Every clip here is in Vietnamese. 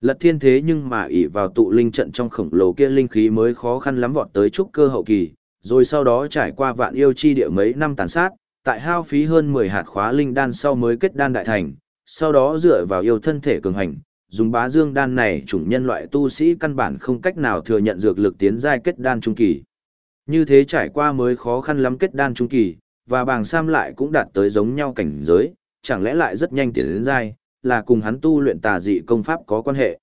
Lật thiên thế nhưng mà ỷ vào tụ linh trận trong khổng lồ kia linh khí mới khó khăn lắm vọt tới trúc cơ hậu kỳ, rồi sau đó trải qua vạn yêu chi địa mấy năm tàn sát, tại hao phí hơn 10 hạt khóa linh đan sau mới kết đan đại thành, sau đó dựa vào yêu thân thể cường hành, dùng bá dương đan này chủng nhân loại tu sĩ căn bản không cách nào thừa nhận dược lực tiến giai kết đan trung kỳ. Như thế trải qua mới khó khăn lắm kết đan trung kỳ, và bàng sam lại cũng đạt tới giống nhau cảnh giới, chẳng lẽ lại rất nhanh tiến đến giai, là cùng hắn tu luyện tà dị công pháp có quan hệ.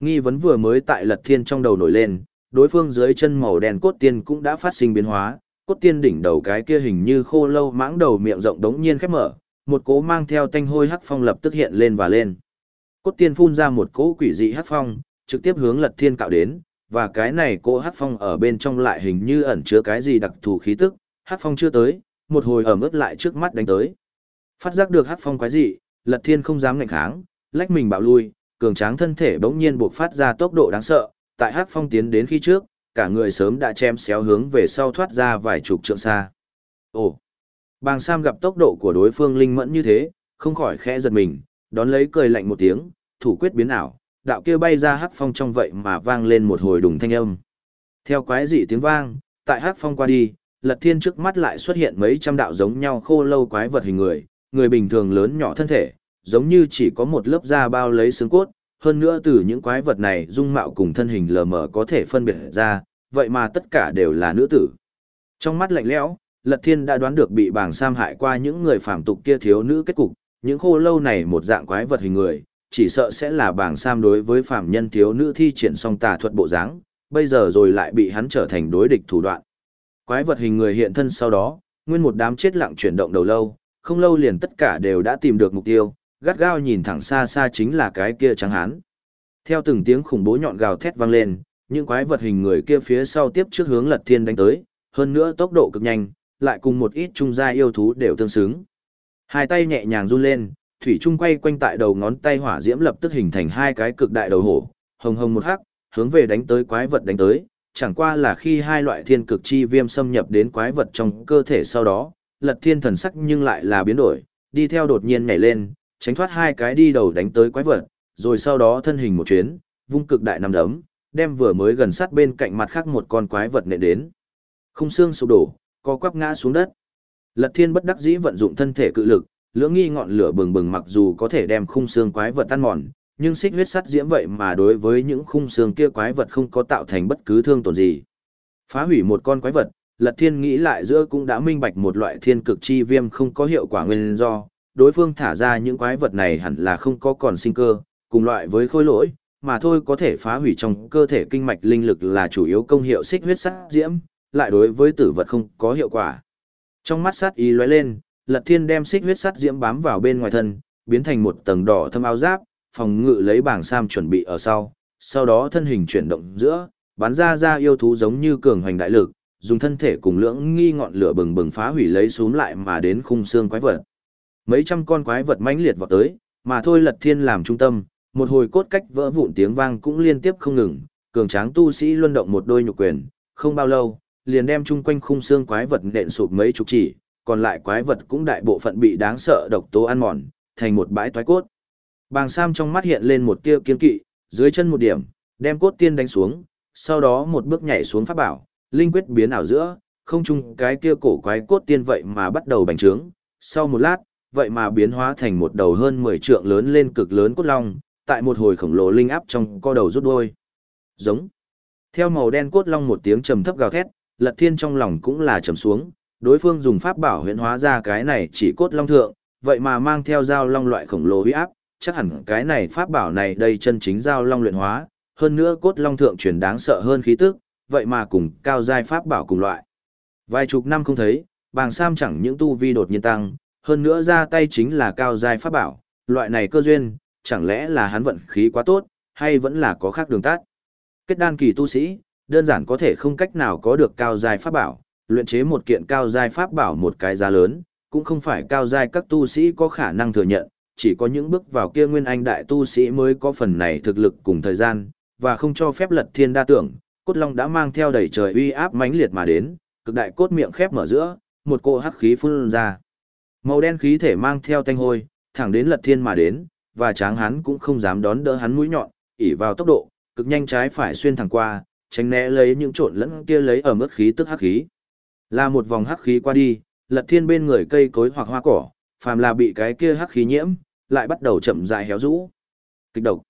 Nghi vấn vừa mới tại lật thiên trong đầu nổi lên, đối phương dưới chân màu đen cốt tiên cũng đã phát sinh biến hóa, cốt tiên đỉnh đầu cái kia hình như khô lâu mãng đầu miệng rộng đống nhiên khép mở, một cỗ mang theo tanh hôi hắc phong lập tức hiện lên và lên. Cốt tiên phun ra một cỗ quỷ dị hắc phong, trực tiếp hướng lật thiên cạo đến, và cái này cỗ hắc phong ở bên trong lại hình như ẩn chứa cái gì đặc thù khí tức, hắc phong chưa tới, một hồi ẩm ướt lại trước mắt đánh tới. Phát giác được hắc phong quái dị, lật thiên không dám ngạnh kháng, lách mình bạo lui, cường tráng thân thể bỗng nhiên buộc phát ra tốc độ đáng sợ, tại hắc phong tiến đến khi trước, cả người sớm đã chém xéo hướng về sau thoát ra vài chục trượng xa. Ồ! Bàng Sam gặp tốc độ của đối phương linh mẫn như thế, không khỏi khẽ giật mình, đón lấy cười lạnh một tiếng, thủ quyết biến ảo, đạo kia bay ra hắc phong trong vậy mà vang lên một hồi đùng thanh âm. Theo quái dị tiếng vang, tại hắc phong qua đi, Lật Thiên trước mắt lại xuất hiện mấy trăm đạo giống nhau khô lâu quái vật hình người, người bình thường lớn nhỏ thân thể, giống như chỉ có một lớp da bao lấy xương cốt, hơn nữa từ những quái vật này dung mạo cùng thân hình lờ mờ có thể phân biệt ra, vậy mà tất cả đều là nữ tử. Trong mắt lạnh lẽo, Lật Thiên đã đoán được bị bảng sam hại qua những người phàm tục kia thiếu nữ kết cục, những khô lâu này một dạng quái vật hình người, chỉ sợ sẽ là bảng sam đối với phàm nhân thiếu nữ thi triển song tà thuật bộ dáng, bây giờ rồi lại bị hắn trở thành đối địch thủ đoạn. Quái vật hình người hiện thân sau đó, nguyên một đám chết lặng chuyển động đầu lâu, không lâu liền tất cả đều đã tìm được mục tiêu, gắt gao nhìn thẳng xa xa chính là cái kia trắng hán. Theo từng tiếng khủng bố nhọn gào thét vang lên, những quái vật hình người kia phía sau tiếp trước hướng Lật Thiên đánh tới, hơn nữa tốc độ cực nhanh, lại cùng một ít trung gia yêu thú đều tương xứng. Hai tay nhẹ nhàng run lên, thủy trung quay quanh tại đầu ngón tay hỏa diễm lập tức hình thành hai cái cực đại đầu hổ, hồng hồng một hắc, hướng về đánh tới quái vật đánh tới, chẳng qua là khi hai loại thiên cực chi viêm xâm nhập đến quái vật trong cơ thể sau đó, Lật Thiên thần sắc nhưng lại là biến đổi, đi theo đột nhiên nhảy lên, tránh thoát hai cái đi đầu đánh tới quái vật, rồi sau đó thân hình một chuyến, vung cực đại nằm đấm, đem vừa mới gần sát bên cạnh mặt khác một con quái vật nện đến. Khung xương sụp đổ, co quắp ngã xuống đất. Lật Thiên bất đắc dĩ vận dụng thân thể cự lực, lưỡng nghi ngọn lửa bừng bừng mặc dù có thể đem khung xương quái vật tan mòn, nhưng xích huyết sắt diễm vậy mà đối với những khung xương kia quái vật không có tạo thành bất cứ thương tổn gì. Phá hủy một con quái vật, Lật Thiên nghĩ lại giữa cũng đã minh bạch một loại thiên cực chi viêm không có hiệu quả nguyên do, đối phương thả ra những quái vật này hẳn là không có còn sinh cơ, cùng loại với khối lỗi, mà thôi có thể phá hủy trong cơ thể kinh mạch linh lực là chủ yếu công hiệu xích huyết sát diễm, lại đối với tử vật không có hiệu quả. Trong mắt sát ý lóe lên, Lật Thiên đem xích huyết sát diễm bám vào bên ngoài thân, biến thành một tầng đỏ thâm áo giáp, phòng ngự lấy bảng sam chuẩn bị ở sau, sau đó thân hình chuyển động giữa, bắn ra ra yêu thú giống như cường hoành đại lực, dùng thân thể cùng lưỡng nghi ngọn lửa bừng bừng phá hủy lấy xuống lại mà đến khung xương quái vật. Mấy trăm con quái vật mãnh liệt vọt tới, mà thôi Lật Thiên làm trung tâm, một hồi cốt cách vỡ vụn tiếng vang cũng liên tiếp không ngừng, cường tráng tu sĩ luân động một đôi nhục quyền, không bao lâu, liền đem chung quanh khung xương quái vật nện sụp mấy chục chỉ, còn lại quái vật cũng đại bộ phận bị đáng sợ độc tố ăn mòn, thành một bãi toái cốt. Bàng Sam trong mắt hiện lên một tia kiên kỵ, dưới chân một điểm, đem cốt tiên đánh xuống, sau đó một bước nhảy xuống pháp bảo, linh quyết biến ảo giữa, không chung cái kia cổ quái cốt tiên vậy mà bắt đầu bành trướng. Sau một lát, vậy mà biến hóa thành một đầu hơn 10 trượng lớn lên cực lớn cốt long, tại một hồi khổng lồ linh áp trong co đầu rút đuôi. Giống. Theo màu đen cốt long một tiếng trầm thấp gào thét, Lật Thiên trong lòng cũng là trầm xuống, đối phương dùng pháp bảo huyễn hóa ra cái này chỉ cốt long thượng, vậy mà mang theo dao long loại khổng lồ uy áp, chắc hẳn cái này pháp bảo này đây chân chính dao long luyện hóa, hơn nữa cốt long thượng truyền đáng sợ hơn khí tức, vậy mà cùng cao giai pháp bảo cùng loại. Vài chục năm không thấy, bàng sam chẳng những tu vi đột nhiên tăng, hơn nữa ra tay chính là cao giai pháp bảo, loại này cơ duyên, chẳng lẽ là hắn vận khí quá tốt, hay vẫn là có khác đường tắt. Kết đan kỳ tu sĩ, đơn giản có thể không cách nào có được cao giai pháp bảo, luyện chế một kiện cao giai pháp bảo một cái giá lớn, cũng không phải cao giai các tu sĩ có khả năng thừa nhận, chỉ có những bước vào kia nguyên anh đại tu sĩ mới có phần này thực lực cùng thời gian, và không cho phép lật thiên đa tưởng, cốt long đã mang theo đầy trời uy áp mãnh liệt mà đến, cực đại cốt miệng khép mở giữa, một cỗ hắc khí phun ra. Màu đen khí thể mang theo thanh hôi, thẳng đến lật thiên mà đến, và tráng hắn cũng không dám đón đỡ hắn mũi nhọn, ỉ vào tốc độ, cực nhanh trái phải xuyên thẳng qua, tránh né lấy những trộn lẫn kia lấy ở mức khí tức hắc khí. Là một vòng hắc khí qua đi, lật thiên bên người cây cối hoặc hoa cỏ, phàm là bị cái kia hắc khí nhiễm, lại bắt đầu chậm rãi héo rũ. Kịch độc.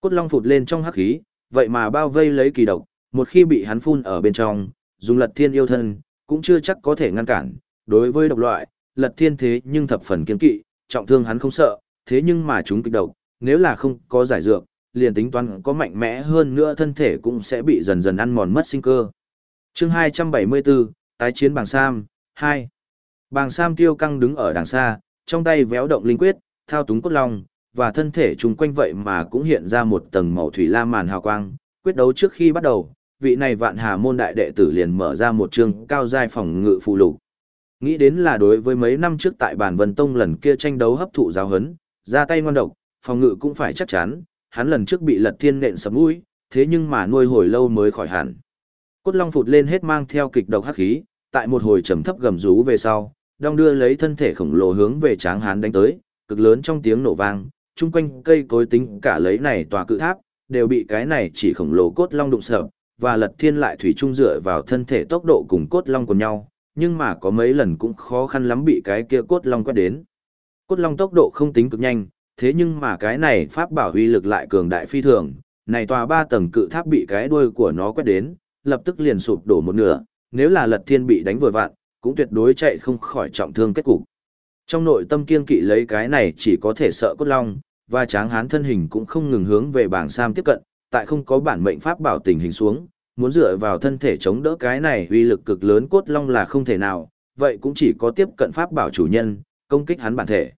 Cốt long phụt lên trong hắc khí, vậy mà bao vây lấy kỳ độc, một khi bị hắn phun ở bên trong, dùng lật thiên yêu thân, cũng chưa chắc có thể ngăn cản. Đối với độc loại, lật thiên thế nhưng thập phần kiên kỵ, trọng thương hắn không sợ, thế nhưng mà chúng kịch độc, nếu là không có giải dược, liền tính toán có mạnh mẽ hơn nữa thân thể cũng sẽ bị dần dần ăn mòn mất sinh cơ. chương 274, tái chiến bàng Sam, 2. Bàng Sam tiêu căng đứng ở đằng xa, trong tay véo động linh quyết, thao túng cốt long, và thân thể chung quanh vậy mà cũng hiện ra một tầng màu thủy lam màn hào quang. Quyết đấu trước khi bắt đầu, vị này vạn hà môn đại đệ tử liền mở ra một chương cao giai phòng ngự phụ lục. Nghĩ đến là đối với mấy năm trước tại bản vân tông lần kia tranh đấu hấp thụ giáo hấn, ra tay ngoan độc, phòng ngự cũng phải chắc chắn, hắn lần trước bị lật thiên nện sập mũi, thế nhưng mà nuôi hồi lâu mới khỏi hẳn. Cốt long phụt lên hết mang theo kịch độc hắc khí, tại một hồi trầm thấp gầm rú về sau, đong đưa lấy thân thể khổng lồ hướng về tráng hán đánh tới, cực lớn trong tiếng nổ vang, chung quanh cây cối tính cả lấy này tòa cự tháp, đều bị cái này chỉ khổng lồ cốt long đụng sập, và lật thiên lại thủy trung dựa vào thân thể tốc độ cùng cốt long của nhau, nhưng mà có mấy lần cũng khó khăn lắm bị cái kia cốt long quét đến. Cốt long tốc độ không tính cực nhanh, thế nhưng mà cái này pháp bảo huy lực lại cường đại phi thường, này tòa ba tầng cự tháp bị cái đuôi của nó quét đến, lập tức liền sụp đổ một nửa, nếu là lật thiên bị đánh vừa vặn, cũng tuyệt đối chạy không khỏi trọng thương kết cục. Trong nội tâm kiên kỵ lấy cái này chỉ có thể sợ cốt long, và tráng hán thân hình cũng không ngừng hướng về bảng Sam tiếp cận, tại không có bản mệnh pháp bảo tình hình xuống, muốn dựa vào thân thể chống đỡ cái này uy lực cực lớn cốt long là không thể nào, vậy cũng chỉ có tiếp cận pháp bảo chủ nhân, công kích hắn bản thể.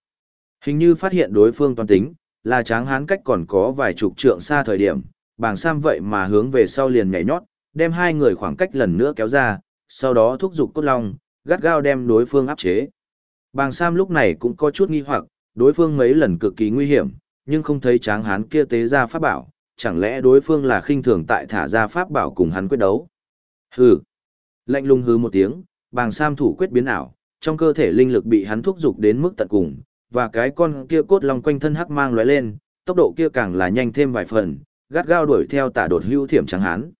Hình như phát hiện đối phương toàn tính, là tráng hán cách còn có vài chục trượng xa thời điểm, Bàng Sam vậy mà hướng về sau liền nhảy nhót, đem hai người khoảng cách lần nữa kéo ra, sau đó thúc giục cốt long, gắt gao đem đối phương áp chế. Bàng Sam lúc này cũng có chút nghi hoặc, đối phương mấy lần cực kỳ nguy hiểm, nhưng không thấy tráng hán kia tế ra pháp bảo, chẳng lẽ đối phương là khinh thường tại thả ra pháp bảo cùng hắn quyết đấu. Hừ. Lạnh lùng hừ một tiếng, bàng Sam thủ quyết biến ảo, trong cơ thể linh lực bị hắn thúc giục đến mức tận cùng, và cái con kia cốt long quanh thân hắc mang lóe lên, tốc độ kia càng là nhanh thêm vài phần, gắt gao đuổi theo tả đột hưu thiểm trắng hán.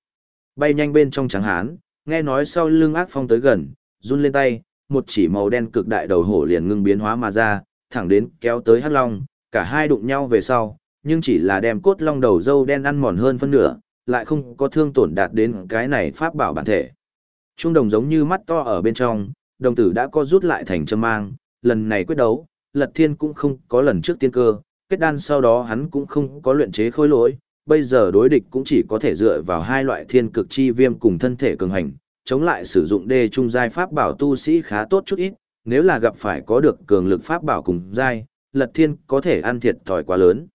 Bay nhanh bên trong trắng hán, nghe nói sau lưng ác phong tới gần, run lên tay, một chỉ màu đen cực đại đầu hổ liền ngưng biến hóa mà ra, thẳng đến kéo tới hắc long, cả hai đụng nhau về sau, nhưng chỉ là đem cốt long đầu dâu đen ăn mòn hơn phân nửa, lại không có thương tổn đạt đến cái này pháp bảo bản thể. Trung đồng giống như mắt to ở bên trong, đồng tử đã có rút lại thành châm mang, lần này quyết đấu, Lật Thiên cũng không có lần trước tiên cơ, kết đan sau đó hắn cũng không có luyện chế khối lỗi, bây giờ đối địch cũng chỉ có thể dựa vào hai loại thiên cực chi viêm cùng thân thể cường hành, chống lại sử dụng đê trung giai pháp bảo tu sĩ khá tốt chút ít, nếu là gặp phải có được cường lực pháp bảo cùng giai, Lật Thiên có thể ăn thiệt thòi quá lớn.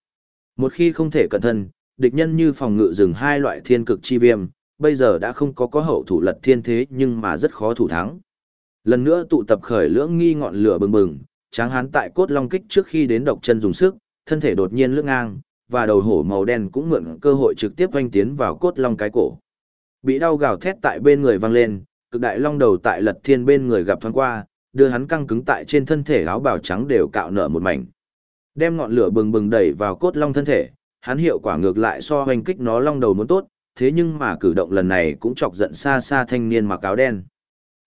Một khi không thể cẩn thận, địch nhân như phòng ngự dừng hai loại thiên cực chi viêm, bây giờ đã không có có hậu thủ Lật Thiên thế nhưng mà rất khó thủ thắng. Lần nữa tụ tập khởi lưỡng nghi ngọn lửa bừng bừng, tráng hán tại cốt long kích trước khi đến độc chân dùng sức, thân thể đột nhiên lưỡng ngang, và đầu hổ màu đen cũng mượn cơ hội trực tiếp hoanh tiến vào cốt long cái cổ. Bị đau gào thét tại bên người vang lên, cực đại long đầu tại lật thiên bên người gặp thoáng qua, đưa hắn căng cứng tại trên thân thể áo bào trắng đều cạo nở một mảnh. Đem ngọn lửa bừng bừng đẩy vào cốt long thân thể, hắn hiệu quả ngược lại so hoành kích nó long đầu muốn tốt, thế nhưng mà cử động lần này cũng chọc giận xa xa thanh niên mặc áo đen.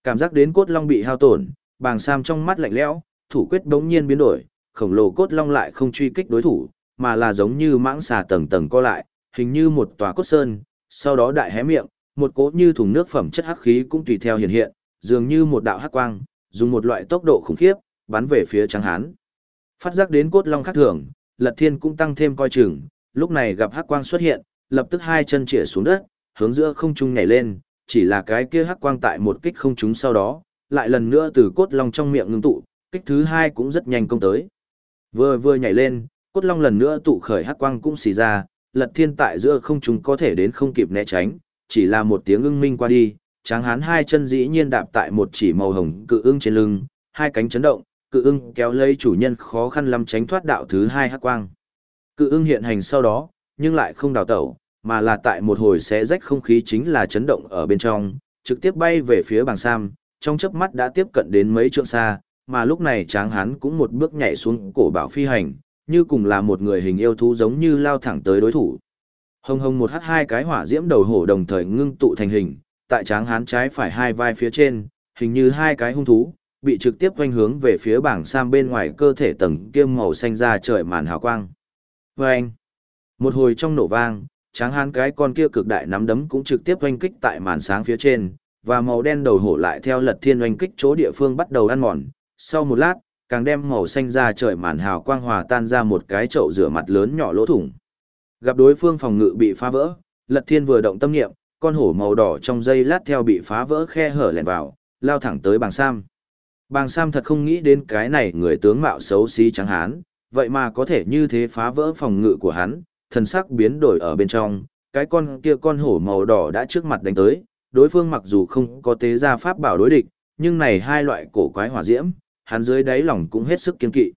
Cảm giác đến cốt long bị hao tổn, bàng sam trong mắt lạnh lẽo, thủ quyết bỗng nhiên biến đổi, khổng lồ cốt long lại không truy kích đối thủ, mà là giống như mãng xà tầng tầng co lại, hình như một tòa cốt sơn, sau đó đại hé miệng, một cỗ như thùng nước phẩm chất hắc khí cũng tùy theo hiện hiện, dường như một đạo hắc quang, dùng một loại tốc độ khủng khiếp, bắn về phía Tráng Hán. Phát giác đến cốt long khác thường, Lật Thiên cũng tăng thêm coi chừng, lúc này gặp hắc quang xuất hiện, lập tức hai chân chĩa xuống đất, hướng giữa không trung nhảy lên, chỉ là cái kia hắc quang tại một kích không trúng sau đó, lại lần nữa từ cốt long trong miệng ngưng tụ, kích thứ hai cũng rất nhanh công tới. Vừa vừa nhảy lên, cốt long lần nữa tụ khởi hắc quang cũng xì ra, Lật Thiên tại giữa không trung có thể đến không kịp né tránh, chỉ là một tiếng ưng minh qua đi, tráng hán hai chân dĩ nhiên đạp tại một chỉ màu hồng cự ưng trên lưng, hai cánh chấn động, cự ưng kéo lấy chủ nhân khó khăn lắm tránh thoát đạo thứ hai hắc quang. Cự ưng hiện hành sau đó, nhưng lại không đào tẩu, mà là tại một hồi xé rách không khí chính là chấn động ở bên trong, trực tiếp bay về phía bàng sam, trong chớp mắt đã tiếp cận đến mấy trượng xa, mà lúc này tráng hán cũng một bước nhảy xuống cổ bảo phi hành, như cùng là một người hình yêu thú giống như lao thẳng tới đối thủ. Hồng hồng một hắt hai cái hỏa diễm đầu hổ đồng thời ngưng tụ thành hình, tại tráng hán trái phải hai vai phía trên, hình như hai cái hung thú, bị trực tiếp quanh hướng về phía bảng sam bên ngoài cơ thể tầng kiêm màu xanh ra trời màn hào quang. Vâng! Một hồi trong nổ vang, tráng hán cái con kia cực đại nắm đấm cũng trực tiếp oanh kích tại màn sáng phía trên, và màu đen đầu hổ lại theo lật thiên oanh kích chỗ địa phương bắt đầu ăn mòn. Sau một lát, càng đem màu xanh ra trời màn hào quang hòa tan ra một cái chậu rửa mặt lớn nhỏ lỗ thủng. Gặp đối phương phòng ngự bị phá vỡ, lật thiên vừa động tâm niệm, con hổ màu đỏ trong dây lát theo bị phá vỡ khe hở lẻn vào, lao thẳng tới bảng sam. Bàng Sam thật không nghĩ đến cái này người tướng mạo xấu xí trắng hán, vậy mà có thể như thế phá vỡ phòng ngự của hắn, thần sắc biến đổi ở bên trong, cái con kia con hổ màu đỏ đã trước mặt đánh tới, đối phương mặc dù không có tế gia pháp bảo đối địch, nhưng này hai loại cổ quái hỏa diễm, hắn dưới đáy lòng cũng hết sức kiên kỵ.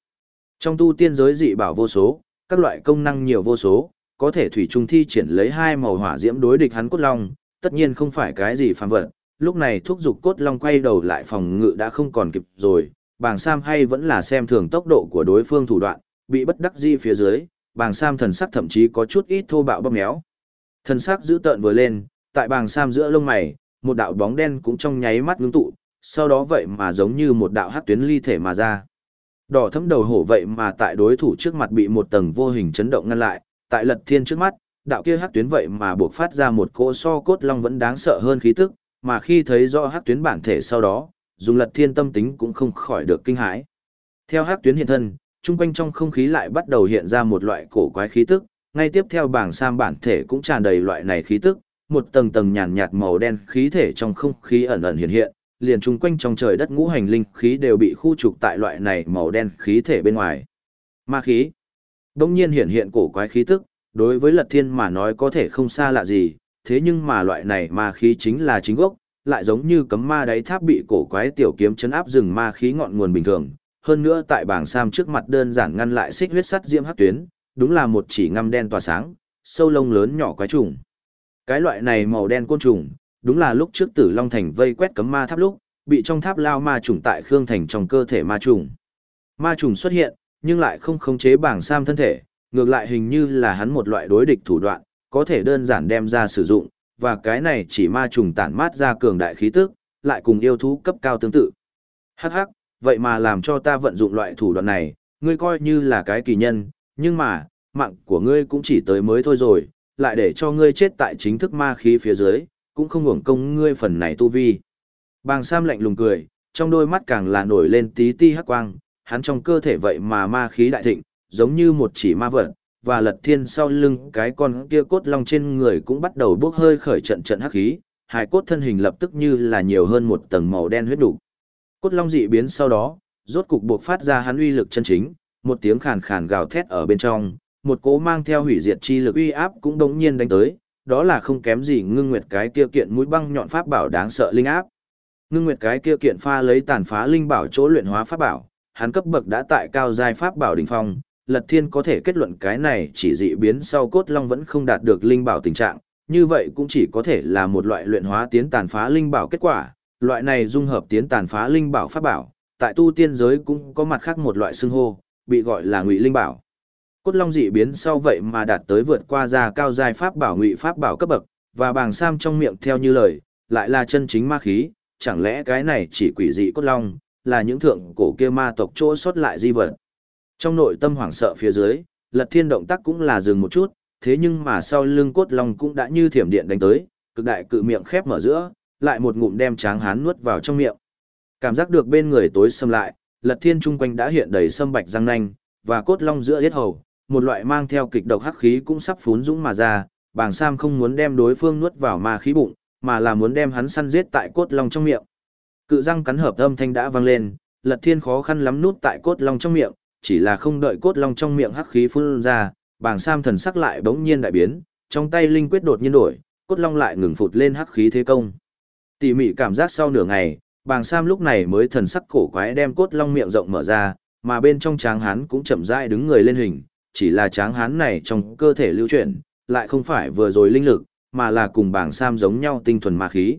Trong tu tiên giới dị bảo vô số, các loại công năng nhiều vô số, có thể thủy trung thi triển lấy hai màu hỏa diễm đối địch hắn cốt long, tất nhiên không phải cái gì phàm vật, lúc này thúc giục cốt long quay đầu lại phòng ngự đã không còn kịp rồi, bàng Sam hay vẫn là xem thường tốc độ của đối phương thủ đoạn, bị bất đắc di phía dưới, bàng Sam thần sắc thậm chí có chút ít thô bạo bóp méo. Thần sắc giữ tợn vừa lên, tại bàng Sam giữa lông mày, một đạo bóng đen cũng trong nháy mắt ngưng tụ, sau đó vậy mà giống như một đạo hắc tuyến ly thể mà ra. Đỏ thấm đầu hổ vậy mà tại đối thủ trước mặt bị một tầng vô hình chấn động ngăn lại, tại lật thiên trước mắt, đạo kia hắc tuyến vậy mà buộc phát ra một cỗ so cốt long vẫn đáng sợ hơn khí tức, mà khi thấy rõ hắc tuyến bản thể sau đó, dùng lật thiên tâm tính cũng không khỏi được kinh hãi. Theo hắc tuyến hiện thân, trung quanh trong không khí lại bắt đầu hiện ra một loại cổ quái khí tức, ngay tiếp theo bảng sam bản thể cũng tràn đầy loại này khí tức, một tầng tầng nhàn nhạt màu đen khí thể trong không khí ẩn ẩn hiện hiện, liền trung quanh trong trời đất ngũ hành linh khí đều bị khu trục tại loại này màu đen khí thể bên ngoài. Ma khí. Đông nhiên hiện hiện cổ quái khí tức, đối với lật thiên mà nói có thể không xa lạ gì, thế nhưng mà loại này ma khí chính là chính gốc, lại giống như cấm ma đáy tháp bị cổ quái tiểu kiếm chấn áp rừng ma khí ngọn nguồn bình thường. Hơn nữa tại bảng sam trước mặt đơn giản ngăn lại xích huyết sắt diễm hắc tuyến, đúng là một chỉ ngăm đen tỏa sáng, sâu lông lớn nhỏ quái trùng. Cái loại này màu đen côn trùng, đúng là lúc trước Tử Long Thành vây quét cấm ma tháp lúc, bị trong tháp lao ma trùng tại Khương Thành trong cơ thể ma trùng. Ma trùng xuất hiện, nhưng lại không khống chế bảng sam thân thể, ngược lại hình như là hắn một loại đối địch thủ đoạn, có thể đơn giản đem ra sử dụng, và cái này chỉ ma trùng tản mát ra cường đại khí tức, lại cùng yêu thú cấp cao tương tự. Hắc hắc, vậy mà làm cho ta vận dụng loại thủ đoạn này, ngươi coi như là cái kỳ nhân, nhưng mà, mạng của ngươi cũng chỉ tới mới thôi rồi, lại để cho ngươi chết tại chính thức ma khí phía dưới, cũng không hưởng công ngươi phần này tu vi. Bàng Sam lạnh lùng cười, trong đôi mắt càng là nổi lên tí ti hắc quang, hắn trong cơ thể vậy mà ma khí đại thịnh, giống như một chỉ ma vật, và lật thiên sau lưng cái con kia cốt long trên người cũng bắt đầu bốc hơi khởi trận trận hắc khí, hai cốt thân hình lập tức như là nhiều hơn một tầng màu đen huyết đủ. Cốt long dị biến sau đó, rốt cục buộc phát ra hắn uy lực chân chính, một tiếng khàn khàn gào thét ở bên trong, một cỗ mang theo hủy diệt chi lực uy áp cũng đống nhiên đánh tới, đó là không kém gì ngưng nguyệt cái kia kiện mũi băng nhọn pháp bảo đáng sợ linh áp. Ngưng nguyệt cái kia kiện pha lấy tàn phá linh bảo chỗ luyện hóa pháp bảo, hắn cấp bậc đã tại cao giai pháp bảo đỉnh phong, Lật Thiên có thể kết luận cái này chỉ dị biến sau cốt long vẫn không đạt được linh bảo tình trạng, như vậy cũng chỉ có thể là một loại luyện hóa tiến tàn phá linh bảo kết quả, loại này dung hợp tiến tàn phá linh bảo pháp bảo, tại tu tiên giới cũng có mặt khác một loại xưng hô, bị gọi là ngụy linh bảo. Cốt long dị biến sau vậy mà đạt tới vượt qua ra cao giai pháp bảo ngụy pháp bảo cấp bậc, và bàng sam trong miệng theo như lời, lại là chân chính ma khí, chẳng lẽ cái này chỉ quỷ dị cốt long, là những thượng cổ kia ma tộc chỗ xuất lại di vật. Trong nội tâm hoảng sợ phía dưới, lật thiên động tác cũng là dừng một chút, thế nhưng mà sau lưng cốt long cũng đã như thiểm điện đánh tới, cực đại cự miệng khép mở giữa, lại một ngụm đem tráng hán nuốt vào trong miệng. Cảm giác được bên người tối xâm lại, lật thiên chung quanh đã hiện đầy sâm bạch răng nanh, và cốt long giữa yết hầu, một loại mang theo kịch độc hắc khí cũng sắp phún dũng mà ra, bàng sam không muốn đem đối phương nuốt vào ma khí bụng, mà là muốn đem hắn săn giết tại cốt long trong miệng. Cự răng cắn hợp âm thanh đã vang lên, lật thiên khó khăn lắm nuốt tại cốt long trong miệng, chỉ là không đợi cốt long trong miệng hắc khí phun ra, bàng sam thần sắc lại bỗng nhiên đại biến, trong tay linh quyết đột nhiên đổi, cốt long lại ngừng phụt lên hắc khí thế công. Tỉ mỉ cảm giác sau nửa ngày, bàng sam lúc này mới thần sắc cổ quái đem cốt long miệng rộng mở ra, mà bên trong tráng hán cũng chậm rãi đứng người lên hình, chỉ là tráng hán này trong cơ thể lưu chuyển, lại không phải vừa rồi linh lực, mà là cùng bàng sam giống nhau tinh thuần ma khí.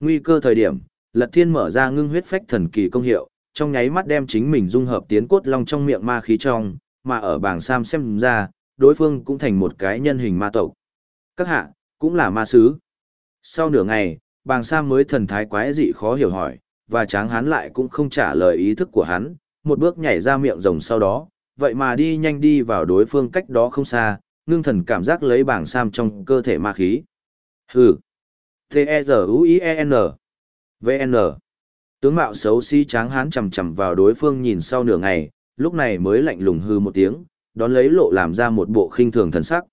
Nguy cơ thời điểm, Lật Thiên mở ra ngưng huyết phách thần kỳ công hiệu, trong nháy mắt đem chính mình dung hợp tiến cốt long trong miệng ma khí trong, mà ở bảng Sam xem ra, đối phương cũng thành một cái nhân hình ma tộc. Các hạ, cũng là ma sứ. Sau nửa ngày, bàng Sam mới thần thái quái dị khó hiểu hỏi, và tráng hắn lại cũng không trả lời ý thức của hắn, một bước nhảy ra miệng rồng sau đó, vậy mà đi nhanh đi vào đối phương cách đó không xa, ngưng thần cảm giác lấy bảng Sam trong cơ thể ma khí. Hừ. T-E-Z-U-I-E-N. V-N. Tướng mạo xấu xí tráng hán chầm chầm vào đối phương nhìn sau nửa ngày, lúc này mới lạnh lùng hư một tiếng, đón lấy lộ làm ra một bộ khinh thường thần sắc.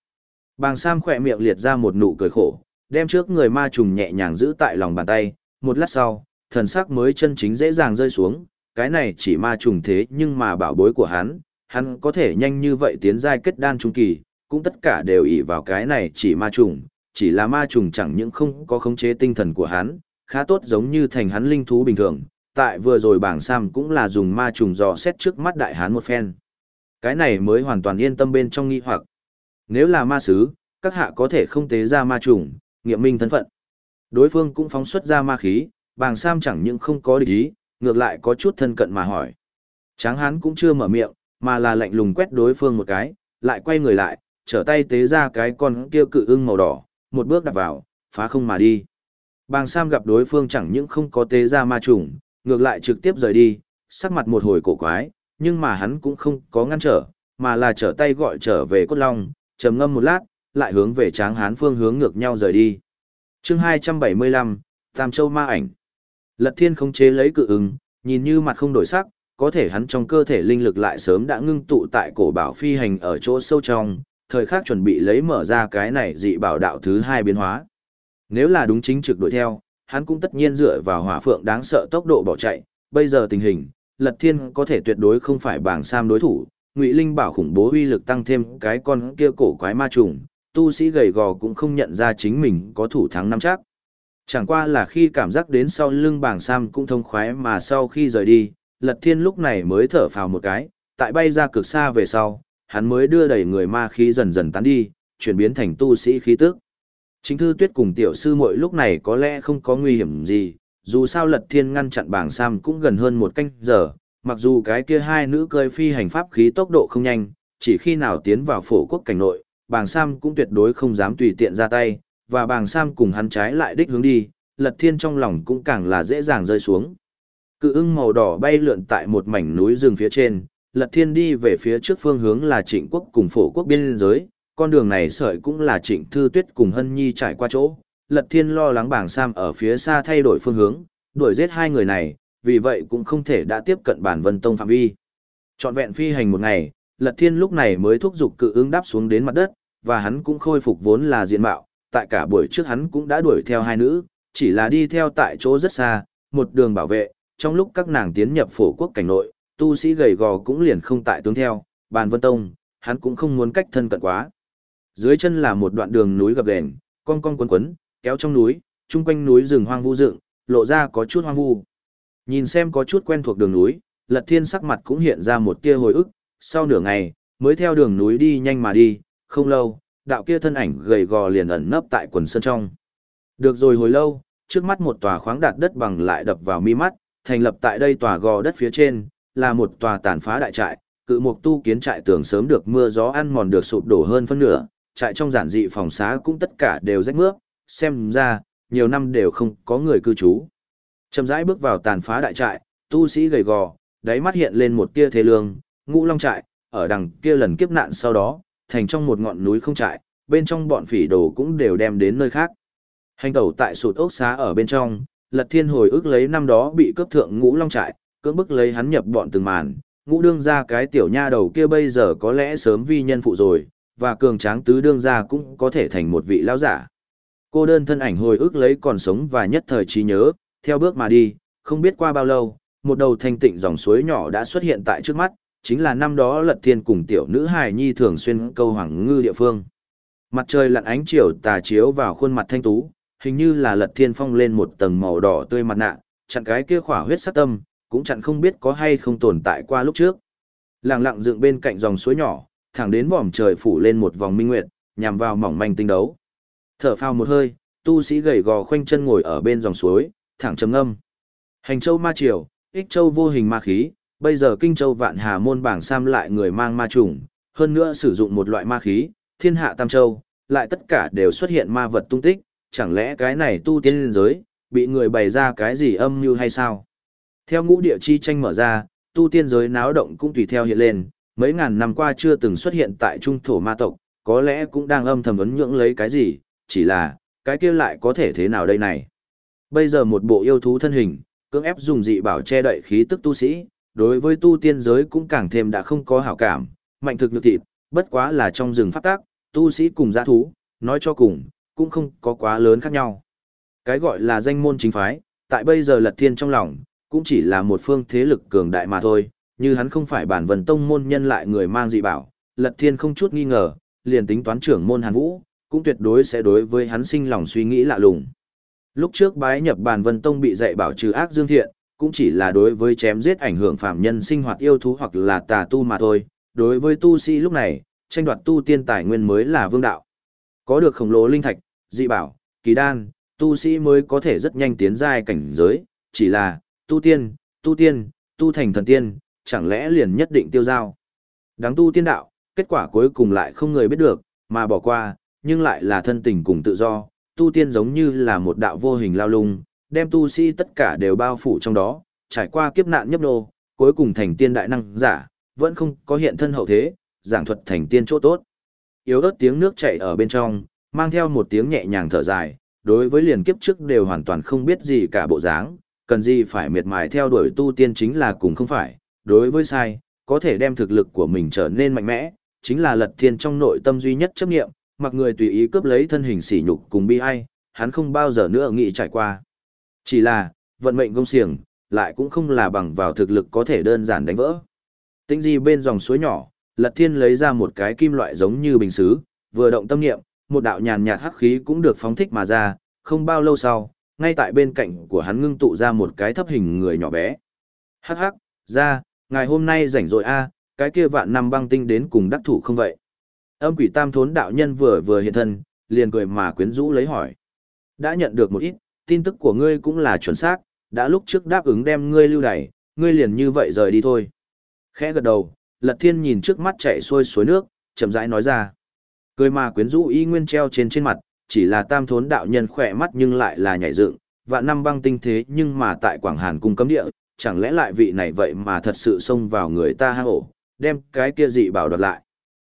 Bàng Sam khỏe miệng liệt ra một nụ cười khổ, đem trước người ma trùng nhẹ nhàng giữ tại lòng bàn tay, một lát sau, thần sắc mới chân chính dễ dàng rơi xuống, cái này chỉ ma trùng thế nhưng mà bảo bối của hắn, hắn có thể nhanh như vậy tiến giai kết đan trung kỳ, cũng tất cả đều ỷ vào cái này chỉ ma trùng, chỉ là ma trùng chẳng những không có khống chế tinh thần của hắn, khá tốt giống như thành hắn linh thú bình thường, tại vừa rồi bảng Sam cũng là dùng ma trùng dò xét trước mắt đại hán một phen. Cái này mới hoàn toàn yên tâm bên trong nghi hoặc. Nếu là ma sứ, các hạ có thể không tế ra ma trùng, nghiệm minh thân phận. Đối phương cũng phóng xuất ra ma khí, bàng Sam chẳng những không có địch ý, ngược lại có chút thân cận mà hỏi. Tráng hán cũng chưa mở miệng, mà là lạnh lùng quét đối phương một cái, lại quay người lại, trở tay tế ra cái con kia cự ưng màu đỏ, một bước đặt vào, phá không mà đi. Bàng Sam gặp đối phương chẳng những không có tế ra ma trùng, ngược lại trực tiếp rời đi, sắc mặt một hồi cổ quái, nhưng mà hắn cũng không có ngăn trở, mà là trở tay gọi trở về cốt long, trầm ngâm một lát, lại hướng về tráng hán phương hướng ngược nhau rời đi. chương 275, Tam Châu Ma Ảnh Lật thiên không chế lấy cự ứng, nhìn như mặt không đổi sắc, có thể hắn trong cơ thể linh lực lại sớm đã ngưng tụ tại cổ bảo phi hành ở chỗ sâu trong, thời khắc chuẩn bị lấy mở ra cái này dị bảo đạo thứ hai biến hóa. Nếu là đúng chính trực đuổi theo, hắn cũng tất nhiên dựa vào hỏa phượng đáng sợ tốc độ bỏ chạy, bây giờ tình hình, Lật Thiên có thể tuyệt đối không phải bảng sam đối thủ, Ngụy Linh bảo khủng bố uy lực tăng thêm cái con kia cổ quái ma trùng, tu sĩ gầy gò cũng không nhận ra chính mình có thủ thắng năm chắc. Chẳng qua là khi cảm giác đến sau lưng bảng sam cũng thông khoái mà sau khi rời đi, Lật Thiên lúc này mới thở phào một cái, tại bay ra cực xa về sau, hắn mới đưa đẩy người ma khí dần dần tán đi, chuyển biến thành tu sĩ khí tức. Chính thư tuyết cùng tiểu sư muội lúc này có lẽ không có nguy hiểm gì, dù sao lật thiên ngăn chặn bảng sam cũng gần hơn một canh giờ, mặc dù cái kia hai nữ cơi phi hành pháp khí tốc độ không nhanh, chỉ khi nào tiến vào phổ quốc cảnh nội, bảng sam cũng tuyệt đối không dám tùy tiện ra tay, và bảng sam cùng hắn trái lại đích hướng đi, lật thiên trong lòng cũng càng là dễ dàng rơi xuống. Cự ưng màu đỏ bay lượn tại một mảnh núi rừng phía trên, lật thiên đi về phía trước phương hướng là trịnh quốc cùng phổ quốc biên giới, con đường này sợi cũng là trịnh thư tuyết cùng hân nhi trải qua chỗ, lật thiên lo lắng bảng sam ở phía xa thay đổi phương hướng, đuổi giết hai người này, vì vậy cũng không thể đã tiếp cận bản vân tông phạm vi. Chọn vẹn phi hành một ngày, lật thiên lúc này mới thúc giục cự ứng đáp xuống đến mặt đất, và hắn cũng khôi phục vốn là diện mạo, tại cả buổi trước hắn cũng đã đuổi theo hai nữ, chỉ là đi theo tại chỗ rất xa, một đường bảo vệ, trong lúc các nàng tiến nhập phổ quốc cảnh nội, tu sĩ gầy gò cũng liền không tại tướng theo, bàn vân tông, hắn cũng không muốn cách thân cận quá. Dưới chân là một đoạn đường núi gập ghềnh, cong cong quấn quấn, kéo trong núi, chung quanh núi rừng hoang vu dựng, lộ ra có chút hoang vu. Nhìn xem có chút quen thuộc đường núi, Lật Thiên sắc mặt cũng hiện ra một tia hồi ức, sau nửa ngày, mới theo đường núi đi nhanh mà đi, không lâu, đạo kia thân ảnh gầy gò liền ẩn nấp tại quần sơn trong. Được rồi hồi lâu, trước mắt một tòa khoáng đạt đất bằng lại đập vào mi mắt, thành lập tại đây tòa gò đất phía trên, là một tòa tàn phá đại trại, cự mục tu kiến trại tường sớm được mưa gió ăn mòn được sụp đổ hơn phân nửa, trại trong giản dị phòng xá cũng tất cả đều rách mướp, xem ra, nhiều năm đều không có người cư trú. Chậm rãi bước vào tàn phá đại trại, tu sĩ gầy gò, đáy mắt hiện lên một tia thế lương, ngũ long trại, ở đằng kia lần kiếp nạn sau đó, thành trong một ngọn núi không trại, bên trong bọn phỉ đồ cũng đều đem đến nơi khác. Hành tẩu tại sụt ốc xá ở bên trong, lật thiên hồi ức lấy năm đó bị cướp thượng ngũ long trại, cưỡng bức lấy hắn nhập bọn từng màn, ngũ đương ra cái tiểu nha đầu kia bây giờ có lẽ sớm vi nhân phụ rồi, và cường tráng tứ đương gia cũng có thể thành một vị lão giả. Cô đơn thân ảnh hồi ức lấy còn sống và nhất thời trí nhớ, theo bước mà đi, không biết qua bao lâu, một đầu thanh tịnh dòng suối nhỏ đã xuất hiện tại trước mắt, chính là năm đó Lật Thiên cùng tiểu nữ hài nhi thường xuyên câu hoàng ngư địa phương. Mặt trời lặn ánh chiều tà chiếu vào khuôn mặt thanh tú, hình như là Lật Thiên phong lên một tầng màu đỏ tươi mặt nạ, chặn cái kia khỏa huyết sắc tâm, cũng chặn không biết có hay không tồn tại qua lúc trước. Lặng lặng dựng bên cạnh dòng suối nhỏ, thẳng đến vòm trời phủ lên một vòng minh nguyệt, nhằm vào mỏng manh tinh đấu. Thở phào một hơi, tu sĩ gầy gò khoanh chân ngồi ở bên dòng suối, thẳng trầm ngâm. Hành châu ma triều, ích châu vô hình ma khí, bây giờ kinh châu vạn hà môn bảng sam lại người mang ma trùng, hơn nữa sử dụng một loại ma khí, thiên hạ tam châu, lại tất cả đều xuất hiện ma vật tung tích, chẳng lẽ cái này tu tiên giới, bị người bày ra cái gì âm mưu hay sao? Theo ngũ địa chi tranh mở ra, tu tiên giới náo động cũng tùy theo hiện lên, mấy ngàn năm qua chưa từng xuất hiện tại trung thổ ma tộc, có lẽ cũng đang âm thầm ấn nhưỡng lấy cái gì, chỉ là, cái kia lại có thể thế nào đây này? Bây giờ một bộ yêu thú thân hình, cưỡng ép dùng dị bảo che đậy khí tức tu sĩ, đối với tu tiên giới cũng càng thêm đã không có hảo cảm, mạnh thực nhược thịt, bất quá là trong rừng phát tác, tu sĩ cùng giã thú, nói cho cùng, cũng không có quá lớn khác nhau. Cái gọi là danh môn chính phái, tại bây giờ lật thiên trong lòng, cũng chỉ là một phương thế lực cường đại mà thôi, như hắn không phải bản vần tông môn nhân lại người mang dị bảo, lật thiên không chút nghi ngờ, liền tính toán trưởng môn hàn vũ, cũng tuyệt đối sẽ đối với hắn sinh lòng suy nghĩ lạ lùng. Lúc trước bái nhập bản vân tông bị dạy bảo trừ ác dương thiện, cũng chỉ là đối với chém giết ảnh hưởng phạm nhân sinh hoạt yêu thú hoặc là tà tu mà thôi, đối với tu sĩ lúc này, tranh đoạt tu tiên tài nguyên mới là vương đạo. Có được khổng lồ linh thạch, dị bảo, kỳ đan, tu sĩ mới có thể rất nhanh tiến giai cảnh giới, chỉ là, tu tiên, tu tiên, tu thành thần tiên, chẳng lẽ liền nhất định tiêu giao. Đáng tu tiên đạo, kết quả cuối cùng lại không người biết được, mà bỏ qua, nhưng lại là thân tình cùng tự do, tu tiên giống như là một đạo vô hình lao lung, đem tu sĩ tất cả đều bao phủ trong đó, trải qua kiếp nạn nhấp nô, cuối cùng thành tiên đại năng giả, vẫn không có hiện thân hậu thế, giảng thuật thành tiên chỗ tốt. Yếu ớt tiếng nước chảy ở bên trong, mang theo một tiếng nhẹ nhàng thở dài, đối với liền kiếp trước đều hoàn toàn không biết gì cả bộ dáng, cần gì phải miệt mài theo đuổi tu tiên chính là cùng không phải, đối với sai, có thể đem thực lực của mình trở nên mạnh mẽ, chính là lật thiên trong nội tâm duy nhất chấp nghiệm, mặc người tùy ý cướp lấy thân hình sỉ nhục cùng bi ai, hắn không bao giờ nữa nghĩ trải qua. Chỉ là, vận mệnh công xiềng, lại cũng không là bằng vào thực lực có thể đơn giản đánh vỡ. Tĩnh di bên dòng suối nhỏ, Lật Thiên lấy ra một cái kim loại giống như bình xứ, vừa động tâm niệm, một đạo nhàn nhạt hắc khí cũng được phóng thích mà ra, không bao lâu sau, ngay tại bên cạnh của hắn ngưng tụ ra một cái thấp hình người nhỏ bé. Hắc hắc, ra, ngày hôm nay rảnh rỗi a, cái kia vạn năm băng tinh đến cùng đắc thủ không vậy? Âm quỷ tam thốn đạo nhân vừa vừa hiện thân, liền cười mà quyến rũ lấy hỏi. Đã nhận được một ít, tin tức của ngươi cũng là chuẩn xác, đã lúc trước đáp ứng đem ngươi lưu đày, ngươi liền như vậy rời đi thôi. Khẽ gật đầu, Lật Thiên nhìn trước mắt chạy xuôi suối nước, chậm rãi nói ra. Cười mà quyến rũ y nguyên treo trên trên mặt, chỉ là tam thốn đạo nhân khỏe mắt nhưng lại là nhảy dựng, vạn năm băng tinh thế nhưng mà tại Quảng Hàn cung cấm địa, chẳng lẽ lại vị này vậy mà thật sự xông vào người ta hang ổ, đem cái kia dị bảo đoạt lại.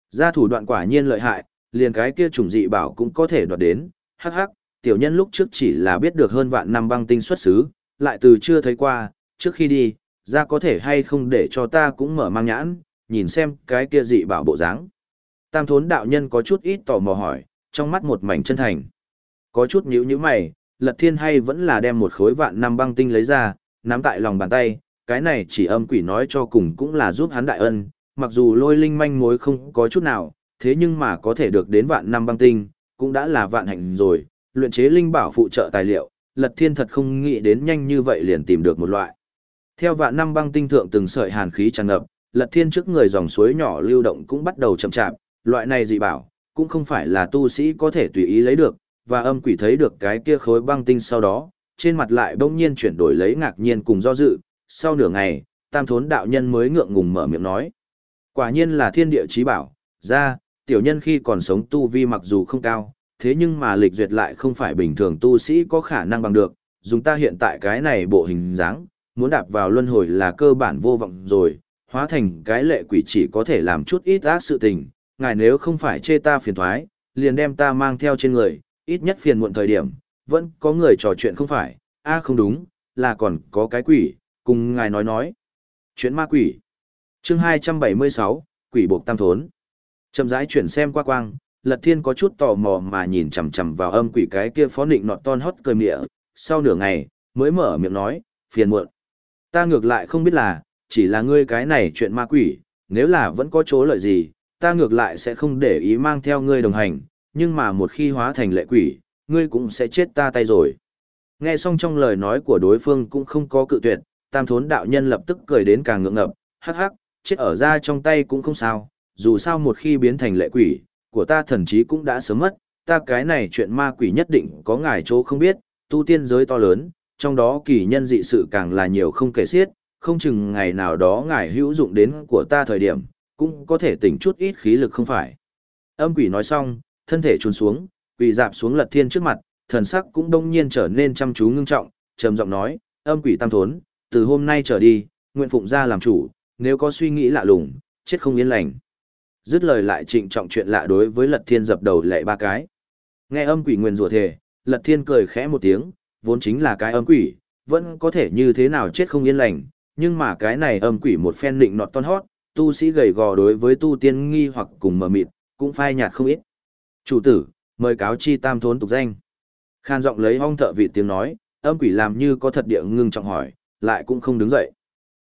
Gia thủ đoạn quả nhiên lợi hại, liền cái kia trùng dị bảo cũng có thể đoạt đến, hắc hắc, tiểu nhân lúc trước chỉ là biết được hơn vạn năm băng tinh xuất xứ, lại từ chưa thấy qua, trước khi đi, ra có thể hay không để cho ta cũng mở mang nhãn, nhìn xem cái kia dị bảo bộ dáng. Tam thốn đạo nhân có chút ít tò mò hỏi, trong mắt một mảnh chân thành. Có chút nhíu nhíu mày, lật thiên hay vẫn là đem một khối vạn năm băng tinh lấy ra, nắm tại lòng bàn tay, cái này chỉ âm quỷ nói cho cùng cũng là giúp hắn đại ân, mặc dù lôi linh manh mối không có chút nào, thế nhưng mà có thể được đến vạn năm băng tinh, cũng đã là vạn hạnh rồi, luyện chế linh bảo phụ trợ tài liệu, lật thiên thật không nghĩ đến nhanh như vậy liền tìm được một loại. Theo vạn năm băng tinh thượng từng sợi hàn khí tràn ngập, lật thiên trước người dòng suối nhỏ lưu động cũng bắt đầu chậm chạp, loại này dị bảo, cũng không phải là tu sĩ có thể tùy ý lấy được, và âm quỷ thấy được cái kia khối băng tinh sau đó, trên mặt lại bỗng nhiên chuyển đổi lấy ngạc nhiên cùng do dự, sau nửa ngày, tam thốn đạo nhân mới ngượng ngùng mở miệng nói. Quả nhiên là thiên địa trí bảo, ra, tiểu nhân khi còn sống tu vi mặc dù không cao, thế nhưng mà lịch duyệt lại không phải bình thường tu sĩ có khả năng bằng được, dùng ta hiện tại cái này bộ hình dáng, muốn đạp vào luân hồi là cơ bản vô vọng rồi, hóa thành cái lệ quỷ chỉ có thể làm chút ít ác sự tình, ngài nếu không phải chê ta phiền thoái, liền đem ta mang theo trên người, ít nhất phiền muộn thời điểm, vẫn có người trò chuyện không phải, a không đúng, là còn có cái quỷ, cùng ngài nói nói. Chuyện ma quỷ. chương 276, quỷ buộc tam thốn. Chậm rãi chuyển xem qua quang, Lật Thiên có chút tò mò mà nhìn chằm chằm vào âm quỷ cái kia phó định nọt ton hót cười mịa, sau nửa ngày, mới mở miệng nói, phiền muộn. Ta ngược lại không biết là, chỉ là ngươi cái này chuyện ma quỷ, nếu là vẫn có chỗ lợi gì, ta ngược lại sẽ không để ý mang theo ngươi đồng hành, nhưng mà một khi hóa thành lệ quỷ, ngươi cũng sẽ chết ta tay rồi. Nghe xong trong lời nói của đối phương cũng không có cự tuyệt, tam thốn đạo nhân lập tức cười đến càng ngượng ngập, hắc hắc, chết ở ra trong tay cũng không sao, dù sao một khi biến thành lệ quỷ, của ta thần chí cũng đã sớm mất, ta cái này chuyện ma quỷ nhất định có ngài chỗ không biết, tu tiên giới to lớn, trong đó kỳ nhân dị sự càng là nhiều không kể xiết, không chừng ngày nào đó ngài hữu dụng đến của ta thời điểm, cũng có thể tỉnh chút ít khí lực không phải. Âm quỷ nói xong, thân thể trùn xuống, quỳ dạp xuống lật thiên trước mặt, thần sắc cũng đông nhiên trở nên chăm chú ngưng trọng, trầm giọng nói, âm quỷ tam thốn, từ hôm nay trở đi, nguyện phụng ra làm chủ, nếu có suy nghĩ lạ lùng, chết không yên lành. Dứt lời lại trịnh trọng chuyện lạ đối với lật thiên dập đầu lệ ba cái. Nghe âm quỷ nguyền rủa thề, lật thiên cười khẽ một tiếng, vốn chính là cái âm quỷ, vẫn có thể như thế nào chết không yên lành, nhưng mà cái này âm quỷ một phen định nọt ton hót, tu sĩ gầy gò đối với tu tiên nghi hoặc cùng mờ mịt, cũng phai nhạt không ít. Chủ tử, mời cáo chi tam thốn tục danh. Khan giọng lấy hong thợ vị tiếng nói, âm quỷ làm như có thật địa ngưng trọng hỏi, lại cũng không đứng dậy.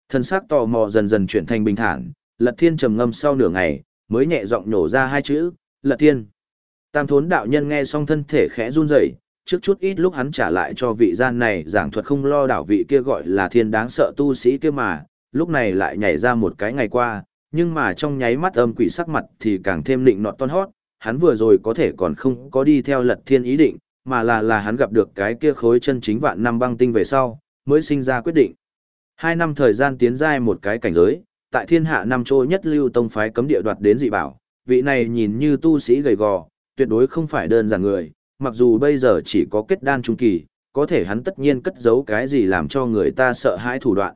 Thân xác tò mò dần dần chuyển thành bình thản, lật thiên trầm ngâm sau nửa ngày, mới nhẹ giọng nhổ ra hai chữ, lật thiên. Tam thốn đạo nhân nghe xong thân thể khẽ run rẩy, trước chút ít lúc hắn trả lại cho vị gian này giảng thuật không lo đảo vị kia gọi là thiên đáng sợ tu sĩ kia mà, lúc này lại nhảy ra một cái ngày qua, nhưng mà trong nháy mắt âm quỷ sắc mặt thì càng thêm nịnh nọt ton hót, hắn vừa rồi có thể còn không có đi theo lật thiên ý định, mà là là hắn gặp được cái kia khối chân chính vạn năm băng tinh về sau, mới sinh ra quyết định. Hai năm thời gian tiến giai một cái cảnh giới, tại thiên hạ năm chỗ nhất lưu tông phái cấm địa đoạt đến dị bảo, vị này nhìn như tu sĩ gầy gò, tuyệt đối không phải đơn giản người, mặc dù bây giờ chỉ có kết đan trung kỳ, có thể hắn tất nhiên cất giấu cái gì làm cho người ta sợ hãi thủ đoạn.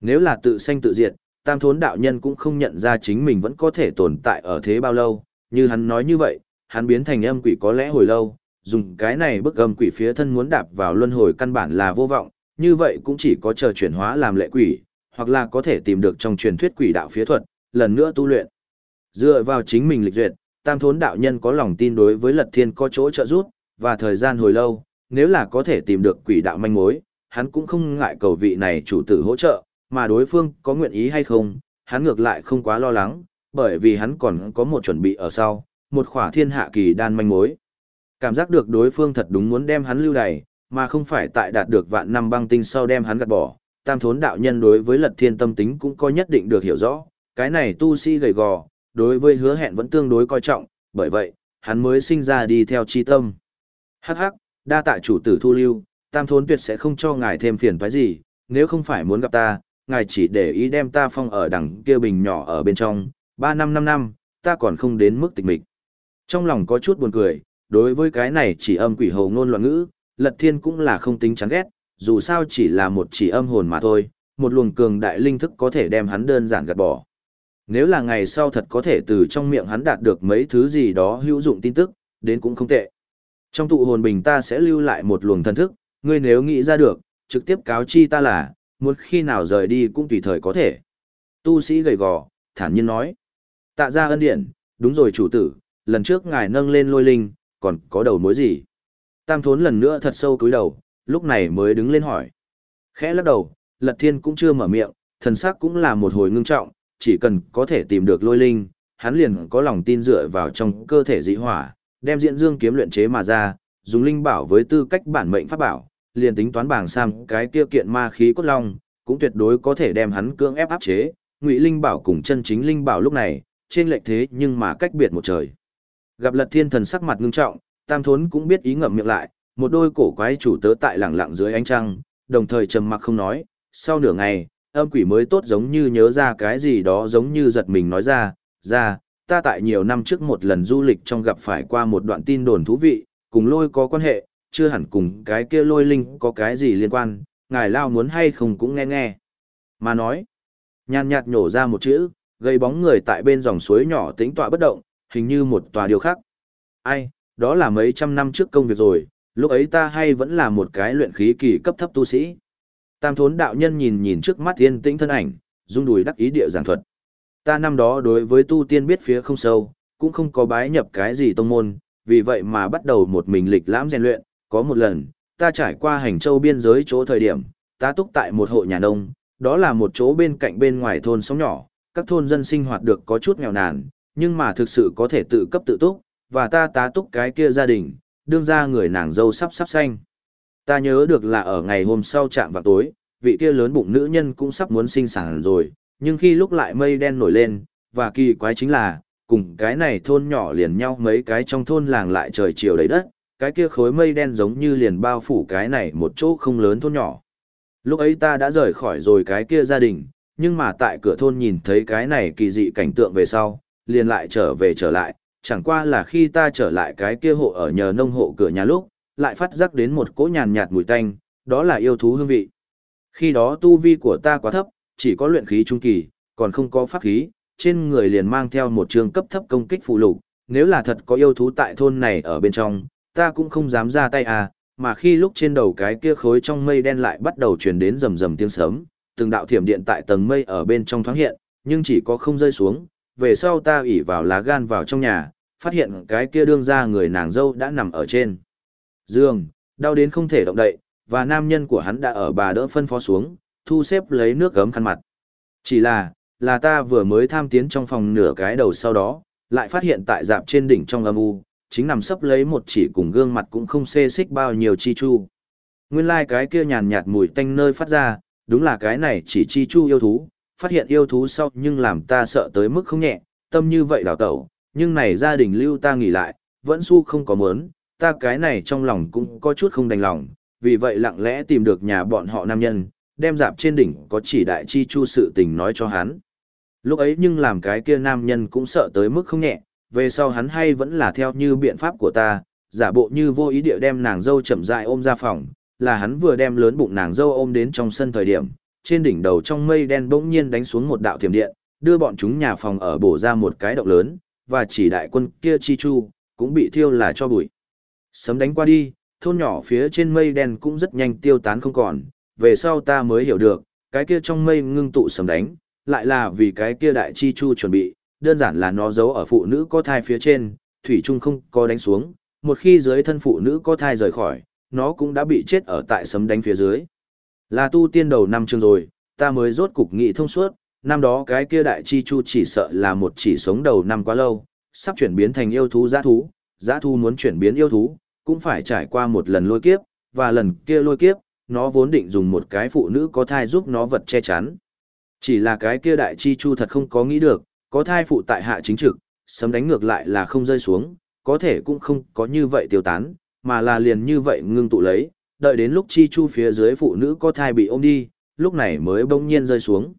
Nếu là tự sanh tự diệt, tam thốn đạo nhân cũng không nhận ra chính mình vẫn có thể tồn tại ở thế bao lâu, như hắn nói như vậy, hắn biến thành âm quỷ có lẽ hồi lâu, dùng cái này bức âm quỷ phía thân muốn đạp vào luân hồi căn bản là vô vọng, như vậy cũng chỉ có chờ chuyển hóa làm lệ quỷ, hoặc là có thể tìm được trong truyền thuyết quỷ đạo phía thuật, lần nữa tu luyện. Dựa vào chính mình lịch duyệt, tam thốn đạo nhân có lòng tin đối với lật thiên có chỗ trợ giúp, và thời gian hồi lâu, nếu là có thể tìm được quỷ đạo manh mối, hắn cũng không ngại cầu vị này chủ tử hỗ trợ, mà đối phương có nguyện ý hay không, hắn ngược lại không quá lo lắng, bởi vì hắn còn có một chuẩn bị ở sau, một khỏa thiên hạ kỳ đan manh mối. Cảm giác được đối phương thật đúng muốn đem hắn lưu đày, mà không phải tại đạt được vạn năm băng tinh sau đem hắn gạt bỏ. Tam thốn đạo nhân đối với lật thiên tâm tính cũng có nhất định được hiểu rõ, cái này tu si gầy gò, đối với hứa hẹn vẫn tương đối coi trọng, bởi vậy, hắn mới sinh ra đi theo chi tâm. Hắc hắc, đa tạ chủ tử thu lưu, tam thốn tuyệt sẽ không cho ngài thêm phiền toái gì, nếu không phải muốn gặp ta, ngài chỉ để ý đem ta phong ở đằng kia bình nhỏ ở bên trong, ba năm năm năm, ta còn không đến mức tịch mịch. Trong lòng có chút buồn cười, đối với cái này chỉ âm quỷ hầu ngôn loạn ngữ, lật thiên cũng là không tính chán ghét, dù sao chỉ là một chỉ âm hồn mà thôi, một luồng cường đại linh thức có thể đem hắn đơn giản gạt bỏ. Nếu là ngày sau thật có thể từ trong miệng hắn đạt được mấy thứ gì đó hữu dụng tin tức, đến cũng không tệ. Trong tụ hồn bình ta sẽ lưu lại một luồng thần thức, ngươi nếu nghĩ ra được, trực tiếp cáo chi ta là, muốn khi nào rời đi cũng tùy thời có thể. Tu sĩ gầy gò, thản nhiên nói. Tạ ra ân điện, đúng rồi chủ tử, lần trước ngài nâng lên lôi linh, còn có đầu mối gì? Tam thốn lần nữa thật sâu cúi đầu, lúc này mới đứng lên hỏi. Khẽ lắc đầu, lật thiên cũng chưa mở miệng, thần sắc cũng là một hồi ngưng trọng, chỉ cần có thể tìm được lôi linh, hắn liền có lòng tin dựa vào trong cơ thể dị hỏa, đem diện dương kiếm luyện chế mà ra, dùng linh bảo với tư cách bản mệnh pháp bảo, liền tính toán bảng sam cái kia kiện ma khí cốt long, cũng tuyệt đối có thể đem hắn cưỡng ép áp chế, ngụy linh bảo cùng chân chính linh bảo lúc này, trên lệch thế nhưng mà cách biệt một trời. Gặp Lật Thiên Thần sắc mặt ngưng trọng, Tam Thốn cũng biết ý ngậm miệng lại, một đôi cổ quái chủ tớ tại lặng lặng dưới ánh trăng, đồng thời trầm mặc không nói, sau nửa ngày, âm quỷ mới tốt giống như nhớ ra cái gì đó giống như giật mình nói ra, ra, ta tại nhiều năm trước một lần du lịch trong gặp phải qua một đoạn tin đồn thú vị, cùng lôi có quan hệ, chưa hẳn cùng cái kia lôi linh có cái gì liên quan, ngài lao muốn hay không cũng nghe nghe. Mà nói, nhàn nhạt nhổ ra một chữ, gây bóng người tại bên dòng suối nhỏ tĩnh tọa bất động, hình như một tòa điều khác. Ai, đó là mấy trăm năm trước công việc rồi, lúc ấy ta hay vẫn là một cái luyện khí kỳ cấp thấp tu sĩ. Tam thốn đạo nhân nhìn nhìn trước mắt yên tĩnh thân ảnh, rung đùi đắc ý địa giảng thuật. Ta năm đó đối với tu tiên biết phía không sâu, cũng không có bái nhập cái gì tông môn, vì vậy mà bắt đầu một mình lịch lãm rèn luyện, có một lần, ta trải qua hành châu biên giới chỗ thời điểm, ta túc tại một hộ nhà nông, đó là một chỗ bên cạnh bên ngoài thôn sống nhỏ, các thôn dân sinh hoạt được có chút nghèo nàn, nhưng mà thực sự có thể tự cấp tự túc, và ta tá túc cái kia gia đình, đương ra người nàng dâu sắp sắp xanh. Ta nhớ được là ở ngày hôm sau chạm vào tối, vị kia lớn bụng nữ nhân cũng sắp muốn sinh sản rồi, nhưng khi lúc lại mây đen nổi lên, và kỳ quái chính là, cùng cái này thôn nhỏ liền nhau mấy cái trong thôn làng lại trời chiều đầy đất, cái kia khối mây đen giống như liền bao phủ cái này một chỗ không lớn thôn nhỏ. Lúc ấy ta đã rời khỏi rồi cái kia gia đình, nhưng mà tại cửa thôn nhìn thấy cái này kỳ dị cảnh tượng về sau, liền lại trở về trở lại, chẳng qua là khi ta trở lại cái kia hộ ở nhờ nông hộ cửa nhà lúc, lại phát giác đến một cỗ nhàn nhạt mùi tanh, đó là yêu thú hương vị. Khi đó tu vi của ta quá thấp, chỉ có luyện khí trung kỳ, còn không có pháp khí, trên người liền mang theo một trường cấp thấp công kích phụ lục, nếu là thật có yêu thú tại thôn này ở bên trong, ta cũng không dám ra tay à, mà khi lúc trên đầu cái kia khối trong mây đen lại bắt đầu truyền đến rầm rầm tiếng sấm, từng đạo thiểm điện tại tầng mây ở bên trong thoáng hiện, nhưng chỉ có không rơi xuống, về sau ta ỉ vào lá gan vào trong nhà, phát hiện cái kia đương ra người nàng dâu đã nằm ở trên giường, đau đến không thể động đậy, và nam nhân của hắn đã ở bà đỡ phân phó xuống, thu xếp lấy nước gấm khăn mặt. Chỉ là, là ta vừa mới tham tiến trong phòng nửa cái đầu sau đó, lại phát hiện tại dạp trên đỉnh trong âm u, chính nằm sấp lấy một chỉ cùng gương mặt cũng không xê xích bao nhiêu chi chu. Nguyên lai like cái kia nhàn nhạt mùi tanh nơi phát ra, đúng là cái này chỉ chi chu yêu thú, phát hiện yêu thú sau nhưng làm ta sợ tới mức không nhẹ, tâm như vậy đào tẩu, nhưng này gia đình lưu ta nghỉ lại, vẫn su không có mớn, ta cái này trong lòng cũng có chút không đành lòng, vì vậy lặng lẽ tìm được nhà bọn họ nam nhân, đem dạp trên đỉnh có chỉ đại chi chu sự tình nói cho hắn. Lúc ấy nhưng làm cái kia nam nhân cũng sợ tới mức không nhẹ, về sau hắn hay vẫn là theo như biện pháp của ta, giả bộ như vô ý địa đem nàng dâu chậm rãi ôm ra phòng, là hắn vừa đem lớn bụng nàng dâu ôm đến trong sân thời điểm, trên đỉnh đầu trong mây đen bỗng nhiên đánh xuống một đạo thiểm điện, đưa bọn chúng nhà phòng ở bổ ra một cái động lớn, và chỉ đại quân kia chi chu, cũng bị thiêu là cho bụi. Sấm đánh qua đi, thôn nhỏ phía trên mây đen cũng rất nhanh tiêu tán không còn, về sau ta mới hiểu được, cái kia trong mây ngưng tụ sấm đánh, lại là vì cái kia đại chi chu chuẩn bị, đơn giản là nó giấu ở phụ nữ có thai phía trên, thủy trung không có đánh xuống, một khi dưới thân phụ nữ có thai rời khỏi, nó cũng đã bị chết ở tại sấm đánh phía dưới. Là tu tiên đầu năm chương rồi, ta mới rốt cục nghị thông suốt, năm đó cái kia đại chi chu chỉ sợ là một chỉ sống đầu năm quá lâu, sắp chuyển biến thành yêu thú giã thú, giã thú muốn chuyển biến yêu thú, cũng phải trải qua một lần lôi kiếp, và lần kia lôi kiếp, nó vốn định dùng một cái phụ nữ có thai giúp nó vật che chắn. Chỉ là cái kia đại chi chu thật không có nghĩ được, có thai phụ tại hạ chính trực, sấm đánh ngược lại là không rơi xuống, có thể cũng không có như vậy tiêu tán, mà là liền như vậy ngưng tụ lấy, đợi đến lúc chi chu phía dưới phụ nữ có thai bị ôm đi, lúc này mới bỗng nhiên rơi xuống.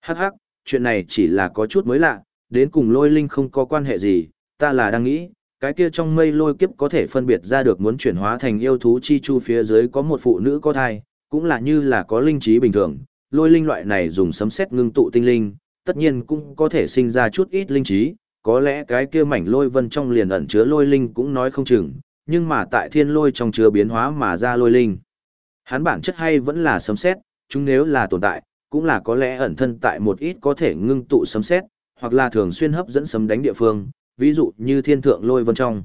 Hắc hắc, chuyện này chỉ là có chút mới lạ, đến cùng lôi linh không có quan hệ gì, ta là đang nghĩ, cái kia trong mây lôi kiếp có thể phân biệt ra được muốn chuyển hóa thành yêu thú chi chu phía dưới có một phụ nữ có thai, cũng là như là có linh trí bình thường, lôi linh loại này dùng sấm sét ngưng tụ tinh linh, tất nhiên cũng có thể sinh ra chút ít linh trí, có lẽ cái kia mảnh lôi vân trong liền ẩn chứa lôi linh cũng nói không chừng, nhưng mà tại thiên lôi trong chứa biến hóa mà ra lôi linh. Hắn bản chất hay vẫn là sấm sét, chúng nếu là tồn tại, cũng là có lẽ ẩn thân tại một ít có thể ngưng tụ sấm sét, hoặc là thường xuyên hấp dẫn sấm đánh địa phương, ví dụ như thiên thượng lôi vân trong.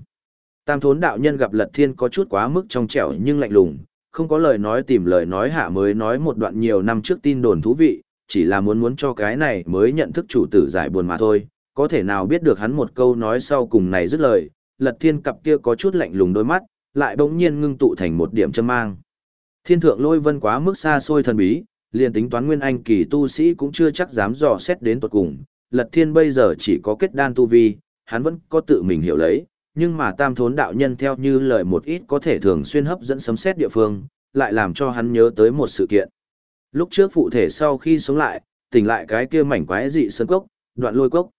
Tam thốn đạo nhân gặp lật thiên có chút quá mức trong trẻo nhưng lạnh lùng, không có lời nói tìm lời nói hạ mới nói một đoạn nhiều năm trước tin đồn thú vị, chỉ là muốn muốn cho cái này mới nhận thức chủ tử giải buồn mà thôi, có thể nào biết được hắn một câu nói sau cùng này dứt lời, lật thiên cặp kia có chút lạnh lùng đôi mắt, lại bỗng nhiên ngưng tụ thành một điểm châm mang. Thiên thượng lôi vân quá mức xa xôi thần bí, liền tính toán nguyên anh kỳ tu sĩ cũng chưa chắc dám dò xét đến tuột cùng, lật thiên bây giờ chỉ có kết đan tu vi, hắn vẫn có tự mình hiểu lấy, nhưng mà tam thốn đạo nhân theo như lời một ít có thể thường xuyên hấp dẫn sấm xét địa phương, lại làm cho hắn nhớ tới một sự kiện. Lúc trước phụ thể sau khi sống lại, tỉnh lại cái kia mảnh quái dị sơn cốc, đoạn lôi cốc.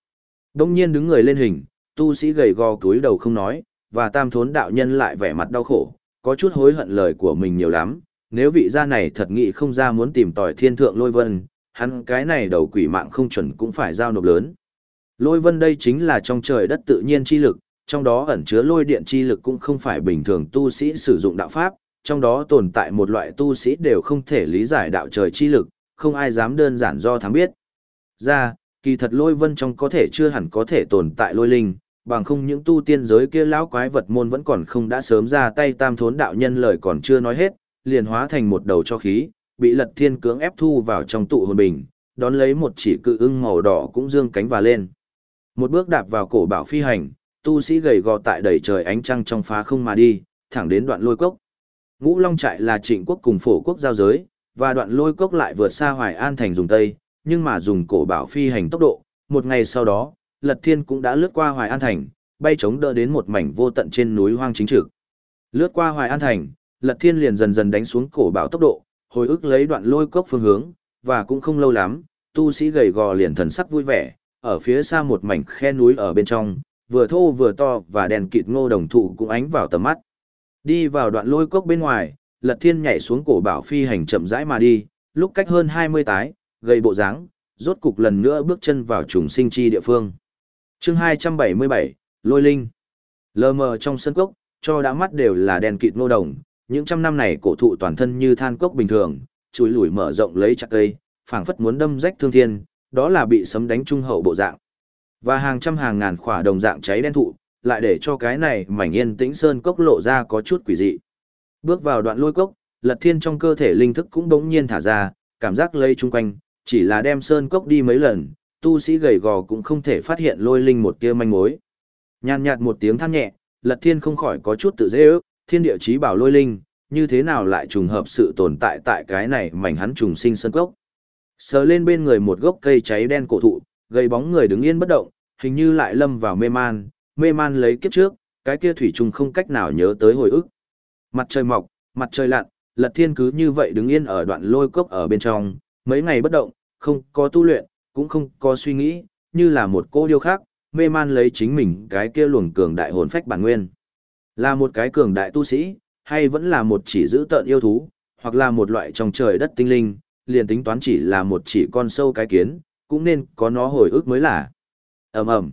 Đông nhiên đứng người lên hình, tu sĩ gầy gò túi đầu không nói, và tam thốn đạo nhân lại vẻ mặt đau khổ, có chút hối hận lời của mình nhiều lắm, nếu vị gia này thật nghị không ra muốn tìm tòi thiên thượng lôi vân, hắn cái này đầu quỷ mạng không chuẩn cũng phải giao nộp lớn. Lôi vân đây chính là trong trời đất tự nhiên chi lực, trong đó ẩn chứa lôi điện chi lực cũng không phải bình thường tu sĩ sử dụng đạo pháp, trong đó tồn tại một loại tu sĩ đều không thể lý giải đạo trời chi lực, không ai dám đơn giản do thắng biết. Ra, kỳ thật lôi vân trong có thể chưa hẳn có thể tồn tại lôi linh, bằng không những tu tiên giới kia lão quái vật môn vẫn còn không đã sớm ra tay tam thốn đạo nhân lời còn chưa nói hết, liền hóa thành một đầu cho khí, bị lật thiên cưỡng ép thu vào trong tụ hồn bình, đón lấy một chỉ cự ưng màu đỏ cũng dương cánh và lên. Một bước đạp vào cổ bảo phi hành, tu sĩ gầy gò tại đầy trời ánh trăng trong phá không mà đi, thẳng đến đoạn lôi cốc. Ngũ Long trại là trịnh quốc cùng phổ quốc giao giới, và đoạn lôi cốc lại vượt xa Hoài An thành dùng Tây, nhưng mà dùng cổ bảo phi hành tốc độ, một ngày sau đó, Lật Thiên cũng đã lướt qua Hoài An thành, bay chống đỡ đến một mảnh vô tận trên núi hoang chính trực. Lướt qua Hoài An thành, Lật Thiên liền dần dần đánh xuống cổ bảo tốc độ, hồi ức lấy đoạn lôi cốc phương hướng, và cũng không lâu lắm, tu sĩ gầy gò liền thần sắc vui vẻ, ở phía xa một mảnh khe núi ở bên trong, vừa thô vừa to và đèn kịt ngô đồng thụ cũng ánh vào tầm mắt. Đi vào đoạn lôi cốc bên ngoài, Lật Thiên nhảy xuống cổ bảo phi hành chậm rãi mà đi, lúc cách hơn 20 tái, gây bộ dáng, rốt cục lần nữa bước chân vào trùng sinh chi địa phương. Chương 277, Lôi Linh. Lờ mờ trong sân cốc, cho đã mắt đều là đèn kịt ngô đồng, những trăm năm này cổ thụ toàn thân như than cốc bình thường, chùi lủi mở rộng lấy chặt cây, phảng phất muốn đâm rách thương thiên, đó là bị sấm đánh trung hậu bộ dạng. Và hàng trăm hàng ngàn khỏa đồng dạng cháy đen thụ, lại để cho cái này mảnh yên tĩnh sơn cốc lộ ra có chút quỷ dị. Bước vào đoạn lôi cốc, lật thiên trong cơ thể linh thức cũng đống nhiên thả ra, cảm giác lây chung quanh, chỉ là đem sơn cốc đi mấy lần, tu sĩ gầy gò cũng không thể phát hiện lôi linh một tia manh mối. Nhàn nhạt một tiếng than nhẹ, lật thiên không khỏi có chút tự dễ ước, thiên địa chí bảo lôi linh, như thế nào lại trùng hợp sự tồn tại tại cái này mảnh hắn trùng sinh sơn cốc. Sờ lên bên người một gốc cây cháy đen cổ thụ, gây bóng người đứng yên bất động, hình như lại lâm vào mê man, mê man lấy kiếp trước, cái kia thủy trùng không cách nào nhớ tới hồi ức. Mặt trời mọc, mặt trời lặn, Lật Thiên cứ như vậy đứng yên ở đoạn lôi cốc ở bên trong, mấy ngày bất động, không có tu luyện, cũng không có suy nghĩ, như là một cô điêu khác, mê man lấy chính mình cái kia luồng cường đại hồn phách bản nguyên. Là một cái cường đại tu sĩ, hay vẫn là một chỉ giữ tợn yêu thú, hoặc là một loại trong trời đất tinh linh, liền tính toán chỉ là một chỉ con sâu cái kiến, cũng nên có nó hồi ức mới là. ầm ầm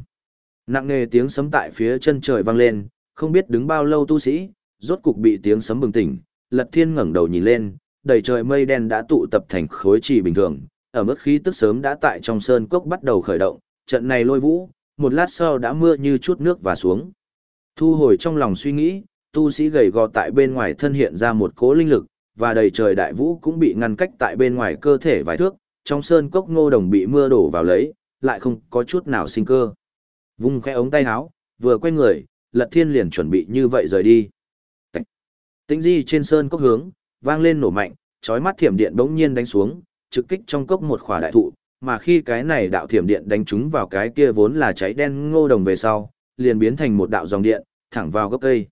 Nặng nề tiếng sấm tại phía chân trời vang lên, không biết đứng bao lâu tu sĩ, rốt cục bị tiếng sấm bừng tỉnh, Lật Thiên ngẩng đầu nhìn lên, đầy trời mây đen đã tụ tập thành khối trì bình thường, ở mức khí tức sớm đã tại trong sơn cốc bắt đầu khởi động, trận này lôi vũ, một lát sau đã mưa như chút nước và xuống. Thu hồi trong lòng suy nghĩ, tu sĩ gầy gò tại bên ngoài thân hiện ra một cỗ linh lực, và đầy trời đại vũ cũng bị ngăn cách tại bên ngoài cơ thể vài thước, trong sơn cốc ngô đồng bị mưa đổ vào lấy, lại không có chút nào sinh cơ. Vung khẽ ống tay áo, vừa quay người, Lật Thiên liền chuẩn bị như vậy rời đi. Tĩnh di trên sơn cốc hướng, vang lên nổ mạnh, chói mắt thiểm điện bỗng nhiên đánh xuống, trực kích trong cốc một khỏa đại thụ, mà khi cái này đạo thiểm điện đánh trúng vào cái kia vốn là cháy đen ngô đồng về sau, liền biến thành một đạo dòng điện, thẳng vào gốc cây.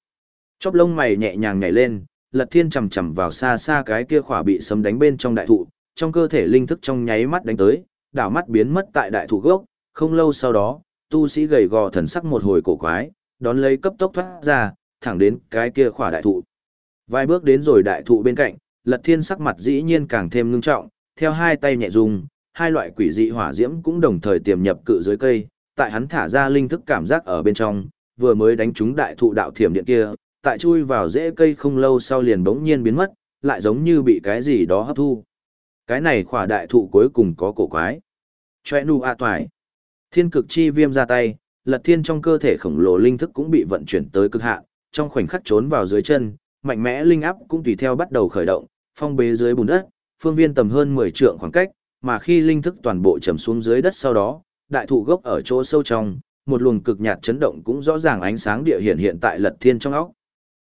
Chóp lông mày nhẹ nhàng nhảy lên, Lật Thiên chầm chậm vào xa xa cái kia khỏa bị sấm đánh bên trong đại thụ, trong cơ thể linh thức trong nháy mắt đánh tới, đảo mắt biến mất tại đại thụ gốc, không lâu sau đó, tu sĩ gầy gò thần sắc một hồi cổ quái, đón lấy cấp tốc thoát ra, thẳng đến cái kia khỏa đại thụ. Vài bước đến rồi đại thụ bên cạnh, Lật Thiên sắc mặt dĩ nhiên càng thêm ngưng trọng, theo hai tay nhẹ dùng, hai loại quỷ dị hỏa diễm cũng đồng thời tiềm nhập cự dưới cây, tại hắn thả ra linh thức cảm giác ở bên trong, vừa mới đánh trúng đại thụ đạo thiểm điện kia, tại chui vào rễ cây không lâu sau liền bỗng nhiên biến mất, lại giống như bị cái gì đó hấp thu. Cái này khỏa đại thụ cuối cùng có cổ quái. Chòe nu a toài. Thiên cực chi viêm ra tay, lật thiên trong cơ thể khổng lồ linh thức cũng bị vận chuyển tới cực hạn, trong khoảnh khắc trốn vào dưới chân, mạnh mẽ linh áp cũng tùy theo bắt đầu khởi động, phong bế dưới bùn đất, phương viên tầm hơn 10 trượng khoảng cách, mà khi linh thức toàn bộ trầm xuống dưới đất sau đó, đại thụ gốc ở chỗ sâu trong, một luồng cực nhạt chấn động cũng rõ ràng ánh sáng địa hiện hiện tại lật thiên trong óc.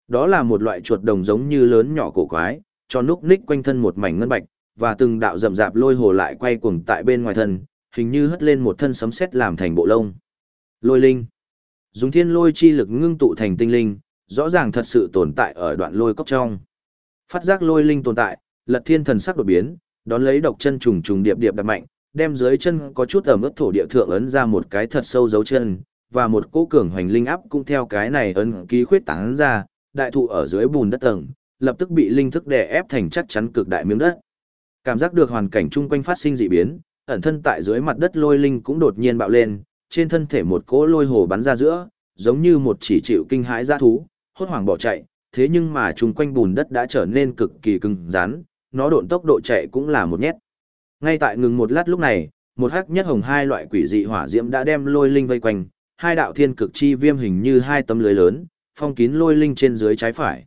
Đó là một loại chuột đồng giống như lớn nhỏ cổ quái, cho núc ních quanh thân một mảnh ngân bạch, và từng đạo rậm rạp lôi hồ lại quay cuồng tại bên ngoài thân, hình như hất lên một thân sấm sét làm thành bộ lông. Lôi linh. Dùng thiên lôi chi lực ngưng tụ thành tinh linh, rõ ràng thật sự tồn tại ở đoạn lôi cốc trong. Phát giác lôi linh tồn tại, lật thiên thần sắc đột biến, đón lấy độc chân trùng trùng điệp điệp đập mạnh, đem dưới chân có chút ẩm ướt thổ địa thượng ấn ra một cái thật sâu dấu chân, và một cỗ cường hoành linh áp cũng theo cái này ấn ký khuyết tán ra, đại thụ ở dưới bùn đất tầng, lập tức bị linh thức đè ép thành chắc chắn cực đại miếng đất. Cảm giác được hoàn cảnh chung quanh phát sinh dị biến, ẩn thân tại dưới mặt đất lôi linh cũng đột nhiên bạo lên, trên thân thể một cỗ lôi hồ bắn ra giữa, giống như một chỉ chịu kinh hãi dã thú, hốt hoảng bỏ chạy, thế nhưng mà chung quanh bùn đất đã trở nên cực kỳ cứng rắn, nó độn tốc độ chạy cũng là một nhét. Ngay tại ngừng một lát lúc này, một hắc nhất hồng hai loại quỷ dị hỏa diễm đã đem lôi linh vây quanh, hai đạo thiên cực chi viêm hình như hai tấm lưới lớn, phong kín lôi linh trên dưới trái phải.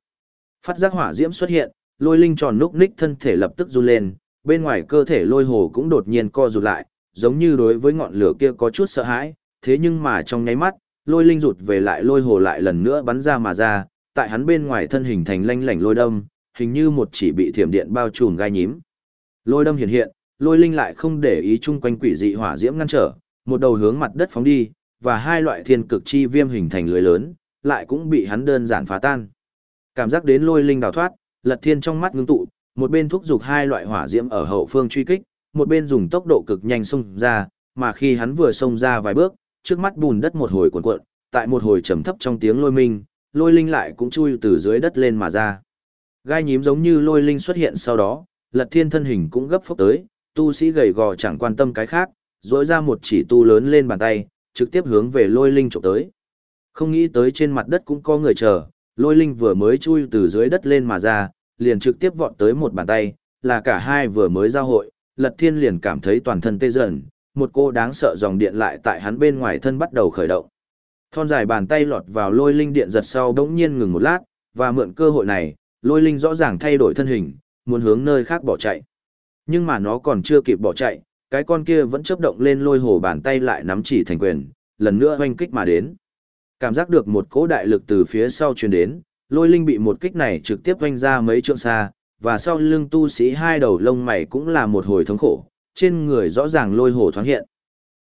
Phát giác hỏa diễm xuất hiện, lôi linh tròn núc ních thân thể lập tức run lên, bên ngoài cơ thể lôi hồ cũng đột nhiên co rụt lại, giống như đối với ngọn lửa kia có chút sợ hãi, thế nhưng mà trong nháy mắt, lôi linh rụt về lại lôi hồ lại lần nữa bắn ra mà ra, tại hắn bên ngoài thân hình thành lanh lảnh lôi đâm, hình như một chỉ bị thiểm điện bao trùm gai nhím. Lôi đâm hiện hiện, lôi linh lại không để ý chung quanh quỷ dị hỏa diễm ngăn trở, một đầu hướng mặt đất phóng đi, và hai loại thiên cực chi viêm hình thành lưới lớn, lại cũng bị hắn đơn giản phá tan. Cảm giác đến lôi linh đào thoát, lật thiên trong mắt ngưng tụ, một bên thúc giục hai loại hỏa diễm ở hậu phương truy kích, một bên dùng tốc độ cực nhanh xông ra, mà khi hắn vừa xông ra vài bước, trước mắt bùn đất một hồi cuộn cuộn, tại một hồi trầm thấp trong tiếng lôi minh, lôi linh lại cũng chui từ dưới đất lên mà ra. Gai nhím giống như lôi linh xuất hiện sau đó, lật thiên thân hình cũng gấp phốc tới, tu sĩ gầy gò chẳng quan tâm cái khác, dỗi ra một chỉ tu lớn lên bàn tay, trực tiếp hướng về lôi linh trộm tới. Không nghĩ tới trên mặt đất cũng có người chờ, lôi linh vừa mới chui từ dưới đất lên mà ra, liền trực tiếp vọt tới một bàn tay, là cả hai vừa mới giao hội, lật thiên liền cảm thấy toàn thân tê dần, một cô đáng sợ dòng điện lại tại hắn bên ngoài thân bắt đầu khởi động. Thon dài bàn tay lọt vào lôi linh điện giật sau bỗng nhiên ngừng một lát, và mượn cơ hội này, lôi linh rõ ràng thay đổi thân hình, muốn hướng nơi khác bỏ chạy. Nhưng mà nó còn chưa kịp bỏ chạy, cái con kia vẫn chấp động lên lôi hồ bàn tay lại nắm chỉ thành quyền, lần nữa hoanh kích mà đến. Cảm giác được một cỗ đại lực từ phía sau truyền đến, lôi linh bị một kích này trực tiếp hoanh ra mấy trượng xa, và sau lưng tu sĩ hai đầu lông mày cũng là một hồi thống khổ, trên người rõ ràng lôi hồ thoáng hiện.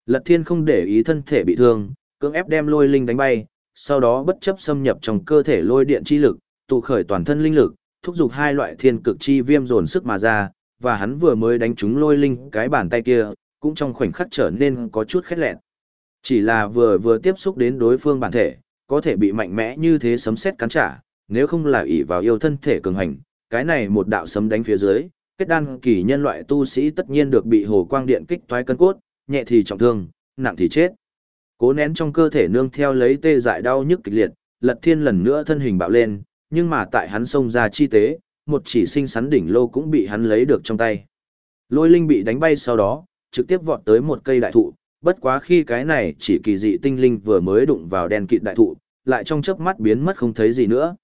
Lật thiên không để ý thân thể bị thương, cưỡng ép đem lôi linh đánh bay, sau đó bất chấp xâm nhập trong cơ thể lôi điện chi lực, tụ khởi toàn thân linh lực, thúc giục hai loại thiên cực chi viêm dồn sức mà ra, và hắn vừa mới đánh trúng lôi linh cái bàn tay kia, cũng trong khoảnh khắc trở nên có chút khét lẹn. Chỉ là vừa vừa tiếp xúc đến đối phương bản thể, có thể bị mạnh mẽ như thế sấm sét cắn trả, nếu không là ỷ vào yêu thân thể cường hành, cái này một đạo sấm đánh phía dưới, kết đan kỳ nhân loại tu sĩ tất nhiên được bị hồ quang điện kích toái cân cốt, nhẹ thì trọng thương, nặng thì chết. Cố nén trong cơ thể nương theo lấy tê dại đau nhức kịch liệt, Lật Thiên lần nữa thân hình bạo lên, nhưng mà tại hắn xông ra chi tế, một chỉ sinh sắn đỉnh lô cũng bị hắn lấy được trong tay. Lôi linh bị đánh bay sau đó, trực tiếp vọt tới một cây đại thụ, bất quá khi cái này chỉ kỳ dị tinh linh vừa mới đụng vào đèn kịt đại thụ, lại trong chớp mắt biến mất không thấy gì nữa.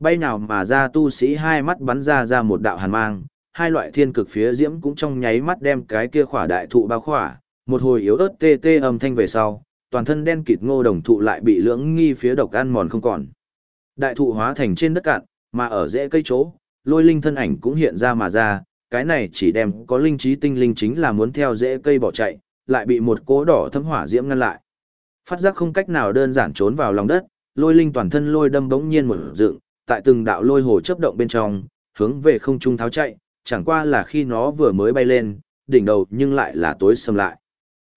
Bay nào mà ra tu sĩ hai mắt bắn ra ra một đạo hàn mang, hai loại thiên cực phía diễm cũng trong nháy mắt đem cái kia khỏa đại thụ bao khỏa, một hồi yếu ớt tê tê âm thanh về sau, toàn thân đen kịt ngô đồng thụ lại bị lưỡng nghi phía độc ăn mòn không còn. Đại thụ hóa thành trên đất cạn, mà ở rễ cây chỗ, lôi linh thân ảnh cũng hiện ra mà ra, cái này chỉ đem có linh trí tinh linh chính là muốn theo rễ cây bỏ chạy, lại bị một cỗ đỏ thấm hỏa diễm ngăn lại. Phát giác không cách nào đơn giản trốn vào lòng đất, lôi linh toàn thân lôi đâm bỗng nhiên một dựng, tại từng đạo lôi hồ chấp động bên trong, hướng về không trung tháo chạy, chẳng qua là khi nó vừa mới bay lên, đỉnh đầu nhưng lại là tối sầm lại.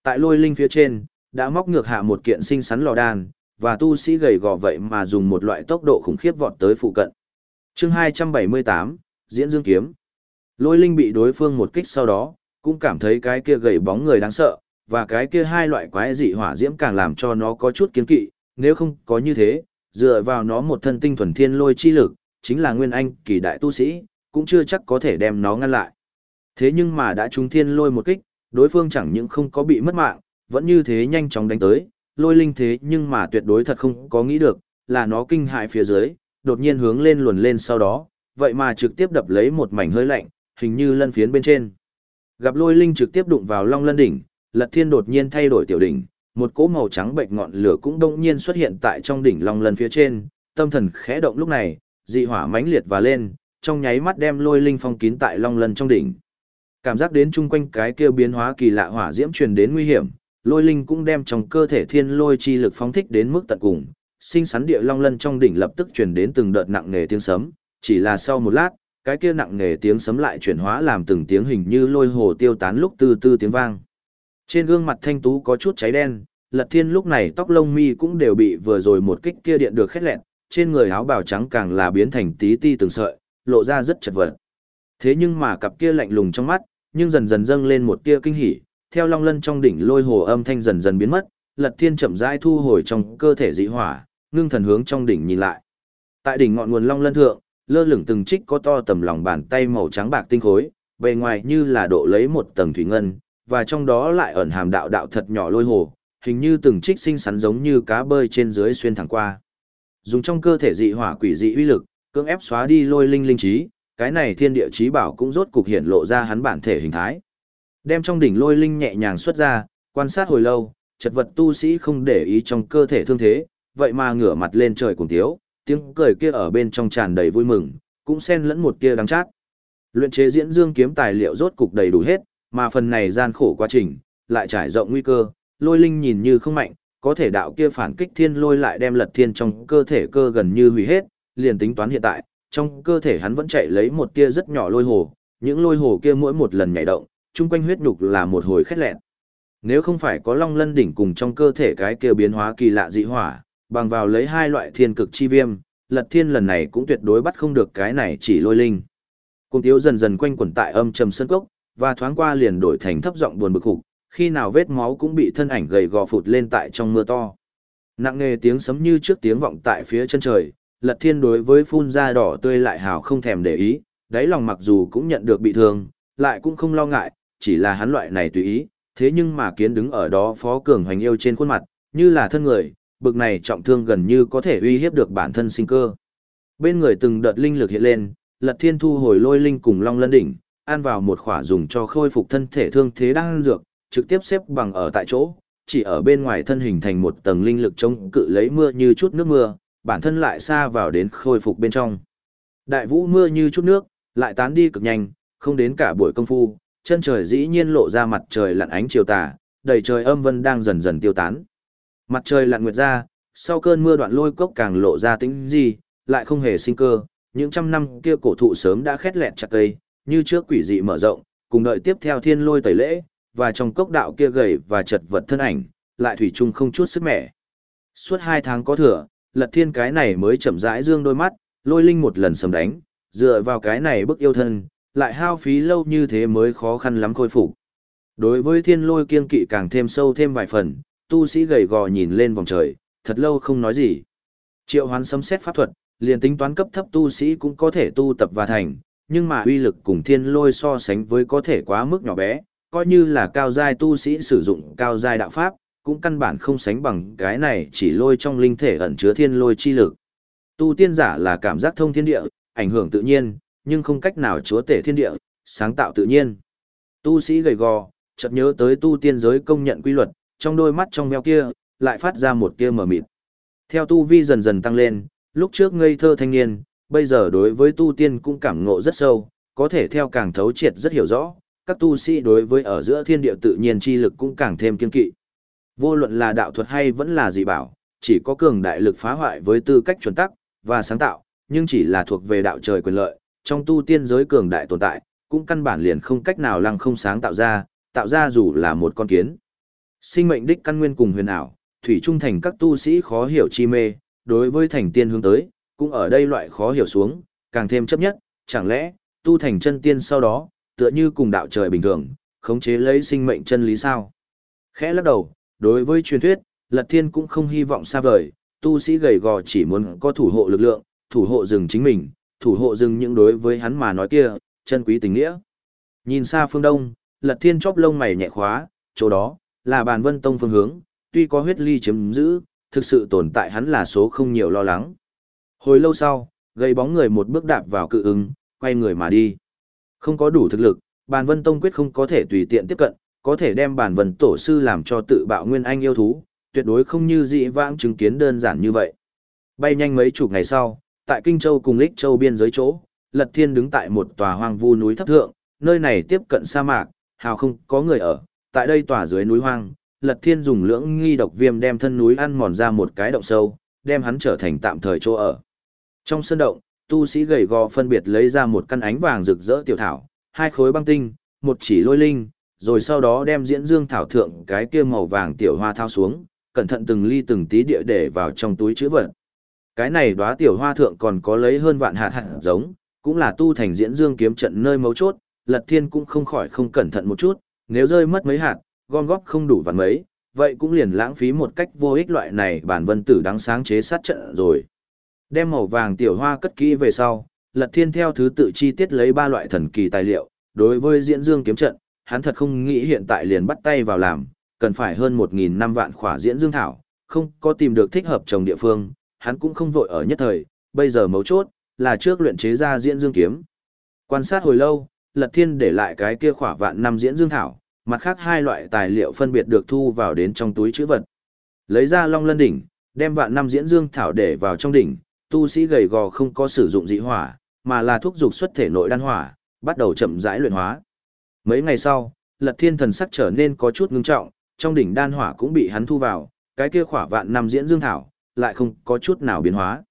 Tại lôi linh phía trên, đã móc ngược hạ một kiện sinh sắn lò đan, và tu sĩ gầy gò vậy mà dùng một loại tốc độ khủng khiếp vọt tới phụ cận. chương 278, Diễn Dương Kiếm. Lôi linh bị đối phương một kích sau đó, cũng cảm thấy cái kia gầy bóng người đáng sợ, và cái kia hai loại quái dị hỏa diễm càng làm cho nó có chút kiên kỵ, nếu không có như thế, dựa vào nó một thân tinh thuần thiên lôi chi lực, chính là nguyên anh kỳ đại tu sĩ, cũng chưa chắc có thể đem nó ngăn lại. Thế nhưng mà đã trúng thiên lôi một kích, đối phương chẳng những không có bị mất mạng, vẫn như thế nhanh chóng đánh tới, lôi linh thế nhưng mà tuyệt đối thật không có nghĩ được, là nó kinh hại phía dưới, đột nhiên hướng lên luồn lên sau đó, vậy mà trực tiếp đập lấy một mảnh hơi lạnh, hình như lân phiến bên trên. Gặp lôi linh trực tiếp đụng vào long lân đỉnh, lật thiên đột nhiên thay đổi tiểu đỉnh, một cỗ màu trắng bệnh ngọn lửa cũng đông nhiên xuất hiện tại trong đỉnh long lân phía trên, tâm thần khẽ động lúc này, dị hỏa mãnh liệt và lên, trong nháy mắt đem lôi linh phong kín tại long lân trong đỉnh. Cảm giác đến chung quanh cái kia biến hóa kỳ lạ hỏa diễm truyền đến nguy hiểm, lôi linh cũng đem trong cơ thể thiên lôi chi lực phóng thích đến mức tận cùng, sinh sắn địa long lân trong đỉnh lập tức truyền đến từng đợt nặng nề tiếng sấm, chỉ là sau một lát, cái kia nặng nề tiếng sấm lại chuyển hóa làm từng tiếng hình như lôi hồ tiêu tán lúc từ từ tiếng vang. Trên gương mặt thanh tú có chút cháy đen, Lật Thiên lúc này tóc lông mi cũng đều bị vừa rồi một kích kia điện được khét lẹn, trên người áo bào trắng càng là biến thành tí ti từng sợi, lộ ra rất chật vật. Thế nhưng mà cặp kia lạnh lùng trong mắt, nhưng dần dần dâng lên một tia kinh hỉ, theo long lân trong đỉnh lôi hồ âm thanh dần dần biến mất, Lật Thiên chậm rãi thu hồi trong cơ thể dị hỏa, ngưng thần hướng trong đỉnh nhìn lại. Tại đỉnh ngọn nguồn long lân thượng, lơ lửng từng trích có to tầm lòng bàn tay màu trắng bạc tinh khối, bề ngoài như là độ lấy một tầng thủy ngân, và trong đó lại ẩn hàm đạo đạo thật nhỏ lôi hồ, hình như từng trích sinh sắn giống như cá bơi trên dưới xuyên thẳng qua. Dùng trong cơ thể dị hỏa quỷ dị uy lực, cưỡng ép xóa đi lôi linh linh trí, cái này thiên địa trí bảo cũng rốt cục hiện lộ ra hắn bản thể hình thái. Đem trong đỉnh lôi linh nhẹ nhàng xuất ra, quan sát hồi lâu, chật vật tu sĩ không để ý trong cơ thể thương thế, vậy mà ngửa mặt lên trời cùng tiếu, tiếng cười kia ở bên trong tràn đầy vui mừng, cũng xen lẫn một kia đắng chát. Luyện chế diễn dương kiếm tài liệu rốt cục đầy đủ hết, mà phần này gian khổ quá trình, lại trải rộng nguy cơ, lôi linh nhìn như không mạnh, có thể đạo kia phản kích thiên lôi lại đem lật thiên trong cơ thể cơ gần như hủy hết, liền tính toán hiện tại, trong cơ thể hắn vẫn chạy lấy một tia rất nhỏ lôi hồ, những lôi hồ kia mỗi một lần nhảy động, chung quanh huyết nhục là một hồi khét lẹn. Nếu không phải có long lân đỉnh cùng trong cơ thể cái kia biến hóa kỳ lạ dị hỏa, bằng vào lấy hai loại thiên cực chi viêm, lật thiên lần này cũng tuyệt đối bắt không được cái này chỉ lôi linh. Cung tiếu dần dần quanh quẩn tại âm trầm sân cốc, và thoáng qua liền đổi thành thấp giọng buồn bực hục, khi nào vết máu cũng bị thân ảnh gầy gò phụt lên tại trong mưa to. Nặng nề tiếng sấm như trước tiếng vọng tại phía chân trời, lật thiên đối với phun ra đỏ tươi lại hào không thèm để ý, đáy lòng mặc dù cũng nhận được bị thương, lại cũng không lo ngại, chỉ là hắn loại này tùy ý, thế nhưng mà kiến đứng ở đó phó cường hoành yêu trên khuôn mặt, như là thân người, bực này trọng thương gần như có thể uy hiếp được bản thân sinh cơ. Bên người từng đợt linh lực hiện lên, Lật Thiên thu hồi lôi linh cùng Long Lân đỉnh, ăn vào một khỏa dùng cho khôi phục thân thể thương thế đang dược, trực tiếp xếp bằng ở tại chỗ, chỉ ở bên ngoài thân hình thành một tầng linh lực chống cự lấy mưa như chút nước mưa, bản thân lại xa vào đến khôi phục bên trong. Đại vũ mưa như chút nước, lại tán đi cực nhanh, không đến cả buổi công phu, chân trời dĩ nhiên lộ ra mặt trời lặn ánh chiều tà, đầy trời âm vân đang dần dần tiêu tán. Mặt trời lặn nguyệt ra, sau cơn mưa đoạn lôi cốc càng lộ ra tính gì, lại không hề sinh cơ, những trăm năm kia cổ thụ sớm đã khét lẹt chặt cây, như trước quỷ dị mở rộng, cùng đợi tiếp theo thiên lôi tẩy lễ, và trong cốc đạo kia gầy và chật vật thân ảnh, lại thủy chung không chút sức mẻ. Suốt hai tháng có thừa, lật thiên cái này mới chậm rãi dương đôi mắt, lôi linh một lần sầm đánh, dựa vào cái này bức yêu thân, lại hao phí lâu như thế mới khó khăn lắm khôi phục. Đối với thiên lôi kiên kỵ càng thêm sâu thêm vài phần, tu sĩ gầy gò nhìn lên vòng trời, thật lâu không nói gì. Triệu hoán sấm xét pháp thuật, liền tính toán cấp thấp tu sĩ cũng có thể tu tập và thành, nhưng mà uy lực cùng thiên lôi so sánh với có thể quá mức nhỏ bé, coi như là cao giai tu sĩ sử dụng cao giai đạo pháp, cũng căn bản không sánh bằng cái này chỉ lôi trong linh thể ẩn chứa thiên lôi chi lực. Tu tiên giả là cảm giác thông thiên địa, ảnh hưởng tự nhiên, nhưng không cách nào chúa tể thiên địa, sáng tạo tự nhiên. Tu sĩ gầy gò, chợt nhớ tới tu tiên giới công nhận quy luật, trong đôi mắt trong veo kia, lại phát ra một tia mờ mịt. Theo tu vi dần dần tăng lên, lúc trước ngây thơ thanh niên, bây giờ đối với tu tiên cũng cảm ngộ rất sâu, có thể theo càng thấu triệt rất hiểu rõ, các tu sĩ đối với ở giữa thiên địa tự nhiên chi lực cũng càng thêm kiên kỵ. Vô luận là đạo thuật hay vẫn là dị bảo, chỉ có cường đại lực phá hoại với tư cách chuẩn tắc và sáng tạo, nhưng chỉ là thuộc về đạo trời quyền lợi, trong tu tiên giới cường đại tồn tại, cũng căn bản liền không cách nào lăng không sáng tạo ra, tạo ra dù là một con kiến. Sinh mệnh đích căn nguyên cùng huyền ảo, thủy trung thành các tu sĩ khó hiểu chi mê, đối với thành tiên hướng tới, cũng ở đây loại khó hiểu xuống, càng thêm chấp nhất, chẳng lẽ, tu thành chân tiên sau đó, tựa như cùng đạo trời bình thường, khống chế lấy sinh mệnh chân lý sao? Khẽ lắc đầu, đối với truyền thuyết, Lật Thiên cũng không hy vọng xa vời, tu sĩ gầy gò chỉ muốn có thủ hộ lực lượng, thủ hộ rừng chính mình, thủ hộ rừng những đối với hắn mà nói kia, chân quý tình nghĩa. Nhìn xa phương đông, Lật Thiên chóp lông mày nhẹ khóa, chỗ đó, là bàn vân tông phương hướng, tuy có huyết ly chiếm giữ, thực sự tồn tại hắn là số không nhiều lo lắng. Hồi lâu sau, gây bóng người một bước đạp vào cự ứng, quay người mà đi. Không có đủ thực lực, bàn vân tông quyết không có thể tùy tiện tiếp cận, có thể đem bàn vân tổ sư làm cho tự bạo nguyên anh yêu thú, tuyệt đối không như dị vãng chứng kiến đơn giản như vậy. Bay nhanh mấy chục ngày sau, tại Kinh Châu cùng Lích Châu biên giới chỗ, Lật Thiên đứng tại một tòa hoang vu núi thấp thượng, nơi này tiếp cận sa mạc, hào không có người ở, tại đây tòa dưới núi hoang, Lật Thiên dùng lưỡng nghi độc viêm đem thân núi ăn mòn ra một cái động sâu, đem hắn trở thành tạm thời chỗ ở. Trong sân động, tu sĩ gầy gò phân biệt lấy ra một căn ánh vàng rực rỡ tiểu thảo, hai khối băng tinh, một chỉ lôi linh, rồi sau đó đem diễn dương thảo thượng cái kia màu vàng tiểu hoa thao xuống, cẩn thận từng ly từng tí địa để vào trong túi chữ vật. Cái này đóa tiểu hoa thượng còn có lấy hơn vạn hạt hạt giống, cũng là tu thành diễn dương kiếm trận nơi mấu chốt, Lật Thiên cũng không khỏi không cẩn thận một chút, nếu rơi mất mấy hạt, gom góp không đủ vạn mấy, vậy cũng liền lãng phí một cách vô ích loại này bản vân tử đáng sáng chế sát trận rồi. Đem màu vàng tiểu hoa cất kỹ về sau, Lật Thiên theo thứ tự chi tiết lấy ba loại thần kỳ tài liệu, đối với diễn dương kiếm trận, hắn thật không nghĩ hiện tại liền bắt tay vào làm, cần phải hơn 1.000 năm vạn khỏa diễn dương thảo, không có tìm được thích hợp trồng địa phương, hắn cũng không vội ở nhất thời, bây giờ mấu chốt, là trước luyện chế ra diễn dương kiếm. Quan sát hồi lâu, Lật Thiên để lại cái kia khỏa vạn năm diễn dương thảo, mặt khác hai loại tài liệu phân biệt được thu vào đến trong túi chữ vật. Lấy ra long lân đỉnh, đem vạn năm diễn dương thảo để vào trong đỉnh, tu sĩ gầy gò không có sử dụng dị hỏa, mà là thuốc dục xuất thể nội đan hỏa, bắt đầu chậm rãi luyện hóa. Mấy ngày sau, Lật Thiên thần sắc trở nên có chút ngưng trọng, trong đỉnh đan hỏa cũng bị hắn thu vào, cái kia khỏa vạn năm diễn dương thảo, lại không có chút nào biến hóa.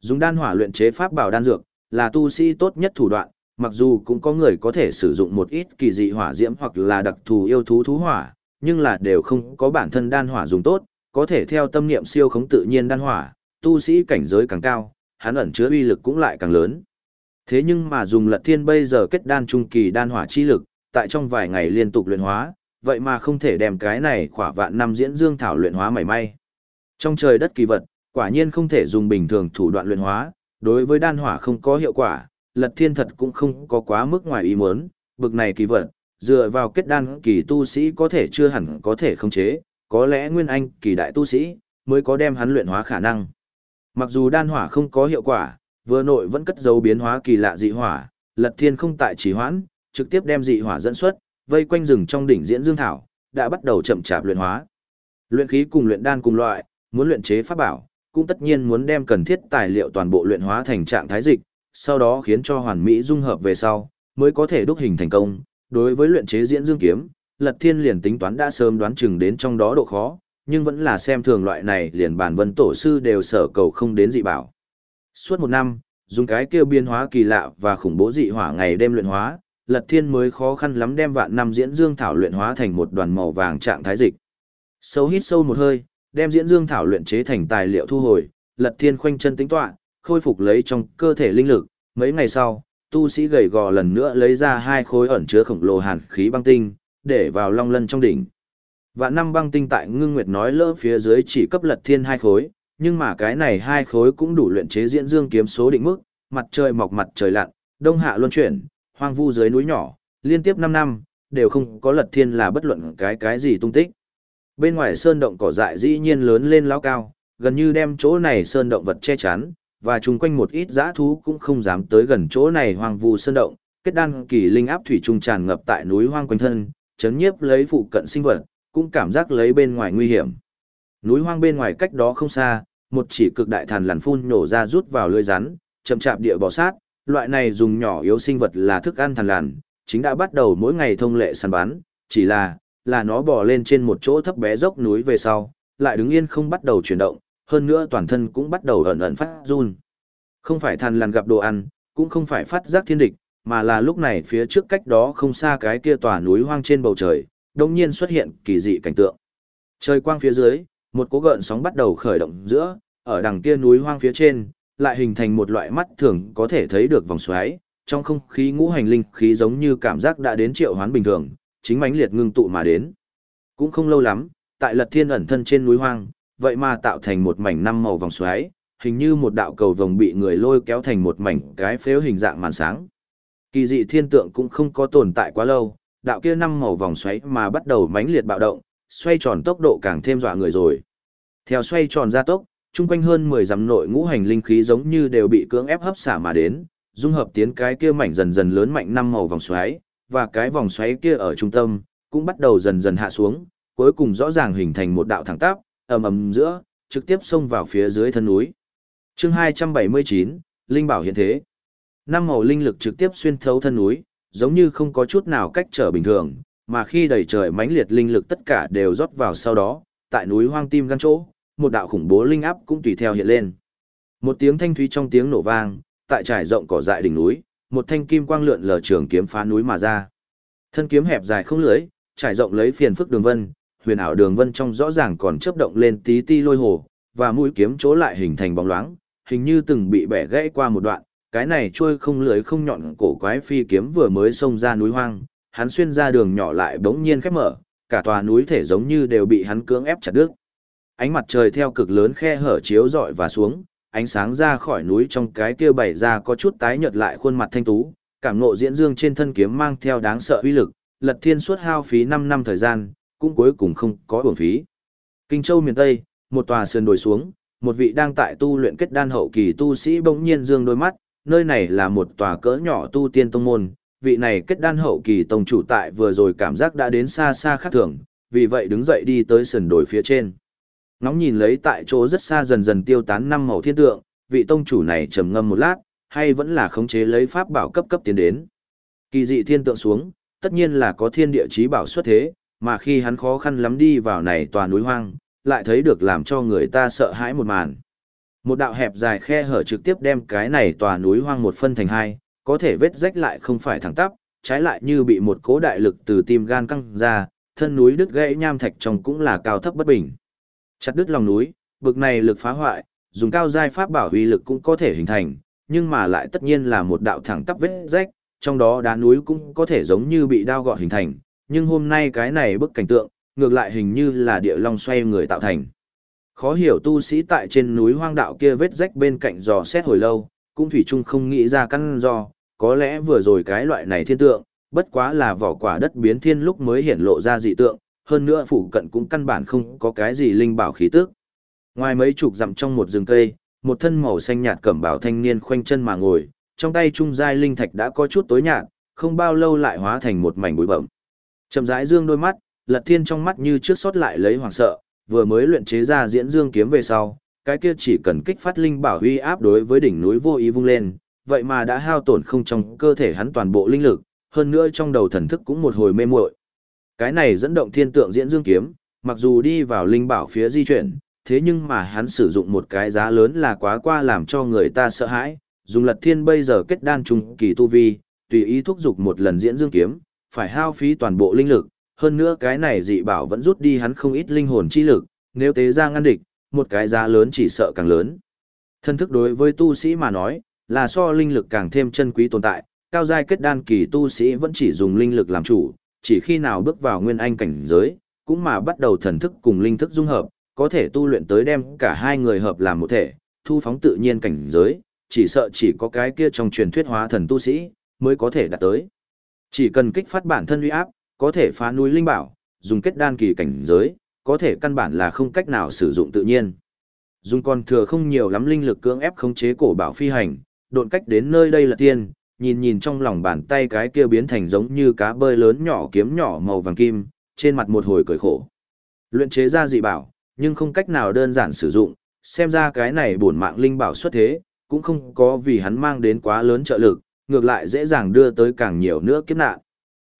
Dùng đan hỏa luyện chế pháp bảo đan dược, là tu sĩ tốt nhất thủ đoạn, mặc dù cũng có người có thể sử dụng một ít kỳ dị hỏa diễm hoặc là đặc thù yêu thú thú hỏa, nhưng là đều không có bản thân đan hỏa dùng tốt, có thể theo tâm niệm siêu khống tự nhiên đan hỏa, tu sĩ cảnh giới càng cao, hắn ẩn chứa uy lực cũng lại càng lớn. Thế nhưng mà dùng Lật Thiên bây giờ kết đan trung kỳ đan hỏa chi lực, tại trong vài ngày liên tục luyện hóa, vậy mà không thể đem cái này khỏa vạn năm diễn dương thảo luyện hóa mảy may. Trong trời đất kỳ vật, quả nhiên không thể dùng bình thường thủ đoạn luyện hóa, đối với đan hỏa không có hiệu quả, Lật Thiên thật cũng không có quá mức ngoài ý muốn, bực này kỳ vật, dựa vào kết đan kỳ tu sĩ có thể chưa hẳn có thể khống chế, có lẽ nguyên anh kỳ đại tu sĩ mới có đem hắn luyện hóa khả năng. Mặc dù đan hỏa không có hiệu quả, vừa nội vẫn cất dấu biến hóa kỳ lạ dị hỏa, Lật Thiên không tại trì hoãn, trực tiếp đem dị hỏa dẫn xuất, vây quanh rừng trong đỉnh diễn dương thảo, đã bắt đầu chậm chạp luyện hóa. Luyện khí cùng luyện đan cùng loại, muốn luyện chế pháp bảo, cũng tất nhiên muốn đem cần thiết tài liệu toàn bộ luyện hóa thành trạng thái dịch, sau đó khiến cho hoàn mỹ dung hợp về sau, mới có thể đúc hình thành công. Đối với luyện chế diễn dương kiếm, Lật Thiên liền tính toán đã sớm đoán chừng đến trong đó độ khó, nhưng vẫn là xem thường loại này liền bản vân tổ sư đều sở cầu không đến dị bảo. Suốt một năm, dùng cái kêu biến hóa kỳ lạ và khủng bố dị hỏa ngày đêm luyện hóa, Lật Thiên mới khó khăn lắm đem vạn năm diễn dương thảo luyện hóa thành một đoàn màu vàng trạng thái dịch. Sâu hít sâu một hơi, đem diễn dương thảo luyện chế thành tài liệu thu hồi, Lật Thiên khoanh chân tính tọa, khôi phục lấy trong cơ thể linh lực, mấy ngày sau, tu sĩ gầy gò lần nữa lấy ra hai khối ẩn chứa khổng lồ hàn khí băng tinh, để vào long lân trong đỉnh. Vạn năm băng tinh tại ngưng nguyệt nói lỡ phía dưới chỉ cấp Lật Thiên hai khối, nhưng mà cái này hai khối cũng đủ luyện chế diễn dương kiếm số định mức, mặt trời mọc mặt trời lặn, đông hạ luân chuyển, hoang vu dưới núi nhỏ, liên tiếp năm năm, đều không có lật thiên là bất luận cái cái gì tung tích. Bên ngoài sơn động cỏ dại dĩ nhiên lớn lên lao cao, gần như đem chỗ này sơn động vật che chắn, và chung quanh một ít dã thú cũng không dám tới gần chỗ này hoang vu sơn động, kết đan kỳ linh áp thủy trung tràn ngập tại núi hoang quanh thân, chấn nhiếp lấy phụ cận sinh vật, cũng cảm giác lấy bên ngoài nguy hiểm. Núi hoang bên ngoài cách đó không xa, một chỉ cực đại thần lằn phun nổ ra rút vào lưỡi rắn, chậm chạp địa bò sát, loại này dùng nhỏ yếu sinh vật là thức ăn thần lằn, chính đã bắt đầu mỗi ngày thông lệ săn bắn, chỉ là, là nó bò lên trên một chỗ thấp bé dốc núi về sau, lại đứng yên không bắt đầu chuyển động, hơn nữa toàn thân cũng bắt đầu ẩn ẩn phát run. Không phải thằn lằn gặp đồ ăn, cũng không phải phát giác thiên địch, mà là lúc này phía trước cách đó không xa cái kia tòa núi hoang trên bầu trời, đột nhiên xuất hiện kỳ dị cảnh tượng. Trời quang phía dưới, một cố gợn sóng bắt đầu khởi động giữa, ở đằng kia núi hoang phía trên, lại hình thành một loại mắt thường có thể thấy được vòng xoáy, trong không khí ngũ hành linh khí giống như cảm giác đã đến triệu hoán bình thường, chính mãnh liệt ngưng tụ mà đến. Cũng không lâu lắm, tại Lật Thiên ẩn thân trên núi hoang, vậy mà tạo thành một mảnh năm màu vòng xoáy, hình như một đạo cầu vồng bị người lôi kéo thành một mảnh cái phếu hình dạng màn sáng. Kỳ dị thiên tượng cũng không có tồn tại quá lâu, đạo kia năm màu vòng xoáy mà bắt đầu mãnh liệt bạo động, xoay tròn tốc độ càng thêm dọa người rồi. Theo xoay tròn ra tốc, chung quanh hơn 10 dặm nội ngũ hành linh khí giống như đều bị cưỡng ép hấp xả mà đến, dung hợp tiến cái kia mảnh dần dần lớn mạnh năm màu vòng xoáy, và cái vòng xoáy kia ở trung tâm cũng bắt đầu dần dần hạ xuống, cuối cùng rõ ràng hình thành một đạo thẳng tắp, ầm ầm giữa, trực tiếp xông vào phía dưới thân núi. Chương 279, linh bảo hiện thế. Năm màu linh lực trực tiếp xuyên thấu thân núi, giống như không có chút nào cách trở bình thường, mà khi đầy trời mãnh liệt linh lực tất cả đều rót vào sau đó, tại núi hoang tim gan chỗ, một đạo khủng bố linh áp cũng tùy theo hiện lên. Một tiếng thanh thúy trong tiếng nổ vang, tại trải rộng cỏ dại đỉnh núi, một thanh kim quang lượn lờ trường kiếm phá núi mà ra. Thân kiếm hẹp dài không lưỡi, trải rộng lấy phiền phức đường vân, huyền ảo đường vân trong rõ ràng còn chớp động lên tí ti lôi hồ, và mũi kiếm chỗ lại hình thành bóng loáng, hình như từng bị bẻ gãy qua một đoạn, cái này trôi không lưỡi không nhọn cổ quái phi kiếm vừa mới xông ra núi hoang, hắn xuyên ra đường nhỏ lại bỗng nhiên khép mở, cả tòa núi thể giống như đều bị hắn cưỡng ép chặt đứt. Ánh mặt trời theo cực lớn khe hở chiếu rọi và xuống, ánh sáng ra khỏi núi trong cái kia bảy ra có chút tái nhợt lại khuôn mặt thanh tú, cảm ngộ diễn dương trên thân kiếm mang theo đáng sợ uy lực, Lật Thiên suốt hao phí 5 năm thời gian, cũng cuối cùng không có uổng phí. Kinh Châu miền Tây, một tòa sườn đồi xuống, một vị đang tại tu luyện kết đan hậu kỳ tu sĩ bỗng nhiên dương đôi mắt, nơi này là một tòa cỡ nhỏ tu tiên tông môn, vị này kết đan hậu kỳ tông chủ tại vừa rồi cảm giác đã đến xa xa khác thường, vì vậy đứng dậy đi tới sườn đồi phía trên. Ngóng nhìn lấy tại chỗ rất xa dần dần tiêu tán năm màu thiên tượng, vị tông chủ này trầm ngâm một lát, hay vẫn là khống chế lấy pháp bảo cấp cấp tiến đến. Kỳ dị thiên tượng xuống, tất nhiên là có thiên địa chí bảo xuất thế, mà khi hắn khó khăn lắm đi vào này tòa núi hoang, lại thấy được làm cho người ta sợ hãi một màn. Một đạo hẹp dài khe hở trực tiếp đem cái này tòa núi hoang một phân thành hai, có thể vết rách lại không phải thẳng tắp, trái lại như bị một cố đại lực từ tim gan căng ra, thân núi đứt gãy nham thạch trong cũng là cao thấp bất bình. Chặt đứt lòng núi, bực này lực phá hoại, dùng cao giai pháp bảo uy lực cũng có thể hình thành, nhưng mà lại tất nhiên là một đạo thẳng tắp vết rách, trong đó đá núi cũng có thể giống như bị đao gọt hình thành, nhưng hôm nay cái này bức cảnh tượng, ngược lại hình như là địa long xoay người tạo thành. Khó hiểu tu sĩ tại trên núi hoang đạo kia vết rách bên cạnh dò xét hồi lâu, cũng thủy chung không nghĩ ra căn do, có lẽ vừa rồi cái loại này thiên tượng, bất quá là vỏ quả đất biến thiên lúc mới hiển lộ ra dị tượng, hơn nữa phụ cận cũng căn bản không có cái gì linh bảo khí tức. Ngoài mấy chục dặm trong một rừng cây, một thân màu xanh nhạt cẩm bào thanh niên khoanh chân mà ngồi, trong tay trung giai linh thạch đã có chút tối nhạt, không bao lâu lại hóa thành một mảnh bụi bậm. Chậm rãi dương đôi mắt, Lật Thiên trong mắt như trước sót lại lấy hoảng sợ, vừa mới luyện chế ra diễn dương kiếm về sau, cái kia chỉ cần kích phát linh bảo huy áp đối với đỉnh núi vô ý vung lên, vậy mà đã hao tổn không trong cơ thể hắn toàn bộ linh lực, hơn nữa trong đầu thần thức cũng một hồi mê muội. Cái này dẫn động thiên tượng diễn dương kiếm, mặc dù đi vào linh bảo phía di chuyển, thế nhưng mà hắn sử dụng một cái giá lớn là quá qua làm cho người ta sợ hãi, dùng lật thiên bây giờ kết đan trung kỳ tu vi, tùy ý thúc giục một lần diễn dương kiếm, phải hao phí toàn bộ linh lực, hơn nữa cái này dị bảo vẫn rút đi hắn không ít linh hồn chi lực, nếu tế ra ngăn địch, một cái giá lớn chỉ sợ càng lớn. Thân thức đối với tu sĩ mà nói, là so linh lực càng thêm chân quý tồn tại, cao giai kết đan kỳ tu sĩ vẫn chỉ dùng linh lực làm chủ, chỉ khi nào bước vào nguyên anh cảnh giới, cũng mà bắt đầu thần thức cùng linh thức dung hợp, có thể tu luyện tới đem cả hai người hợp làm một thể, thu phóng tự nhiên cảnh giới, chỉ sợ chỉ có cái kia trong truyền thuyết hóa thần tu sĩ mới có thể đạt tới. Chỉ cần kích phát bản thân uy áp, có thể phá núi linh bảo, dùng kết đan kỳ cảnh giới, có thể căn bản là không cách nào sử dụng tự nhiên. Dùng còn thừa không nhiều lắm linh lực cưỡng ép khống chế cổ bảo phi hành, độn cách đến nơi đây là tiên, nhìn nhìn trong lòng bàn tay cái kia biến thành giống như cá bơi lớn nhỏ kiếm nhỏ màu vàng kim, trên mặt một hồi cười khổ. Luyện chế ra dị bảo, nhưng không cách nào đơn giản sử dụng, xem ra cái này bổn mạng linh bảo xuất thế, cũng không có vì hắn mang đến quá lớn trợ lực, ngược lại dễ dàng đưa tới càng nhiều nữa kiếp nạn.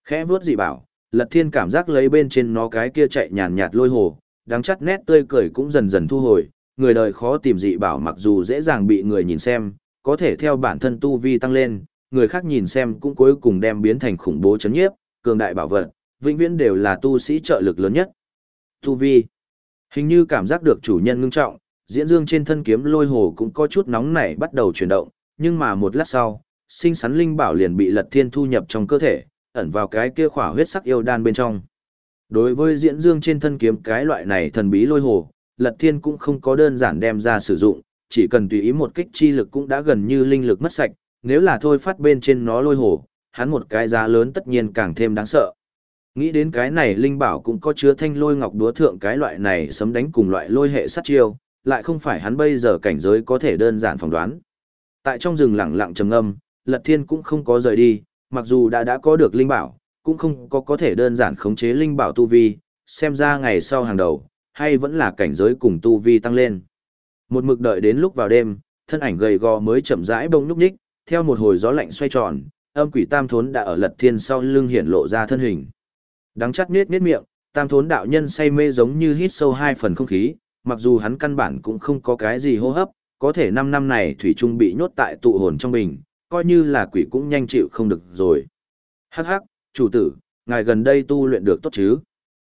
Khẽ vuốt dị bảo, Lật Thiên cảm giác lấy bên trên nó cái kia chạy nhàn nhạt lôi hồ, đáng chắc nét tươi cười cũng dần dần thu hồi, người đời khó tìm dị bảo mặc dù dễ dàng bị người nhìn xem, có thể theo bản thân tu vi tăng lên, người khác nhìn xem cũng cuối cùng đem biến thành khủng bố chấn nhiếp, cường đại bảo vật, vĩnh viễn đều là tu sĩ trợ lực lớn nhất. Tu vi. Hình như cảm giác được chủ nhân ngưng trọng, diễn dương trên thân kiếm lôi hồ cũng có chút nóng nảy bắt đầu chuyển động, nhưng mà một lát sau, sinh sắn linh bảo liền bị lật thiên thu nhập trong cơ thể, ẩn vào cái kia khỏa huyết sắc yêu đan bên trong. Đối với diễn dương trên thân kiếm cái loại này thần bí lôi hồ, lật thiên cũng không có đơn giản đem ra sử dụng, chỉ cần tùy ý một kích chi lực cũng đã gần như linh lực mất sạch, nếu là thôi phát bên trên nó lôi hồ, hắn một cái giá lớn tất nhiên càng thêm đáng sợ. Nghĩ đến cái này linh bảo cũng có chứa thanh lôi ngọc đúa thượng cái loại này sấm đánh cùng loại lôi hệ sát chiêu, lại không phải hắn bây giờ cảnh giới có thể đơn giản phỏng đoán. Tại trong rừng lặng lặng trầm âm Lật Thiên cũng không có rời đi, mặc dù đã đã có được linh bảo, cũng không có có thể đơn giản khống chế linh bảo tu vi, xem ra ngày sau hàng đầu, hay vẫn là cảnh giới cùng tu vi tăng lên. Một mực đợi đến lúc vào đêm, thân ảnh gầy gò mới chậm rãi bông núp ních, theo một hồi gió lạnh xoay tròn, âm quỷ tam thốn đã ở lật thiên sau lưng hiển lộ ra thân hình. Đắng chắt nết nết miệng, tam thốn đạo nhân say mê giống như hít sâu hai phần không khí, mặc dù hắn căn bản cũng không có cái gì hô hấp, có thể năm năm này thủy trung bị nhốt tại tụ hồn trong bình, coi như là quỷ cũng nhanh chịu không được rồi. Hắc hắc, chủ tử, ngài gần đây tu luyện được tốt chứ?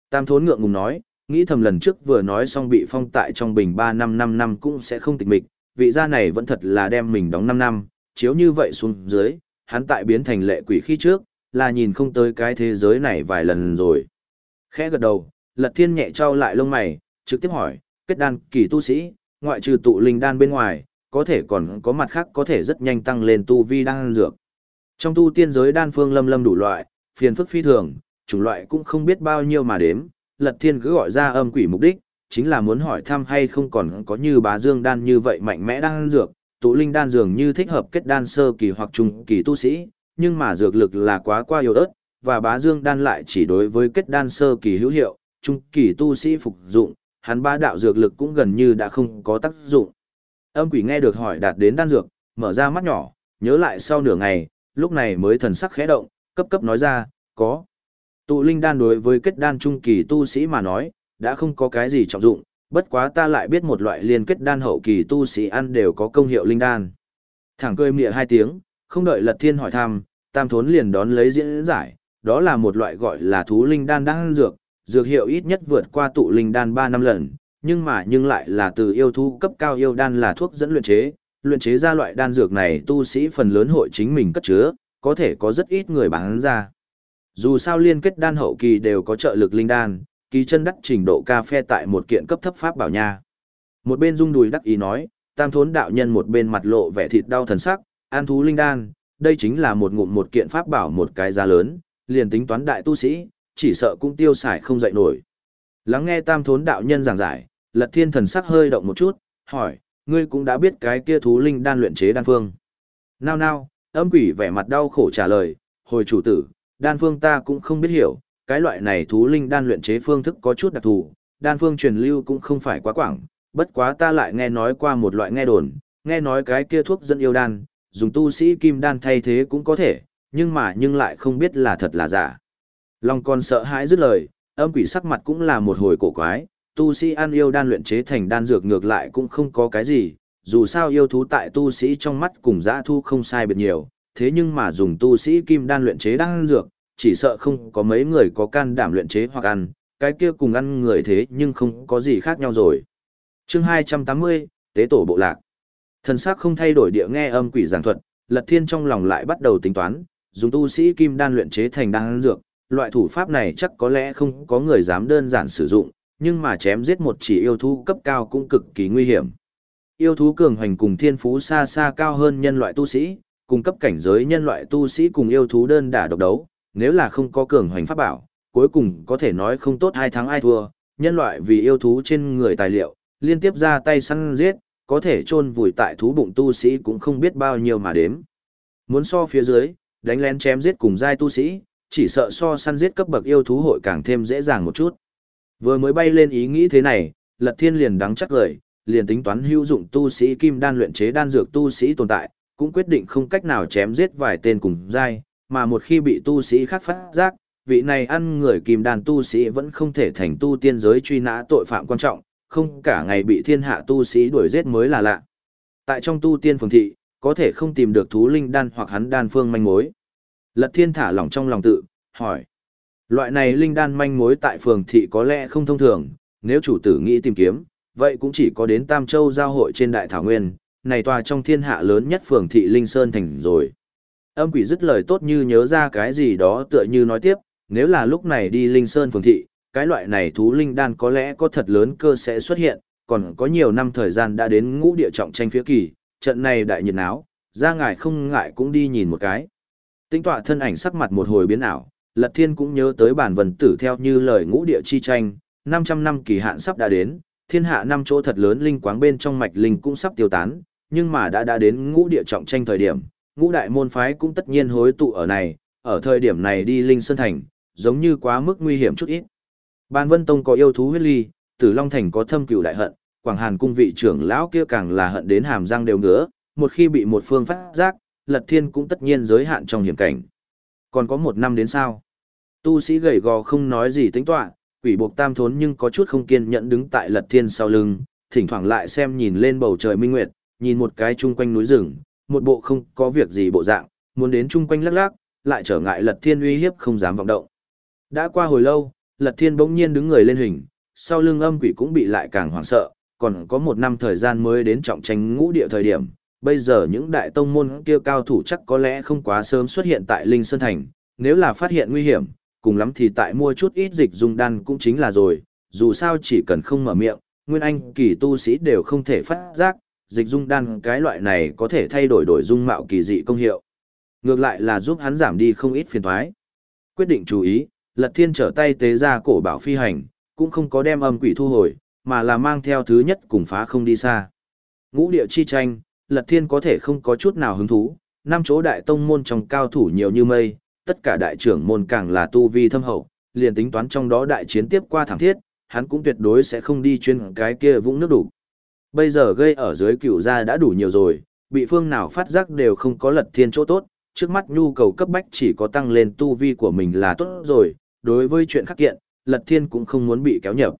Tam thốn ngượng ngùng nói, nghĩ thầm lần trước vừa nói xong bị phong tại trong bình 3 năm 5 năm cũng sẽ không tịch mịch, vị gia này vẫn thật là đem mình đóng 5 năm, chiếu như vậy xuống dưới, hắn tại biến thành lệ quỷ khi trước, là nhìn không tới cái thế giới này vài lần rồi. Khẽ gật đầu, lật thiên nhẹ trao lại lông mày, trực tiếp hỏi, kết đan kỳ tu sĩ, ngoại trừ tụ linh đan bên ngoài, có thể còn có mặt khác có thể rất nhanh tăng lên tu vi đan dược. Trong tu tiên giới đan phương lâm lâm đủ loại, phiền phức phi thường, chủng loại cũng không biết bao nhiêu mà đếm, lật thiên cứ gọi ra âm quỷ mục đích, chính là muốn hỏi thăm hay không còn có như bá dương đan như vậy mạnh mẽ đan dược, tụ linh đan dường như thích hợp kết đan sơ kỳ hoặc trung kỳ tu sĩ, nhưng mà dược lực là quá qua yếu ớt, và bá dương đan lại chỉ đối với kết đan sơ kỳ hữu hiệu, trung kỳ tu sĩ phục dụng, hắn ba đạo dược lực cũng gần như đã không có tác dụng. Âm quỷ nghe được hỏi đạt đến đan dược, mở ra mắt nhỏ, nhớ lại sau nửa ngày, lúc này mới thần sắc khẽ động, cấp cấp nói ra, có. Tụ linh đan đối với kết đan trung kỳ tu sĩ mà nói, đã không có cái gì trọng dụng, bất quá ta lại biết một loại liên kết đan hậu kỳ tu sĩ ăn đều có công hiệu linh đan. Thẳng cười mỉa hai tiếng, không đợi lật thiên hỏi thăm, tam thốn liền đón lấy diễn giải, đó là một loại gọi là thú linh đan đan dược, dược hiệu ít nhất vượt qua tụ linh đan 3 năm lần, nhưng mà nhưng lại là từ yêu thú cấp cao yêu đan là thuốc dẫn luyện chế, luyện chế ra loại đan dược này tu sĩ phần lớn hội chính mình cất chứa, có thể có rất ít người bán ra. Dù sao liên kết đan hậu kỳ đều có trợ lực linh đan, kỳ chân đắc trình độ ca phê tại một kiện cấp thấp pháp bảo nha. Một bên rung đùi đắc ý nói, tam thốn đạo nhân một bên mặt lộ vẻ thịt đau thần sắc, an thú linh đan, đây chính là một ngụm một kiện pháp bảo một cái giá lớn, liền tính toán đại tu sĩ, chỉ sợ cũng tiêu xài không dậy nổi. Lắng nghe tam thốn đạo nhân giảng giải, lật thiên thần sắc hơi động một chút, hỏi, ngươi cũng đã biết cái kia thú linh đan luyện chế đan phương. Nào nào, âm quỷ vẻ mặt đau khổ trả lời, hồi chủ tử, đan phương ta cũng không biết hiểu, cái loại này thú linh đan luyện chế phương thức có chút đặc thù, đan phương truyền lưu cũng không phải quá quảng, bất quá ta lại nghe nói qua một loại nghe đồn, nghe nói cái kia thuốc dẫn yêu đan, dùng tu sĩ kim đan thay thế cũng có thể, nhưng mà nhưng lại không biết là thật là giả. Long còn sợ hãi dứt lời, âm quỷ sắc mặt cũng là một hồi cổ quái, tu sĩ ăn yêu đan luyện chế thành đan dược ngược lại cũng không có cái gì, dù sao yêu thú tại tu sĩ trong mắt cùng dã thu không sai biệt nhiều, thế nhưng mà dùng tu sĩ kim đan luyện chế đan dược, chỉ sợ không có mấy người có can đảm luyện chế hoặc ăn, cái kia cùng ăn người thế nhưng không có gì khác nhau rồi. chương 280, Tế tổ bộ lạc. Thần sắc không thay đổi địa nghe âm quỷ giảng thuật, Lật Thiên trong lòng lại bắt đầu tính toán, dùng tu sĩ kim đan luyện chế thành đan dược, loại thủ pháp này chắc có lẽ không có người dám đơn giản sử dụng, nhưng mà chém giết một chỉ yêu thú cấp cao cũng cực kỳ nguy hiểm. Yêu thú cường hành cùng thiên phú xa xa cao hơn nhân loại tu sĩ, cùng cấp cảnh giới nhân loại tu sĩ cùng yêu thú đơn đả độc đấu, nếu là không có cường hoành pháp bảo, cuối cùng có thể nói không tốt hai thắng ai thua, nhân loại vì yêu thú trên người tài liệu, liên tiếp ra tay săn giết, có thể chôn vùi tại thú bụng tu sĩ cũng không biết bao nhiêu mà đếm. Muốn so phía dưới, đánh lén chém giết cùng giai tu sĩ, chỉ sợ so săn giết cấp bậc yêu thú hội càng thêm dễ dàng một chút. Vừa mới bay lên ý nghĩ thế này, Lật Thiên liền đắng chắc lời, liền tính toán hữu dụng tu sĩ kim đan luyện chế đan dược tu sĩ tồn tại, cũng quyết định không cách nào chém giết vài tên cùng giai, mà một khi bị tu sĩ khác phát giác, vị này ăn người kìm đàn tu sĩ vẫn không thể thành tu tiên giới truy nã tội phạm quan trọng, không cả ngày bị thiên hạ tu sĩ đuổi giết mới là lạ. Tại trong tu tiên phường thị, có thể không tìm được thú linh đan hoặc hắn đan phương manh mối. Lật thiên thả lòng trong lòng tự, hỏi. Loại này linh đan manh mối tại phường thị có lẽ không thông thường, nếu chủ tử nghĩ tìm kiếm, vậy cũng chỉ có đến Tam Châu giao hội trên Đại Thảo Nguyên, này tòa trong thiên hạ lớn nhất phường thị Linh Sơn thành rồi. Âm quỷ dứt lời tốt như nhớ ra cái gì đó tựa như nói tiếp, nếu là lúc này đi Linh Sơn phường thị, cái loại này thú linh đan có lẽ có thật lớn cơ sẽ xuất hiện, còn có nhiều năm thời gian đã đến ngũ địa trọng tranh phía kỳ, trận này đại nhiệt náo, ra ngài không ngại cũng đi nhìn một cái. Tinh tọa thân ảnh sắc mặt một hồi biến ảo, Lật Thiên cũng nhớ tới bản vần tử theo như lời ngũ địa chi tranh, 500 năm kỳ hạn sắp đã đến, thiên hạ năm chỗ thật lớn linh quáng bên trong mạch linh cũng sắp tiêu tán, nhưng mà đã đã đến ngũ địa trọng tranh thời điểm, ngũ đại môn phái cũng tất nhiên hối tụ ở này, ở thời điểm này đi Linh Sơn Thành, giống như quá mức nguy hiểm chút ít. Ban Vân Tông có yêu thú huyết ly, Tử Long Thành có thâm cửu đại hận, Quảng Hàn cung vị trưởng lão kia càng là hận đến hàm răng đều ngứa, một khi bị một phương phát giác, Lật Thiên cũng tất nhiên giới hạn trong hiểm cảnh. Còn có một năm đến sao? Tu sĩ gầy gò không nói gì tính toán, quỷ buộc tam thốn nhưng có chút không kiên nhẫn đứng tại Lật Thiên sau lưng, thỉnh thoảng lại xem nhìn lên bầu trời minh nguyệt, nhìn một cái chung quanh núi rừng, một bộ không có việc gì bộ dạng, muốn đến chung quanh lắc lắc, lại trở ngại Lật Thiên uy hiếp không dám vọng động. Đã qua hồi lâu, Lật Thiên bỗng nhiên đứng người lên hình, sau lưng âm quỷ cũng bị lại càng hoảng sợ, còn có một năm thời gian mới đến trọng tranh ngũ địa thời điểm. Bây giờ những đại tông môn kia cao thủ chắc có lẽ không quá sớm xuất hiện tại Linh Sơn Thành, nếu là phát hiện nguy hiểm, cùng lắm thì tại mua chút ít dịch dung đan cũng chính là rồi, dù sao chỉ cần không mở miệng, nguyên anh kỳ tu sĩ đều không thể phát giác, dịch dung đan cái loại này có thể thay đổi đổi dung mạo kỳ dị công hiệu. Ngược lại là giúp hắn giảm đi không ít phiền toái. Quyết định chú ý, Lật Thiên trở tay tế ra cổ bảo phi hành, cũng không có đem âm quỷ thu hồi, mà là mang theo thứ nhất cùng phá không đi xa. Ngũ địa chi tranh, Lật Thiên có thể không có chút nào hứng thú, năm chỗ đại tông môn trong cao thủ nhiều như mây, tất cả đại trưởng môn càng là tu vi thâm hậu, liền tính toán trong đó đại chiến tiếp qua thẳng thiết, hắn cũng tuyệt đối sẽ không đi chuyên cái kia vũng nước đủ. Bây giờ gây ở dưới cựu gia đã đủ nhiều rồi, bị phương nào phát giác đều không có lật thiên chỗ tốt, trước mắt nhu cầu cấp bách chỉ có tăng lên tu vi của mình là tốt rồi, đối với chuyện khắc kiện, lật thiên cũng không muốn bị kéo nhập.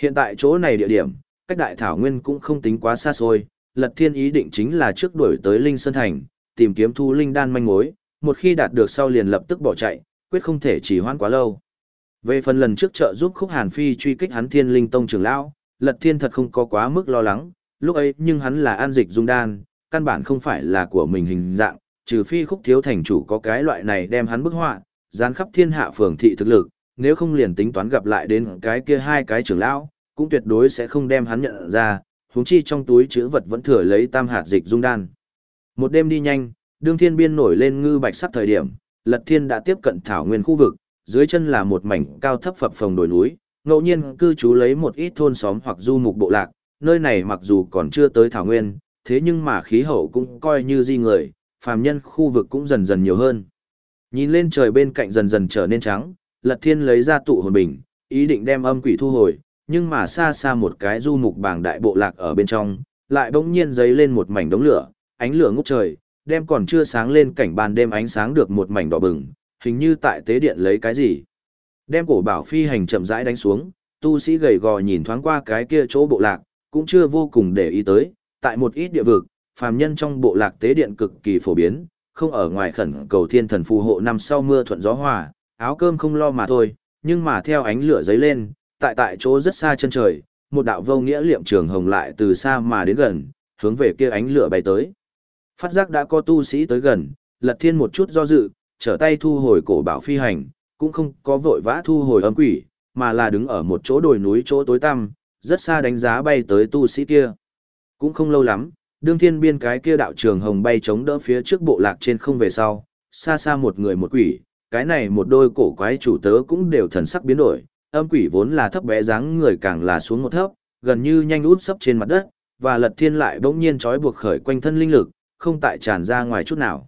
Hiện tại chỗ này địa điểm, cách đại thảo nguyên cũng không tính quá xa xôi, lật thiên ý định chính là trước đuổi tới Linh Sơn Thành, tìm kiếm thu linh đan manh mối, một khi đạt được sau liền lập tức bỏ chạy, quyết không thể chỉ hoãn quá lâu. Về phần lần trước trợ giúp Khúc Hàn Phi truy kích hắn Thiên Linh Tông trưởng lão, Lật Thiên thật không có quá mức lo lắng, lúc ấy nhưng hắn là an dịch dung đan, căn bản không phải là của mình hình dạng, trừ phi khúc thiếu thành chủ có cái loại này đem hắn bức họa, dán khắp thiên hạ phường thị thực lực, nếu không liền tính toán gặp lại đến cái kia hai cái trưởng lão, cũng tuyệt đối sẽ không đem hắn nhận ra, huống chi trong túi chữ vật vẫn thừa lấy tam hạt dịch dung đan. Một đêm đi nhanh, đương thiên biên nổi lên ngư bạch sắc thời điểm, Lật Thiên đã tiếp cận thảo nguyên khu vực, dưới chân là một mảnh cao thấp phập phồng đồi núi, ngẫu nhiên cư trú lấy một ít thôn xóm hoặc du mục bộ lạc, nơi này mặc dù còn chưa tới thảo nguyên, thế nhưng mà khí hậu cũng coi như di người, phàm nhân khu vực cũng dần dần nhiều hơn. Nhìn lên trời bên cạnh dần dần trở nên trắng, Lật Thiên lấy ra tụ hồn bình, ý định đem âm quỷ thu hồi, nhưng mà xa xa một cái du mục bảng đại bộ lạc ở bên trong, lại bỗng nhiên giấy lên một mảnh đống lửa, ánh lửa ngút trời, đem còn chưa sáng lên cảnh ban đêm ánh sáng được một mảnh đỏ bừng, hình như tại tế điện lấy cái gì. Đem cổ bảo phi hành chậm rãi đánh xuống, tu sĩ gầy gò nhìn thoáng qua cái kia chỗ bộ lạc, cũng chưa vô cùng để ý tới, tại một ít địa vực, phàm nhân trong bộ lạc tế điện cực kỳ phổ biến, không ở ngoài khẩn cầu thiên thần phù hộ năm sau mưa thuận gió hòa, áo cơm không lo mà thôi, nhưng mà theo ánh lửa giấy lên, tại tại chỗ rất xa chân trời, một đạo vô nghĩa liệm trường hồng lại từ xa mà đến gần, hướng về kia ánh lửa bay tới. Phát giác đã có tu sĩ tới gần, lật thiên một chút do dự, trở tay thu hồi cổ bảo phi hành, cũng không có vội vã thu hồi âm quỷ, mà là đứng ở một chỗ đồi núi chỗ tối tăm, rất xa đánh giá bay tới tu sĩ kia. Cũng không lâu lắm, đương thiên biên cái kia đạo trường hồng bay chống đỡ phía trước bộ lạc trên không về sau, xa xa một người một quỷ, cái này một đôi cổ quái chủ tớ cũng đều thần sắc biến đổi, âm quỷ vốn là thấp bé dáng người càng là xuống một thấp, gần như nhanh út sấp trên mặt đất, và lật thiên lại bỗng nhiên trói buộc khởi quanh thân linh lực, không tại tràn ra ngoài chút nào.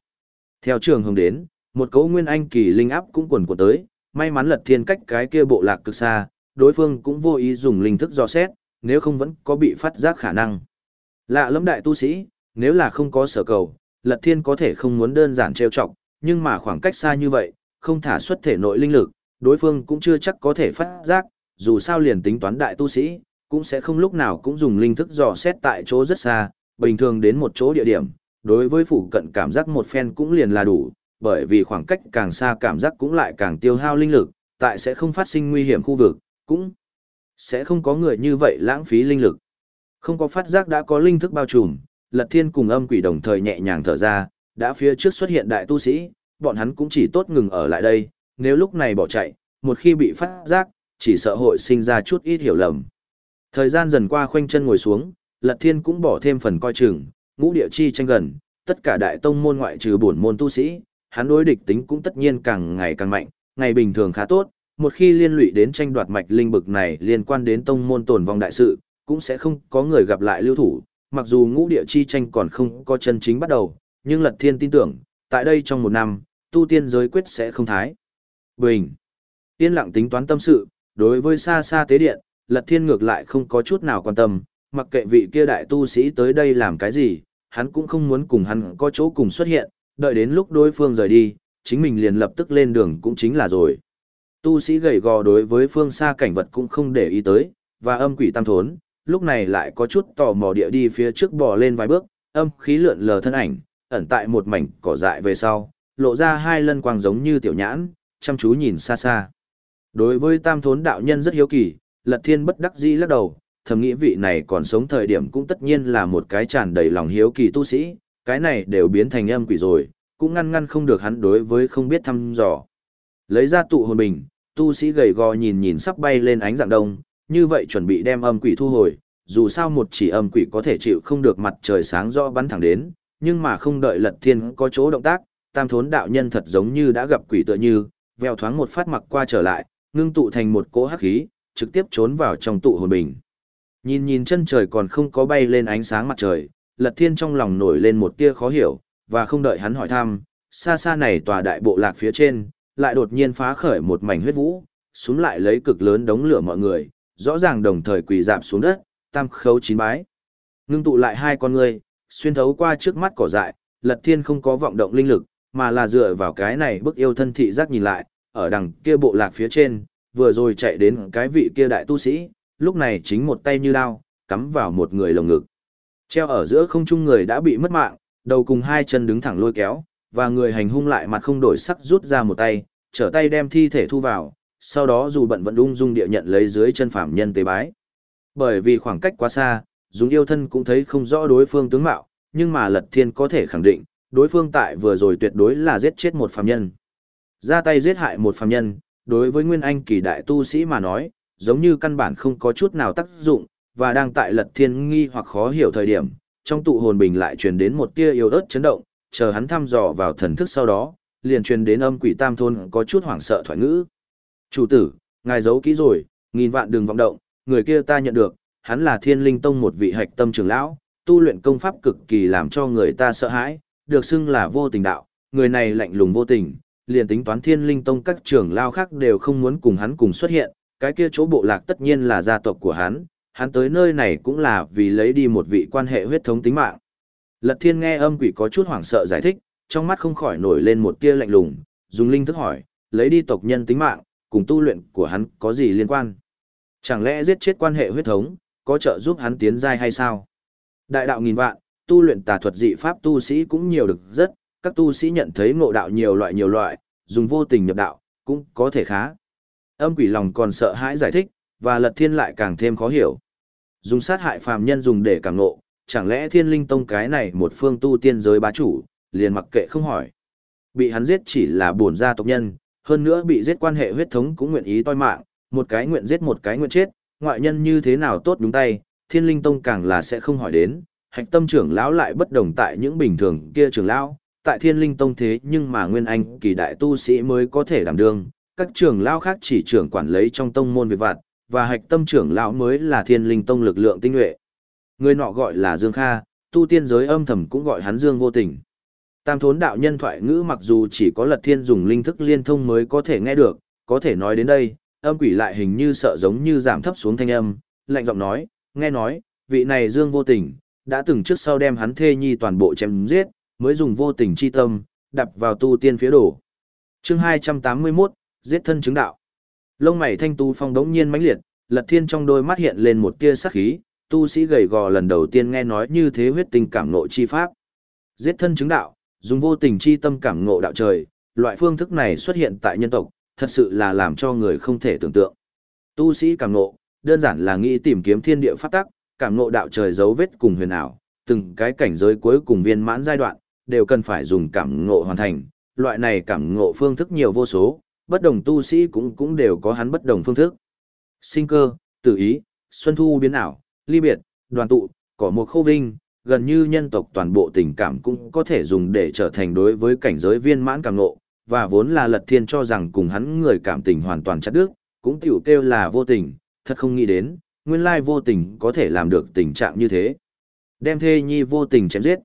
Theo trường hồng đến, một cấu nguyên anh kỳ linh áp cũng quần của tới, may mắn lật thiên cách cái kia bộ lạc cực xa, đối phương cũng vô ý dùng linh thức dò xét, nếu không vẫn có bị phát giác khả năng. Lạ lẫm đại tu sĩ, nếu là không có sở cầu, lật thiên có thể không muốn đơn giản trêu chọc, nhưng mà khoảng cách xa như vậy, không thả xuất thể nội linh lực, đối phương cũng chưa chắc có thể phát giác, dù sao liền tính toán đại tu sĩ, cũng sẽ không lúc nào cũng dùng linh thức dò xét tại chỗ rất xa, bình thường đến một chỗ địa điểm, đối với phủ cận cảm giác một phen cũng liền là đủ, bởi vì khoảng cách càng xa cảm giác cũng lại càng tiêu hao linh lực, tại sẽ không phát sinh nguy hiểm khu vực, cũng sẽ không có người như vậy lãng phí linh lực. Không có phát giác đã có linh thức bao trùm, Lật Thiên cùng âm quỷ đồng thời nhẹ nhàng thở ra, đã phía trước xuất hiện đại tu sĩ, bọn hắn cũng chỉ tốt ngừng ở lại đây, nếu lúc này bỏ chạy, một khi bị phát giác, chỉ sợ hội sinh ra chút ít hiểu lầm. Thời gian dần qua khoanh chân ngồi xuống, Lật Thiên cũng bỏ thêm phần coi chừng, ngũ địa chi tranh gần, tất cả đại tông môn ngoại trừ bổn môn tu sĩ, hắn đối địch tính cũng tất nhiên càng ngày càng mạnh, ngày bình thường khá tốt, một khi liên lụy đến tranh đoạt mạch linh bực này liên quan đến tông môn tồn vong đại sự, cũng sẽ không có người gặp lại lưu thủ, mặc dù ngũ địa chi tranh còn không có chân chính bắt đầu, nhưng Lật Thiên tin tưởng, tại đây trong một năm, tu tiên giới quyết sẽ không thái. Bình. Tiên lặng tính toán tâm sự, đối với xa xa tế điện, Lật Thiên ngược lại không có chút nào quan tâm, mặc kệ vị kia đại tu sĩ tới đây làm cái gì, hắn cũng không muốn cùng hắn có chỗ cùng xuất hiện, đợi đến lúc đối phương rời đi, chính mình liền lập tức lên đường cũng chính là rồi. Tu sĩ gầy gò đối với phương xa cảnh vật cũng không để ý tới, và âm quỷ tam thốn, lúc này lại có chút tò mò địa đi phía trước bò lên vài bước, âm khí lượn lờ thân ảnh, ẩn tại một mảnh cỏ dại về sau, lộ ra hai lân quang giống như tiểu nhãn, chăm chú nhìn xa xa. Đối với tam thốn đạo nhân rất hiếu kỳ, lật thiên bất đắc dĩ lắc đầu, thầm nghĩ vị này còn sống thời điểm cũng tất nhiên là một cái tràn đầy lòng hiếu kỳ tu sĩ, cái này đều biến thành âm quỷ rồi, cũng ngăn ngăn không được hắn đối với không biết thăm dò. Lấy ra tụ hồn bình, tu sĩ gầy gò nhìn nhìn sắp bay lên ánh dạng đông, như vậy chuẩn bị đem âm quỷ thu hồi, dù sao một chỉ âm quỷ có thể chịu không được mặt trời sáng rõ bắn thẳng đến, nhưng mà không đợi lật thiên có chỗ động tác, tam thốn đạo nhân thật giống như đã gặp quỷ tựa như, veo thoáng một phát mặc qua trở lại, ngưng tụ thành một cỗ hắc khí, trực tiếp trốn vào trong tụ hồn bình. Nhìn nhìn chân trời còn không có bay lên ánh sáng mặt trời, Lật Thiên trong lòng nổi lên một tia khó hiểu, và không đợi hắn hỏi thăm, xa xa này tòa đại bộ lạc phía trên, lại đột nhiên phá khởi một mảnh huyết vũ, xuống lại lấy cực lớn đống lửa mọi người, rõ ràng đồng thời quỳ dạp xuống đất, tam khấu chín bái. Ngưng tụ lại hai con người, xuyên thấu qua trước mắt cỏ dại, Lật Thiên không có vọng động linh lực, mà là dựa vào cái này bức yêu thân thị giác nhìn lại, ở đằng kia bộ lạc phía trên, vừa rồi chạy đến cái vị kia đại tu sĩ, lúc này chính một tay như đao, cắm vào một người lồng ngực. Treo ở giữa không trung người đã bị mất mạng, đầu cùng hai chân đứng thẳng lôi kéo, và người hành hung lại mặt không đổi sắc rút ra một tay, trở tay đem thi thể thu vào, sau đó dù bận vẫn ung dung địa nhận lấy dưới chân phạm nhân tế bái. Bởi vì khoảng cách quá xa, dùng yêu thân cũng thấy không rõ đối phương tướng mạo, nhưng mà Lật Thiên có thể khẳng định, đối phương tại vừa rồi tuyệt đối là giết chết một phạm nhân. Ra tay giết hại một phạm nhân, đối với Nguyên Anh kỳ đại tu sĩ mà nói, giống như căn bản không có chút nào tác dụng, và đang tại Lật Thiên nghi hoặc khó hiểu thời điểm, trong tụ hồn bình lại truyền đến một tia yếu ớt chấn động, chờ hắn thăm dò vào thần thức sau đó, liền truyền đến âm quỷ tam thôn có chút hoảng sợ thoại ngữ. Chủ tử, ngài giấu kỹ rồi, nghìn vạn đừng vọng động, người kia ta nhận được, hắn là thiên linh tông một vị hạch tâm trưởng lão, tu luyện công pháp cực kỳ làm cho người ta sợ hãi, được xưng là vô tình đạo, người này lạnh lùng vô tình, liền tính toán thiên linh tông các trưởng lao khác đều không muốn cùng hắn cùng xuất hiện, cái kia chỗ bộ lạc tất nhiên là gia tộc của hắn, hắn tới nơi này cũng là vì lấy đi một vị quan hệ huyết thống tính mạng. Lật thiên nghe âm quỷ có chút hoảng sợ giải thích, trong mắt không khỏi nổi lên một tia lạnh lùng, dùng linh thức hỏi, lấy đi tộc nhân tính mạng, cùng tu luyện của hắn có gì liên quan? Chẳng lẽ giết chết quan hệ huyết thống, có trợ giúp hắn tiến giai hay sao? Đại đạo nghìn vạn, tu luyện tà thuật dị pháp tu sĩ cũng nhiều được rất, các tu sĩ nhận thấy ngộ đạo nhiều loại nhiều loại, dùng vô tình nhập đạo, cũng có thể khá. Âm quỷ lòng còn sợ hãi giải thích, và lật thiên lại càng thêm khó hiểu. Dùng sát hại phàm nhân dùng để cảm ngộ, chẳng lẽ thiên linh tông cái này một phương tu tiên giới bá chủ, liền mặc kệ không hỏi. Bị hắn giết chỉ là buồn gia tộc nhân, hơn nữa bị giết quan hệ huyết thống cũng nguyện ý toi mạng, một cái nguyện giết một cái nguyện chết, ngoại nhân như thế nào tốt đúng tay, thiên linh tông càng là sẽ không hỏi đến, hạch tâm trưởng lão lại bất đồng tại những bình thường kia trưởng lão, tại thiên linh tông thế nhưng mà nguyên anh kỳ đại tu sĩ mới có thể đảm đương, các trưởng lão khác chỉ trưởng quản lấy trong tông môn việc vặt, và hạch tâm trưởng lão mới là thiên linh tông lực lượng tinh nhuệ. Người nọ gọi là Dương Kha, tu tiên giới âm thầm cũng gọi hắn Dương vô tình. Tam thốn đạo nhân thoại ngữ mặc dù chỉ có lật thiên dùng linh thức liên thông mới có thể nghe được, có thể nói đến đây, âm quỷ lại hình như sợ giống như giảm thấp xuống thanh âm, lạnh giọng nói, nghe nói, vị này Dương vô tình, đã từng trước sau đem hắn thê nhi toàn bộ chém giết, mới dùng vô tình chi tâm, đập vào tu tiên phía đổ. chương 281, giết thân chứng đạo. Lông mày thanh tu phong đống nhiên mãnh liệt, lật thiên trong đôi mắt hiện lên một tia sắc khí, tu sĩ gầy gò lần đầu tiên nghe nói như thế huyết tình cảm ngộ chi pháp. Giết thân chứng đạo, dùng vô tình chi tâm cảm ngộ đạo trời, loại phương thức này xuất hiện tại nhân tộc, thật sự là làm cho người không thể tưởng tượng. Tu sĩ cảm ngộ, đơn giản là nghĩ tìm kiếm thiên địa pháp tắc, cảm ngộ đạo trời dấu vết cùng huyền ảo, từng cái cảnh giới cuối cùng viên mãn giai đoạn, đều cần phải dùng cảm ngộ hoàn thành. Loại này cảm ngộ phương thức nhiều vô số, bất đồng tu sĩ cũng cũng đều có hắn bất đồng phương thức. Sinh cơ, tử ý, xuân thu biến ảo, ly biệt, đoàn tụ, cỏ một khâu vinh, gần như nhân tộc toàn bộ tình cảm cũng có thể dùng để trở thành đối với cảnh giới viên mãn cảm ngộ, và vốn là lật thiên cho rằng cùng hắn người cảm tình hoàn toàn chặt đứt, cũng tiểu kêu là vô tình, thật không nghĩ đến, nguyên lai vô tình có thể làm được tình trạng như thế. Đem thê nhi vô tình chém giết.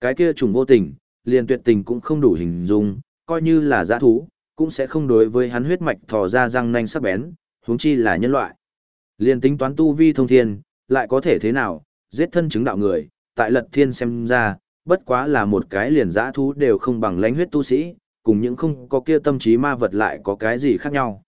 Cái kia trùng vô tình, liền tuyệt tình cũng không đủ hình dung, coi như là giã thú, cũng sẽ không đối với hắn huyết mạch thò ra răng nanh sắc bén, huống chi là nhân loại. Liên tính toán tu vi thông thiên, lại có thể thế nào, giết thân chứng đạo người, tại lật thiên xem ra, bất quá là một cái liền giã thú đều không bằng lãnh huyết tu sĩ, cùng những không có kia tâm trí ma vật lại có cái gì khác nhau.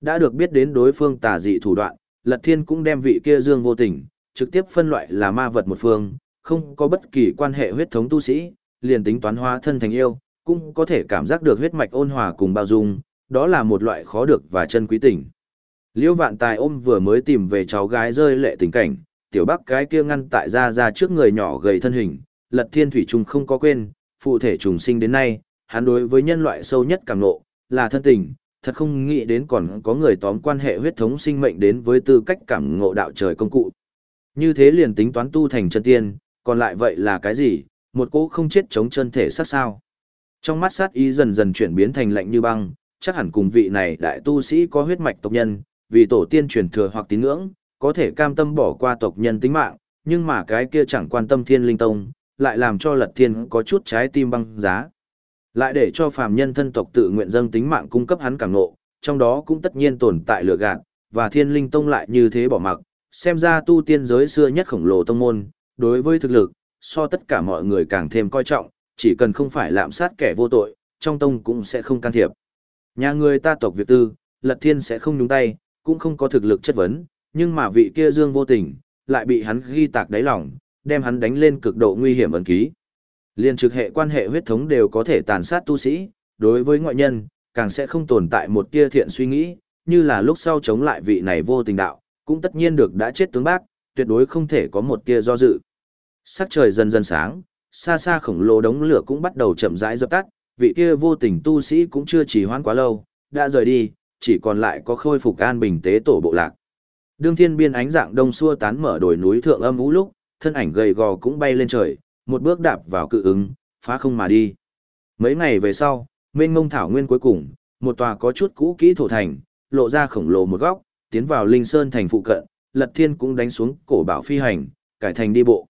Đã được biết đến đối phương tà dị thủ đoạn, Lật Thiên cũng đem vị kia dương vô tình, trực tiếp phân loại là ma vật một phương, không có bất kỳ quan hệ huyết thống tu sĩ, liền tính toán hóa thân thành yêu, cũng có thể cảm giác được huyết mạch ôn hòa cùng bao dung, đó là một loại khó được và chân quý tình. Liêu vạn tài ôm vừa mới tìm về cháu gái rơi lệ tình cảnh, tiểu bắc cái kia ngăn tại ra ra trước người nhỏ gầy thân hình, lật thiên thủy trùng không có quên, phụ thể trùng sinh đến nay, hắn đối với nhân loại sâu nhất càng nộ, là thân tình, thật không nghĩ đến còn có người tóm quan hệ huyết thống sinh mệnh đến với tư cách cảm ngộ đạo trời công cụ. Như thế liền tính toán tu thành chân tiên, còn lại vậy là cái gì, một cỗ không chết chống chân thể sát sao. Trong mắt sát ý dần dần chuyển biến thành lạnh như băng, chắc hẳn cùng vị này đại tu sĩ có huyết mạch tộc nhân, vì tổ tiên truyền thừa hoặc tín ngưỡng, có thể cam tâm bỏ qua tộc nhân tính mạng, nhưng mà cái kia chẳng quan tâm thiên linh tông, lại làm cho lật thiên có chút trái tim băng giá. Lại để cho phàm nhân thân tộc tự nguyện dâng tính mạng cung cấp hắn cảm ngộ, trong đó cũng tất nhiên tồn tại lừa gạt, và thiên linh tông lại như thế bỏ mặc, xem ra tu tiên giới xưa nhất khổng lồ tông môn, đối với thực lực, so tất cả mọi người càng thêm coi trọng, chỉ cần không phải lạm sát kẻ vô tội, trong tông cũng sẽ không can thiệp. Nhà người ta tộc Việt tư, lật thiên sẽ không nhúng tay, cũng không có thực lực chất vấn, nhưng mà vị kia dương vô tình, lại bị hắn ghi tạc đáy lòng, đem hắn đánh lên cực độ nguy hiểm ấn ký. Liên trực hệ quan hệ huyết thống đều có thể tàn sát tu sĩ, đối với ngoại nhân, càng sẽ không tồn tại một tia thiện suy nghĩ, như là lúc sau chống lại vị này vô tình đạo, cũng tất nhiên được đã chết tướng bác, tuyệt đối không thể có một tia do dự. Sắc trời dần dần sáng, xa xa khổng lồ đống lửa cũng bắt đầu chậm rãi dập tắt, vị kia vô tình tu sĩ cũng chưa chỉ hoãn quá lâu, đã rời đi, chỉ còn lại có khôi phục an bình tế tổ bộ lạc. Đương thiên biên ánh dạng đông xua tán mở đồi núi thượng âm ú lúc, thân ảnh gầy gò cũng bay lên trời, một bước đạp vào cự ứng, phá không mà đi. Mấy ngày về sau, mênh mông thảo nguyên cuối cùng, một tòa có chút cũ kỹ thổ thành, lộ ra khổng lồ một góc, tiến vào Linh Sơn thành phụ cận, Lật Thiên cũng đánh xuống cổ bảo phi hành, cải thành đi bộ.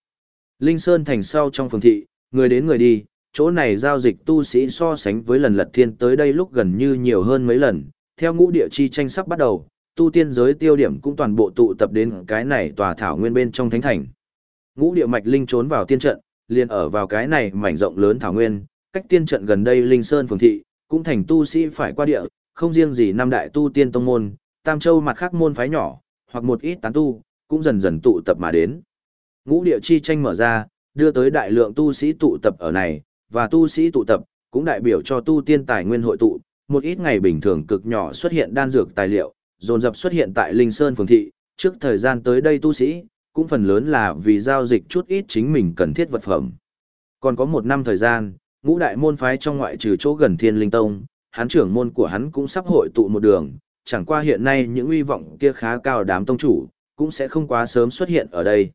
Linh Sơn thành sau trong phường thị, người đến người đi, chỗ này giao dịch tu sĩ so sánh với lần Lật Thiên tới đây lúc gần như nhiều hơn mấy lần, theo ngũ địa chi tranh sắp bắt đầu, tu tiên giới tiêu điểm cũng toàn bộ tụ tập đến cái này tòa thảo nguyên bên trong thánh thành. Ngũ địa mạch linh trốn vào tiên trận, liền ở vào cái này mảnh rộng lớn thảo nguyên, cách tiên trận gần đây Linh Sơn phường thị, cũng thành tu sĩ phải qua địa, không riêng gì năm đại tu tiên tông môn, tam châu mặt khác môn phái nhỏ, hoặc một ít tán tu, cũng dần dần tụ tập mà đến. Ngũ địa chi tranh mở ra, đưa tới đại lượng tu sĩ tụ tập ở này, và tu sĩ tụ tập, cũng đại biểu cho tu tiên tài nguyên hội tụ, một ít ngày bình thường cực nhỏ xuất hiện đan dược tài liệu, dồn dập xuất hiện tại Linh Sơn phường thị, trước thời gian tới đây tu sĩ, cũng phần lớn là vì giao dịch chút ít chính mình cần thiết vật phẩm. Còn có một năm thời gian, ngũ đại môn phái trong ngoại trừ chỗ gần Thiên Linh Tông, hắn trưởng môn của hắn cũng sắp hội tụ một đường, chẳng qua hiện nay những uy vọng kia khá cao đám tông chủ, cũng sẽ không quá sớm xuất hiện ở đây.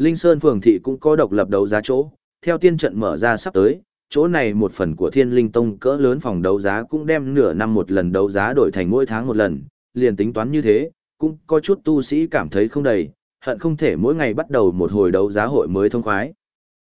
Linh Sơn phường thị cũng có độc lập đấu giá chỗ, theo tiên trận mở ra sắp tới, chỗ này một phần của Thiên Linh Tông cỡ lớn phòng đấu giá cũng đem nửa năm một lần đấu giá đổi thành mỗi tháng một lần, liền tính toán như thế, cũng có chút tu sĩ cảm thấy không đầy, hận không thể mỗi ngày bắt đầu một hồi đấu giá hội mới thông khoái.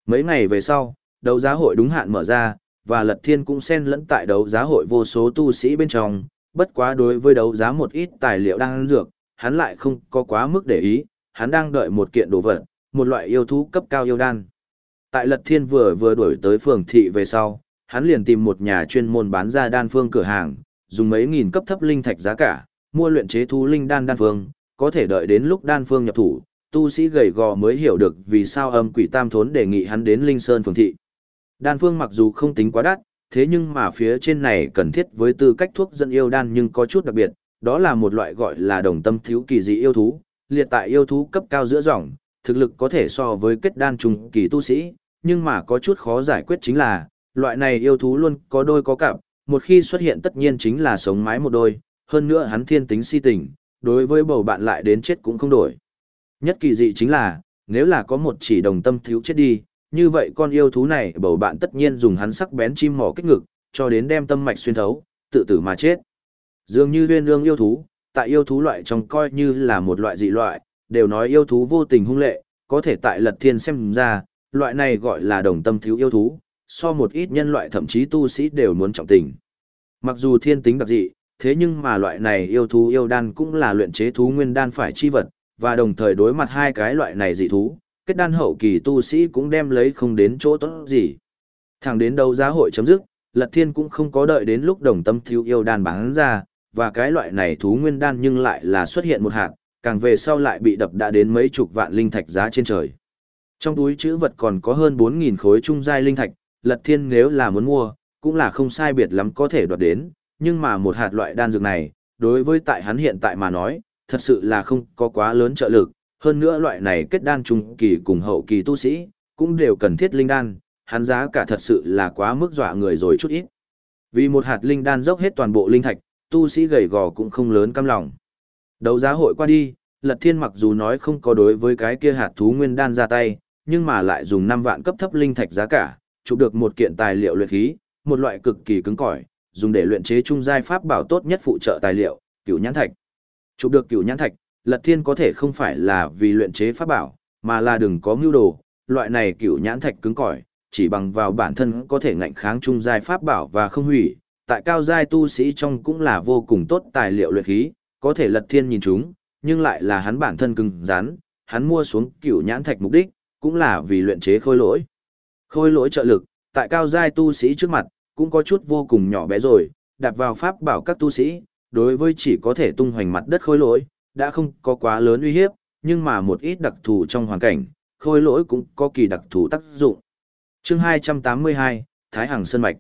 Mấy ngày về sau, đấu giá hội đúng hạn mở ra, và Lật Thiên cũng xen lẫn tại đấu giá hội vô số tu sĩ bên trong, bất quá đối với đấu giá một ít tài liệu đang dược, hắn lại không có quá mức để ý, hắn đang đợi một kiện đồ vật, một loại yêu thú cấp cao yêu đan. Tại Lật Thiên vừa vừa đuổi tới phường thị về sau, hắn liền tìm một nhà chuyên môn bán ra đan phương cửa hàng, dùng mấy nghìn cấp thấp linh thạch giá cả, mua luyện chế thú linh đan đan phương, có thể đợi đến lúc đan phương nhập thủ, tu sĩ gầy gò mới hiểu được vì sao âm quỷ tam thốn đề nghị hắn đến Linh Sơn phường thị. Đan phương mặc dù không tính quá đắt, thế nhưng mà phía trên này cần thiết với tư cách thuốc dẫn yêu đan nhưng có chút đặc biệt, đó là một loại gọi là đồng tâm thiếu kỳ dị yêu thú, liệt tại yêu thú cấp cao giữa dòng, thực lực có thể so với kết đan trùng kỳ tu sĩ, nhưng mà có chút khó giải quyết chính là, loại này yêu thú luôn có đôi có cặp, một khi xuất hiện tất nhiên chính là sống mái một đôi, hơn nữa hắn thiên tính si tình, đối với bầu bạn lại đến chết cũng không đổi. Nhất kỳ dị chính là, nếu là có một chỉ đồng tâm thiếu chết đi, như vậy con yêu thú này bầu bạn tất nhiên dùng hắn sắc bén chim mỏ kích ngực, cho đến đem tâm mạch xuyên thấu, tự tử mà chết. Dường như huyên ương yêu thú, tại yêu thú loại trong coi như là một loại dị loại, đều nói yêu thú vô tình hung lệ, có thể tại lật thiên xem ra, loại này gọi là đồng tâm thiếu yêu thú, so một ít nhân loại thậm chí tu sĩ đều muốn trọng tình. Mặc dù thiên tính đặc dị, thế nhưng mà loại này yêu thú yêu đan cũng là luyện chế thú nguyên đan phải chi vật, và đồng thời đối mặt hai cái loại này dị thú, kết đan hậu kỳ tu sĩ cũng đem lấy không đến chỗ tốt gì. Thẳng đến đầu giá hội chấm dứt, Lật Thiên cũng không có đợi đến lúc đồng tâm thiếu yêu đan bán ra, và cái loại này thú nguyên đan nhưng lại là xuất hiện một hạt, càng về sau lại bị đập đã đến mấy chục vạn linh thạch giá trên trời. Trong túi chữ vật còn có hơn 4.000 khối trung giai linh thạch, Lật Thiên nếu là muốn mua, cũng là không sai biệt lắm có thể đoạt đến, nhưng mà một hạt loại đan dược này, đối với tại hắn hiện tại mà nói, thật sự là không có quá lớn trợ lực, hơn nữa loại này kết đan trung kỳ cùng hậu kỳ tu sĩ, cũng đều cần thiết linh đan, hắn giá cả thật sự là quá mức dọa người rồi chút ít. Vì một hạt linh đan dốc hết toàn bộ linh thạch, tu sĩ gầy gò cũng không lớn cam lòng. Đấu giá hội qua đi, Lật Thiên mặc dù nói không có đối với cái kia hạt thú nguyên đan ra tay, nhưng mà lại dùng 5 vạn cấp thấp linh thạch giá cả, chụp được một kiện tài liệu luyện khí, một loại cực kỳ cứng cỏi, dùng để luyện chế trung giai pháp bảo tốt nhất phụ trợ tài liệu, cửu nhãn thạch. Chụp được cửu nhãn thạch, Lật Thiên có thể không phải là vì luyện chế pháp bảo, mà là đừng có mưu đồ, loại này cửu nhãn thạch cứng cỏi, chỉ bằng vào bản thân có thể ngạnh kháng trung giai pháp bảo và không hủy, tại cao giai tu sĩ trong cũng là vô cùng tốt tài liệu luyện khí, có thể Lật Thiên nhìn chúng, nhưng lại là hắn bản thân cứng rắn, hắn mua xuống cửu nhãn thạch mục đích, cũng là vì luyện chế khôi lỗi. Khôi lỗi trợ lực, tại cao giai tu sĩ trước mặt, cũng có chút vô cùng nhỏ bé rồi, đặt vào pháp bảo các tu sĩ, đối với chỉ có thể tung hoành mặt đất khôi lỗi, đã không có quá lớn uy hiếp, nhưng mà một ít đặc thù trong hoàn cảnh, khôi lỗi cũng có kỳ đặc thù tác dụng. Chương 282, Thái Hằng Sơn Mạch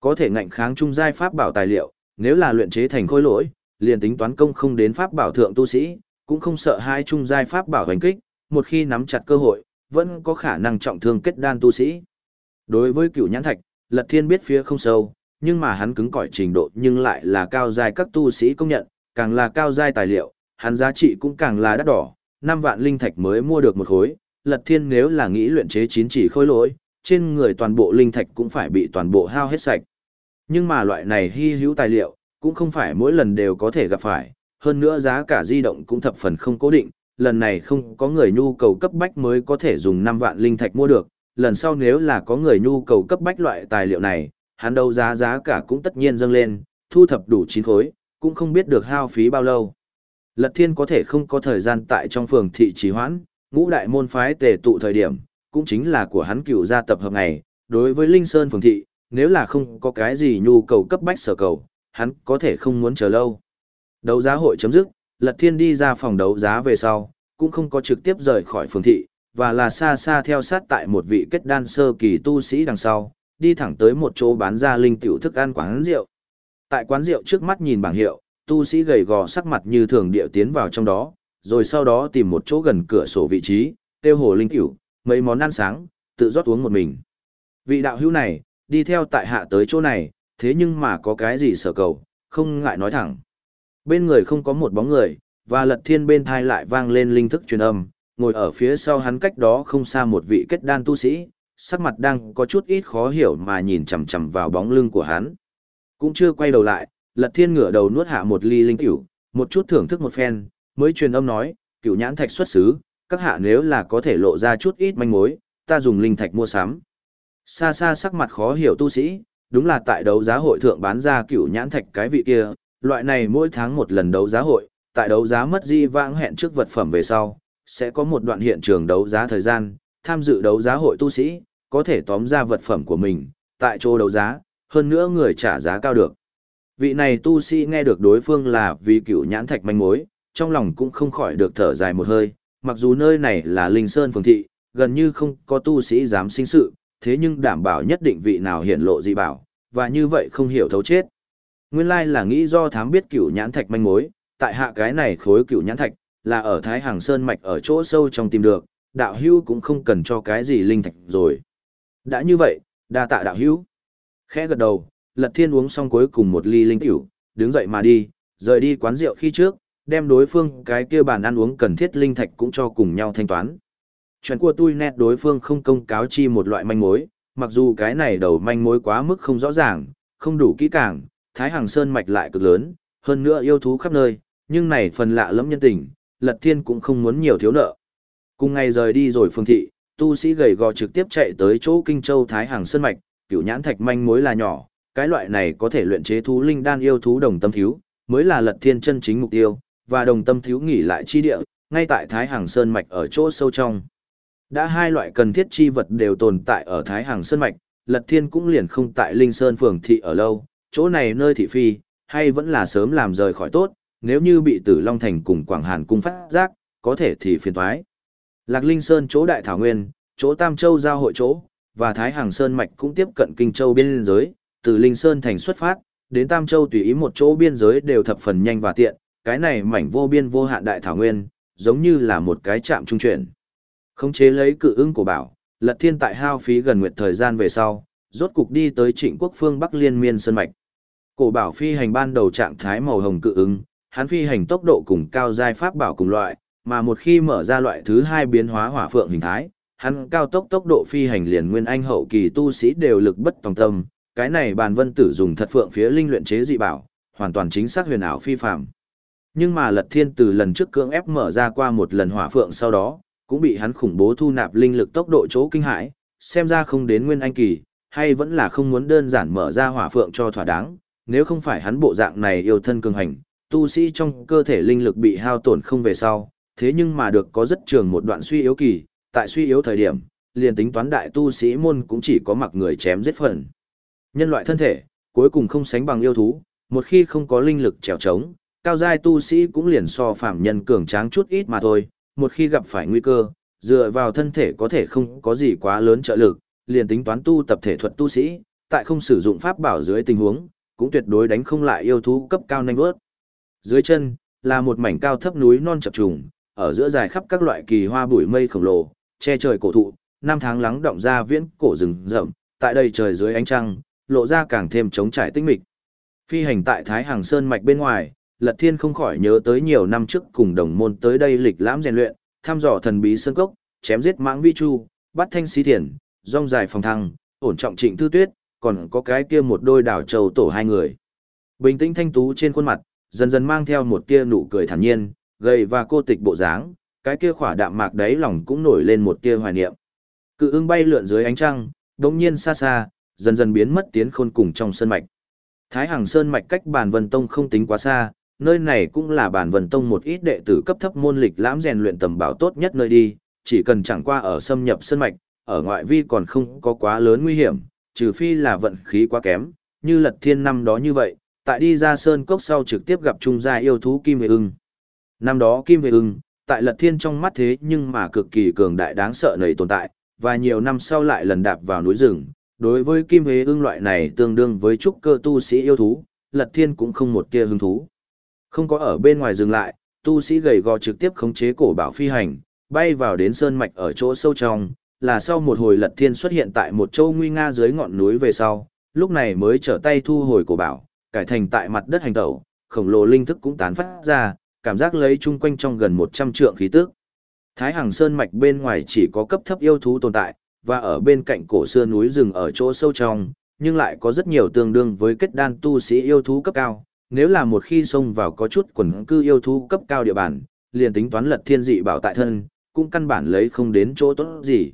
Có thể ngạnh kháng trung giai pháp bảo tài liệu, nếu là luyện chế thành khôi lỗi, liền tính toán công không đến pháp bảo thượng tu sĩ, cũng không sợ hai trung giai pháp bảo hành kích, một khi nắm chặt cơ hội, vẫn có khả năng trọng thương kết đan tu sĩ. Đối với cửu nhãn thạch, Lật Thiên biết phía không sâu, nhưng mà hắn cứng cỏi trình độ nhưng lại là cao giai các tu sĩ công nhận, càng là cao giai tài liệu, hắn giá trị cũng càng là đắt đỏ, 5 vạn linh thạch mới mua được một khối, Lật Thiên nếu là nghĩ luyện chế chín chỉ khôi lỗi, trên người toàn bộ linh thạch cũng phải bị toàn bộ hao hết sạch. Nhưng mà loại này hy hữu tài liệu, cũng không phải mỗi lần đều có thể gặp phải, hơn nữa giá cả di động cũng thập phần không cố định, lần này không có người nhu cầu cấp bách mới có thể dùng 5 vạn linh thạch mua được, lần sau nếu là có người nhu cầu cấp bách loại tài liệu này, hắn đấu giá giá cả cũng tất nhiên dâng lên, thu thập đủ 9 khối, cũng không biết được hao phí bao lâu. Lật Thiên có thể không có thời gian tại trong phường thị trì hoãn, ngũ đại môn phái tề tụ thời điểm, cũng chính là của hắn cựu gia tập hợp ngày, đối với Linh Sơn phường thị, nếu là không có cái gì nhu cầu cấp bách sở cầu, hắn có thể không muốn chờ lâu. Đấu giá hội chấm dứt, Lật Thiên đi ra phòng đấu giá về sau, cũng không có trực tiếp rời khỏi phường thị, và là xa xa theo sát tại một vị kết đan sơ kỳ tu sĩ đằng sau, đi thẳng tới một chỗ bán ra linh tiểu thức ăn quán rượu. Tại quán rượu trước mắt nhìn bảng hiệu, tu sĩ gầy gò sắc mặt như thường điệu tiến vào trong đó, rồi sau đó tìm một chỗ gần cửa sổ vị trí, tiêu hồ linh tiểu, mấy món ăn sáng, tự rót uống một mình. Vị đạo hữu này, đi theo tại hạ tới chỗ này, thế nhưng mà có cái gì sở cầu, không ngại nói thẳng. Bên người không có một bóng người, và lật thiên bên thai lại vang lên linh thức truyền âm, ngồi ở phía sau hắn cách đó không xa một vị kết đan tu sĩ, sắc mặt đang có chút ít khó hiểu mà nhìn chằm chằm vào bóng lưng của hắn. Cũng chưa quay đầu lại, lật thiên ngửa đầu nuốt hạ một ly linh tiểu, một chút thưởng thức một phen, mới truyền âm nói, cựu nhãn thạch xuất xứ, các hạ nếu là có thể lộ ra chút ít manh mối, ta dùng linh thạch mua sắm. Xa xa sắc mặt khó hiểu tu sĩ, đúng là tại đấu giá hội thượng bán ra cựu nhãn thạch cái vị kia, loại này mỗi tháng một lần đấu giá hội, tại đấu giá mất di vãng hẹn trước vật phẩm về sau, sẽ có một đoạn hiện trường đấu giá thời gian, tham dự đấu giá hội tu sĩ, có thể tóm ra vật phẩm của mình, tại chỗ đấu giá, hơn nữa người trả giá cao được. Vị này tu sĩ nghe được đối phương là vì cựu nhãn thạch manh mối, trong lòng cũng không khỏi được thở dài một hơi, mặc dù nơi này là Linh Sơn Phường Thị, gần như không có tu sĩ dám sinh sự, thế nhưng đảm bảo nhất định vị nào hiển lộ dị bảo, và như vậy không hiểu thấu chết. Nguyên lai là nghĩ do thám biết cửu nhãn thạch manh mối, tại hạ cái này khối cửu nhãn thạch, là ở Thái Hàng Sơn Mạch ở chỗ sâu trong tìm được, đạo hưu cũng không cần cho cái gì linh thạch rồi. Đã như vậy, đa tạ đạo hưu Khẽ gật đầu, Lật Thiên uống xong cuối cùng một ly linh tiểu, đứng dậy mà đi, rời đi quán rượu khi trước, đem đối phương cái kia bàn ăn uống cần thiết linh thạch cũng cho cùng nhau thanh toán. Chuyện của tôi nét đối phương không công cáo chi một loại manh mối, mặc dù cái này đầu manh mối quá mức không rõ ràng, không đủ kỹ càng, Thái Hằng Sơn mạch lại cực lớn, hơn nữa yêu thú khắp nơi, nhưng này phần lạ lẫm nhân tình, Lật Thiên cũng không muốn nhiều thiếu nợ. Cùng ngày rời đi rồi phương thị, tu sĩ gầy gò trực tiếp chạy tới chỗ Kinh Châu Thái Hằng Sơn mạch, cửu nhãn thạch manh mối là nhỏ, cái loại này có thể luyện chế thú linh đan yêu thú đồng tâm thiếu, mới là Lật Thiên chân chính mục tiêu, và đồng tâm thiếu nghỉ lại chi địa, ngay tại Thái Hằng Sơn mạch ở chỗ sâu trong. Đã hai loại cần thiết chi vật đều tồn tại ở Thái Hằng Sơn mạch, Lật Thiên cũng liền không tại Linh Sơn phường thị ở lâu, chỗ này nơi thị phi, hay vẫn là sớm làm rời khỏi tốt, nếu như bị Tử Long Thành cùng Quảng Hàn cung phát giác, có thể thì phiền toái. Lạc Linh Sơn chỗ Đại Thảo Nguyên, chỗ Tam Châu giao hội chỗ, và Thái Hằng Sơn mạch cũng tiếp cận Kinh Châu biên giới, từ Linh Sơn thành xuất phát, đến Tam Châu tùy ý một chỗ biên giới đều thập phần nhanh và tiện, cái này mảnh vô biên vô hạn đại thảo nguyên, giống như là một cái trạm trung chuyển. Khống chế lấy cự ưng của bảo, Lật Thiên tại hao phí gần nguyệt thời gian về sau, rốt cục đi tới Trịnh Quốc phương Bắc Liên Miên sơn mạch. Cổ bảo phi hành ban đầu trạng thái màu hồng cự ứng, hắn phi hành tốc độ cùng cao giai pháp bảo cùng loại, mà một khi mở ra loại thứ hai biến hóa hỏa phượng hình thái, hắn cao tốc tốc độ phi hành liền nguyên anh hậu kỳ tu sĩ đều lực bất tòng tâm, cái này bàn vân tử dùng thật phượng phía linh luyện chế dị bảo, hoàn toàn chính xác huyền ảo phi phàm. Nhưng mà Lật Thiên từ lần trước cưỡng ép mở ra qua một lần hỏa phượng sau đó, cũng bị hắn khủng bố thu nạp linh lực tốc độ chỗ kinh hãi, xem ra không đến nguyên anh kỳ, hay vẫn là không muốn đơn giản mở ra hỏa phượng cho thỏa đáng, nếu không phải hắn bộ dạng này yêu thân cường hành, tu sĩ trong cơ thể linh lực bị hao tổn không về sau, thế nhưng mà được có rất trường một đoạn suy yếu kỳ, tại suy yếu thời điểm, liền tính toán đại tu sĩ môn cũng chỉ có mặc người chém giết phần. Nhân loại thân thể, cuối cùng không sánh bằng yêu thú, một khi không có linh lực trèo trống, cao giai tu sĩ cũng liền so phạm nhân cường tráng chút ít mà thôi, một khi gặp phải nguy cơ, dựa vào thân thể có thể không có gì quá lớn trợ lực, liền tính toán tu tập thể thuật tu sĩ, tại không sử dụng pháp bảo dưới tình huống, cũng tuyệt đối đánh không lại yêu thú cấp cao nhanh vớt. Dưới chân, là một mảnh cao thấp núi non chập trùng, ở giữa dài khắp các loại kỳ hoa bụi mây khổng lồ, che trời cổ thụ, năm tháng lắng động ra viễn cổ rừng rậm, tại đây trời dưới ánh trăng, lộ ra càng thêm trống trải tinh mịch. Phi hành tại Thái Hàng Sơn mạch bên ngoài, Lật Thiên không khỏi nhớ tới nhiều năm trước cùng đồng môn tới đây lịch lãm rèn luyện, thăm dò thần bí sơn cốc, chém giết mãng vi chu, bắt thanh xí thiền, rong dài phòng thăng, ổn trọng trịnh thư tuyết, còn có cái kia một đôi đảo trầu tổ hai người. Bình tĩnh thanh tú trên khuôn mặt, dần dần mang theo một tia nụ cười thản nhiên, gầy và cô tịch bộ dáng, cái kia khỏa đạm mạc đáy lòng cũng nổi lên một tia hoài niệm. Cự ưng bay lượn dưới ánh trăng, đống nhiên xa xa, dần dần biến mất tiến khôn cùng trong sơn mạch. Thái Hằng Sơn mạch cách Bản Vân Tông không tính quá xa, nơi này cũng là Bản vần Tông một ít đệ tử cấp thấp môn lịch lãm rèn luyện tầm bảo tốt nhất nơi đi, chỉ cần chẳng qua ở xâm nhập sân mạch, ở ngoại vi còn không có quá lớn nguy hiểm, trừ phi là vận khí quá kém, như Lật Thiên năm đó như vậy, tại đi ra sơn cốc sau trực tiếp gặp trung gia yêu thú Kim Vệ Ưng. Năm đó Kim Vệ Ưng, tại Lật Thiên trong mắt thế nhưng mà cực kỳ cường đại đáng sợ nầy tồn tại, và nhiều năm sau lại lần đạp vào núi rừng. Đối với Kim Hế Ưng loại này tương đương với trúc cơ tu sĩ yêu thú, Lật Thiên cũng không một tia hứng thú. Không có ở bên ngoài dừng lại, tu sĩ gầy gò trực tiếp khống chế cổ bảo phi hành, bay vào đến sơn mạch ở chỗ sâu trong, là sau một hồi Lật Thiên xuất hiện tại một châu nguy nga dưới ngọn núi về sau, lúc này mới trở tay thu hồi cổ bảo, cải thành tại mặt đất hành tẩu, khổng lồ linh thức cũng tán phát ra, cảm giác lấy chung quanh trong gần 100 trượng khí tức. Thái Hằng Sơn mạch bên ngoài chỉ có cấp thấp yêu thú tồn tại, và ở bên cạnh cổ xưa núi rừng ở chỗ sâu trong, nhưng lại có rất nhiều tương đương với kết đan tu sĩ yêu thú cấp cao. Nếu là một khi xông vào có chút quần cư yêu thú cấp cao địa bàn, liền tính toán lật thiên dị bảo tại thân, cũng căn bản lấy không đến chỗ tốt gì.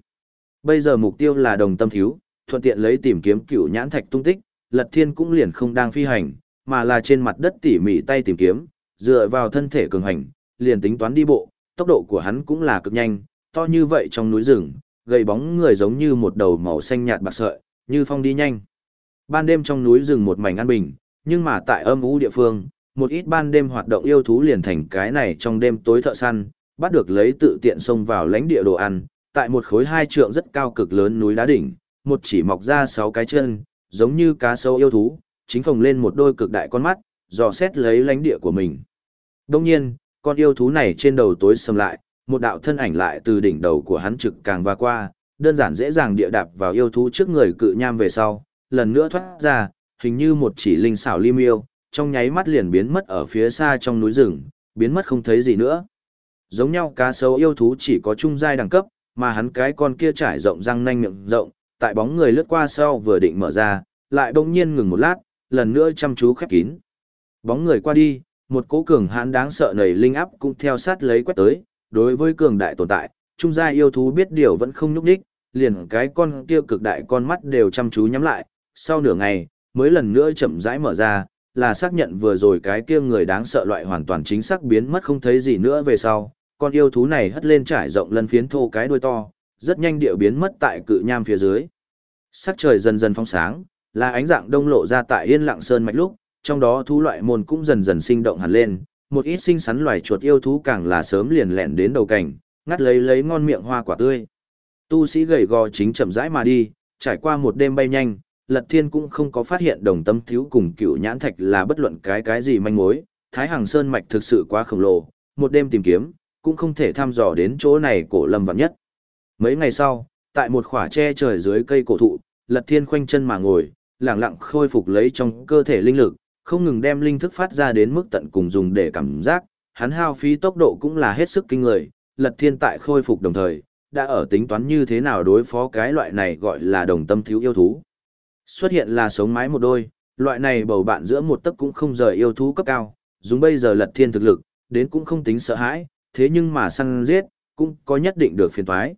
Bây giờ mục tiêu là đồng tâm thiếu, thuận tiện lấy tìm kiếm cửu nhãn thạch tung tích, lật thiên cũng liền không đang phi hành, mà là trên mặt đất tỉ mỉ tay tìm kiếm, dựa vào thân thể cường hành, liền tính toán đi bộ, tốc độ của hắn cũng là cực nhanh, to như vậy trong núi rừng, gầy bóng người giống như một đầu màu xanh nhạt bạc sợi, như phong đi nhanh. Ban đêm trong núi rừng một mảnh an bình, nhưng mà tại âm u địa phương, một ít ban đêm hoạt động yêu thú liền thành cái này trong đêm tối thợ săn, bắt được lấy tự tiện xông vào lãnh địa đồ ăn, tại một khối hai trượng rất cao cực lớn núi đá đỉnh, một chỉ mọc ra sáu cái chân, giống như cá sấu yêu thú, chính phồng lên một đôi cực đại con mắt, dò xét lấy lãnh địa của mình. Đông nhiên, con yêu thú này trên đầu tối sầm lại, một đạo thân ảnh lại từ đỉnh đầu của hắn trực càng va qua, đơn giản dễ dàng địa đạp vào yêu thú trước người cự nham về sau, lần nữa thoát ra, hình như một chỉ linh xảo lim yêu, trong nháy mắt liền biến mất ở phía xa trong núi rừng, biến mất không thấy gì nữa. Giống nhau cá sấu yêu thú chỉ có trung giai đẳng cấp, mà hắn cái con kia trải rộng răng nanh miệng rộng, tại bóng người lướt qua sau vừa định mở ra, lại bỗng nhiên ngừng một lát, lần nữa chăm chú khép kín. Bóng người qua đi, một cỗ cường hãn đáng sợ nảy linh áp cũng theo sát lấy quét tới, đối với cường đại tồn tại, trung gia yêu thú biết điều vẫn không nhúc đích, liền cái con kia cực đại con mắt đều chăm chú nhắm lại, sau nửa ngày, mới lần nữa chậm rãi mở ra, là xác nhận vừa rồi cái kia người đáng sợ loại hoàn toàn chính xác biến mất không thấy gì nữa về sau, con yêu thú này hất lên trải rộng lân phiến thô cái đuôi to, rất nhanh điệu biến mất tại cự nham phía dưới. Sắc trời dần dần phong sáng, là ánh dạng đông lộ ra tại yên lặng sơn mạch lúc, trong đó thú loại môn cũng dần dần sinh động hẳn lên, một ít sinh sắn loài chuột yêu thú càng là sớm liền lẹn đến đầu cảnh, ngắt lấy lấy ngon miệng hoa quả tươi. Tu sĩ gầy gò chính chậm rãi mà đi, trải qua một đêm bay nhanh, Lật Thiên cũng không có phát hiện đồng tâm thiếu cùng cựu nhãn thạch là bất luận cái cái gì manh mối, Thái Hằng Sơn mạch thực sự quá khổng lồ, một đêm tìm kiếm, cũng không thể thăm dò đến chỗ này cổ lâm vạn nhất. Mấy ngày sau, tại một khỏa tre trời dưới cây cổ thụ, Lật Thiên khoanh chân mà ngồi, lặng lặng khôi phục lấy trong cơ thể linh lực, không ngừng đem linh thức phát ra đến mức tận cùng dùng để cảm giác, hắn hao phí tốc độ cũng là hết sức kinh người, Lật Thiên tại khôi phục đồng thời, đã ở tính toán như thế nào đối phó cái loại này gọi là đồng tâm thiếu yêu thú. Xuất hiện là sống mái một đôi, loại này bầu bạn giữa một tấc cũng không rời yêu thú cấp cao, dùng bây giờ Lật Thiên thực lực, đến cũng không tính sợ hãi, thế nhưng mà săn giết, cũng có nhất định được phiền toái.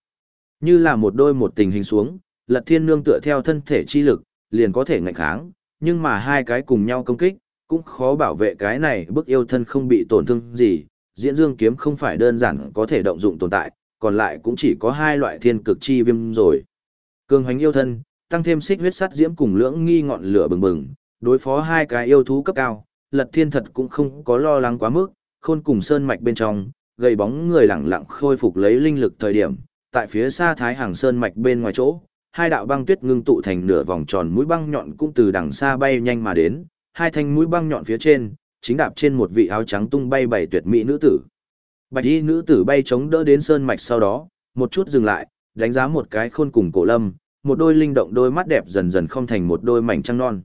Như là một đôi một tình hình xuống, Lật Thiên nương tựa theo thân thể chi lực, liền có thể ngạnh kháng, nhưng mà hai cái cùng nhau công kích, cũng khó bảo vệ cái này bức yêu thân không bị tổn thương gì, diễn dương kiếm không phải đơn giản có thể động dụng tồn tại, còn lại cũng chỉ có hai loại thiên cực chi viêm rồi. Cường hoành yêu thân, tăng thêm xích huyết sắt diễm cùng lưỡng nghi ngọn lửa bừng bừng, đối phó hai cái yêu thú cấp cao, lật thiên thật cũng không có lo lắng quá mức, khôn cùng sơn mạch bên trong, gầy bóng người lẳng lặng khôi phục lấy linh lực thời điểm, tại phía xa thái hàng sơn mạch bên ngoài chỗ, hai đạo băng tuyết ngưng tụ thành nửa vòng tròn mũi băng nhọn cũng từ đằng xa bay nhanh mà đến, hai thanh mũi băng nhọn phía trên, chính đạp trên một vị áo trắng tung bay bảy tuyệt mỹ nữ tử. Bạch y nữ tử bay chống đỡ đến sơn mạch sau đó, một chút dừng lại, đánh giá một cái khôn cùng cổ lâm, một đôi linh động đôi mắt đẹp dần dần không thành một đôi mảnh trăng non.